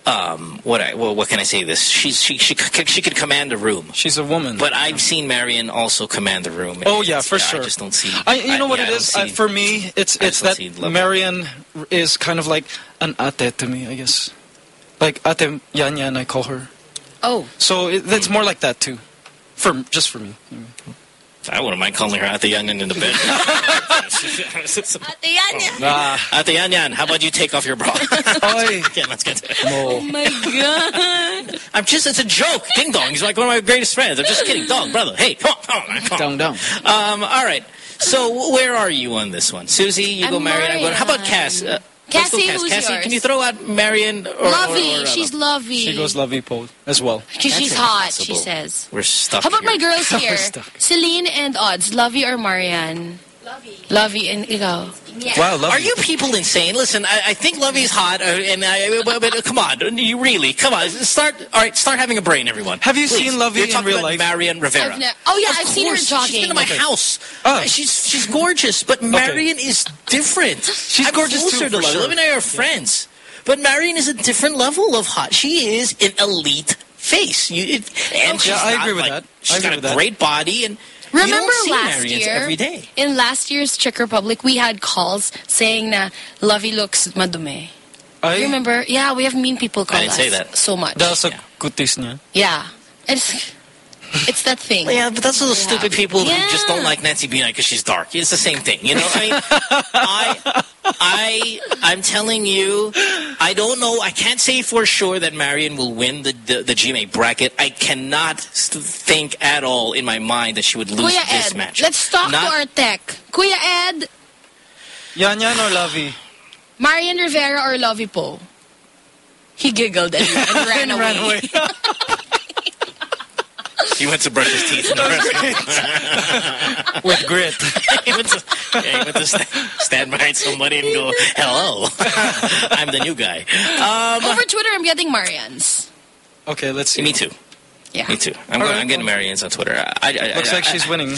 um, what I well, what can I say? This she's she she she could command a room. She's a woman. But I've seen Marian also command the room. Oh yeah, for I sure. I just don't see. I, you know what yeah, it I don't is? I, see- for me, it's it's that Marian is kind of like an ate to me, I guess. Like ate yan yan, I call her. Oh. So it, that's more like that too, for just for me. I wouldn't mind calling her Ate Yan Yan in the bed. Ate Yan Yan. Ah, Ate Yan Yan, how about you take off your bra? Oy. okay, let's get to it. Oh my god. I'm just, it's a joke. Ding dong. He's like one of my greatest friends. I'm just kidding. Dong, brother. Hey, come on, come on. Come on. down, down. Um, all right. So where are you on this one? Susie, you I'm go Marian. I go. How about Cass? Uh, let's Cassie, Cass. who's Cassie, yours? can you throw out Marian? Or, Lovi. Or, or, uh, She's Lovi. She goes Lovi Poe as well. Because she's hot, impossible. she says. We're stuck How about here. my girls We're here? stuck. Celine and Odds. Lovi or Marian? Lovi. Lovi and ikaw. Wow, Lovi. Are you people insane? Listen, I, I think Lovi's hot, uh, and I, uh, but, but, uh, come on, you really, come on, start. All right, start having a brain, everyone. Have you Please. seen Lovi You're in real about life? Marian Rivera. I've oh, yeah, Of I've seen her course. She's jogging. been to my Okay. house. Oh. Uh, she's she's gorgeous, but Marian is different. She's I'm gorgeous too, closer to for Lovi. sure. Lovi and I are friends, but Marian is a different level of hot. She is an elite face. You, it, and she's Yeah, I not, agree with like- that. I She's agree got with a that. great body, and you Remember last year? every day. In last year's Czech Republic, we had calls saying na Lovi looks madume. Ay, You remember? Yeah, we have mean people call I didn't us say that. so much. Dahil sa kutis niya. Yeah. It's, it's that thing. Yeah, but that's those Yeah. stupid people who just don't like Nancy Binay because she's dark. It's the same thing, you know. I mean, I, I, I'm telling you, I don't know. I can't say for sure that Marian will win the the, the GMA bracket. I cannot think at all in my mind that she would lose Kuya this Ed, match. let's talk Not- to our tech. Kuya Ed, Yan yan or Lovi? Marian Rivera or Lovi Poe? He giggled and, and ran away. Ran away. He went to brush his teeth in the restaurant. With grit. he went to, yeah, he went to sta- stand behind somebody and go, "Hello, I'm the new guy." Um, Over Twitter, I'm getting Marian's. Okay, let's see. me too. Yeah. Me too. I'm, going, right. I'm getting Marian's on Twitter. I, I, Looks I, like I- she's winning.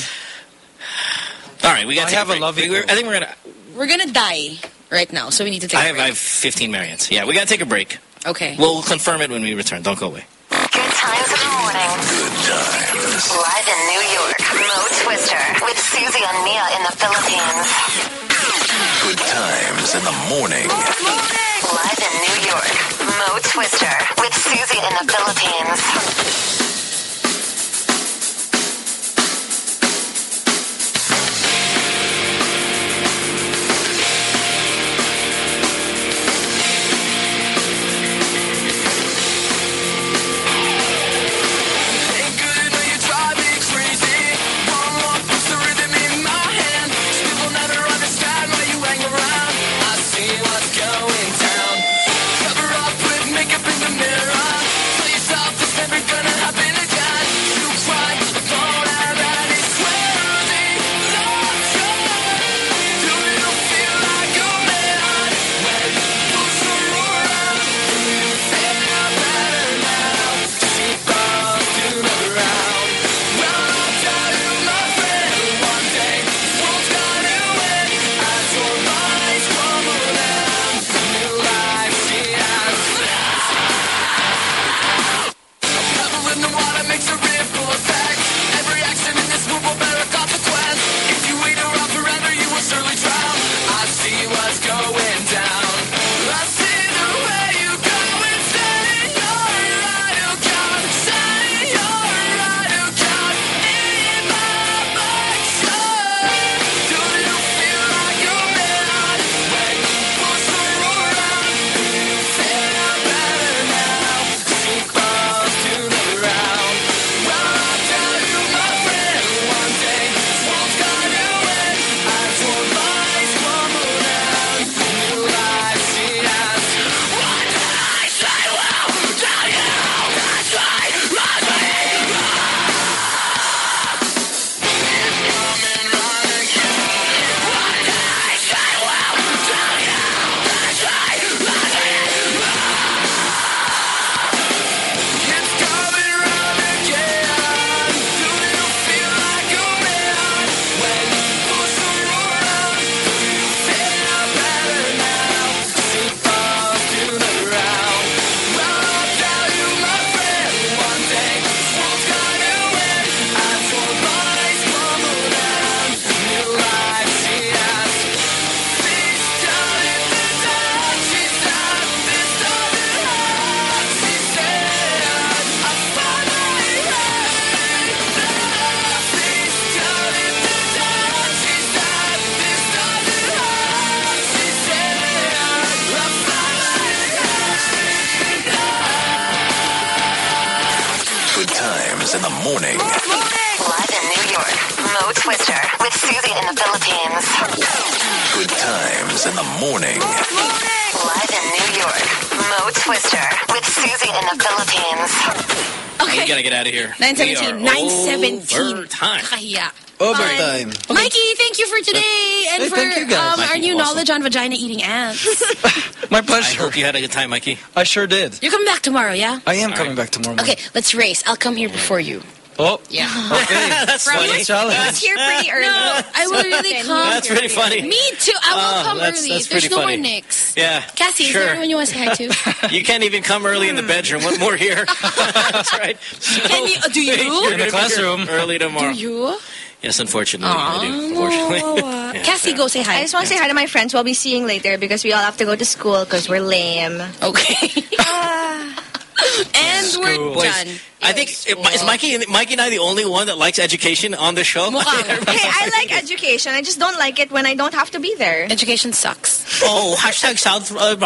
All right, we got. I have a Lovi I think we're gonna. We're gonna die right now, so we need to take I a have, I have 15 Marians. Yeah, we got to take a break. Okay. We'll confirm it when we return. Don't go away. Good times in the morning. Good times. Live in New York, Mo Twister with Susie and Mia in the Philippines. Good times in the morning. Live in New York, Mo Twister with Susie in the Philippines. Mikey, new awesome. knowledge on vagina eating ants. My I pleasure. hope you had a good time, Mikey. I sure did. You're coming back tomorrow, yeah? I am All coming right. back tomorrow morning. Okay, let's race. I'll come here before you. Oh, Yeah. okay. That's funny. Challenge. It's here pretty early. No, I will really come. That's pretty funny. Me too. I will Ah, come that's- early. that's There's no funny. more Nicks. Yeah. Cassie, is there anyone you want to say hi to? You can't even come early in the bedroom. What more here? That's right. So, Can you- uh, do you? You're In the gonna be here classroom. early tomorrow. Do you? Yes, unfortunately, I do. no. Unfortunately. uh, Yeah. Cassie, go say hi. I just want to say hi to my friends who I'll be seeing later because we all have to go to school because we're lame. Okay. and we're Boys, done. I think is Mikey Mikey and I the only one that likes education on the show? Mukhang. Hey, I like education. I just don't like it when I don't have to be there. Education sucks. oh, hashtag South. Uh,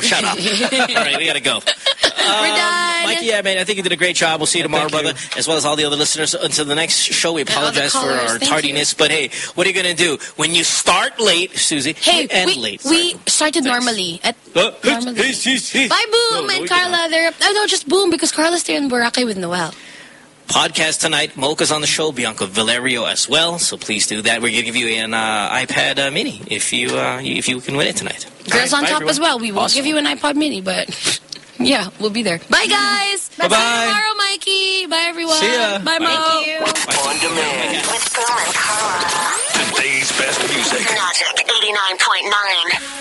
shut up. All right, we gotta go. we're done. Mikey, yeah, man, I think you did a great job. We'll see you tomorrow, Thank you. brother, as well as all the other listeners. Until the next show, we apologize for our thank tardiness. But hey, what are you gonna do when you start late, Susie? Hey, you end we, late. we started normally. At Uh, normally. hey, hey, hey. Bye, Boom No, no, and Carla. They're oh, no, just Boom because Carla's there in Boracay with Noel. podcast tonight. Mocha's on the show. Bianca Valerio as well. So please do that. We're gonna give you an uh, iPad uh, Mini if you uh, if you can win it tonight. Girls All on top everyone. as well. We won't Awesome. give you an iPod Mini, but yeah, we'll be there. Bye, guys. Bye-bye. See you tomorrow, Mikey. Bye, everyone. See ya. Bye, Mo. Thank you. On demand. With Boom and Carla. Today's best music. Magic 89.9.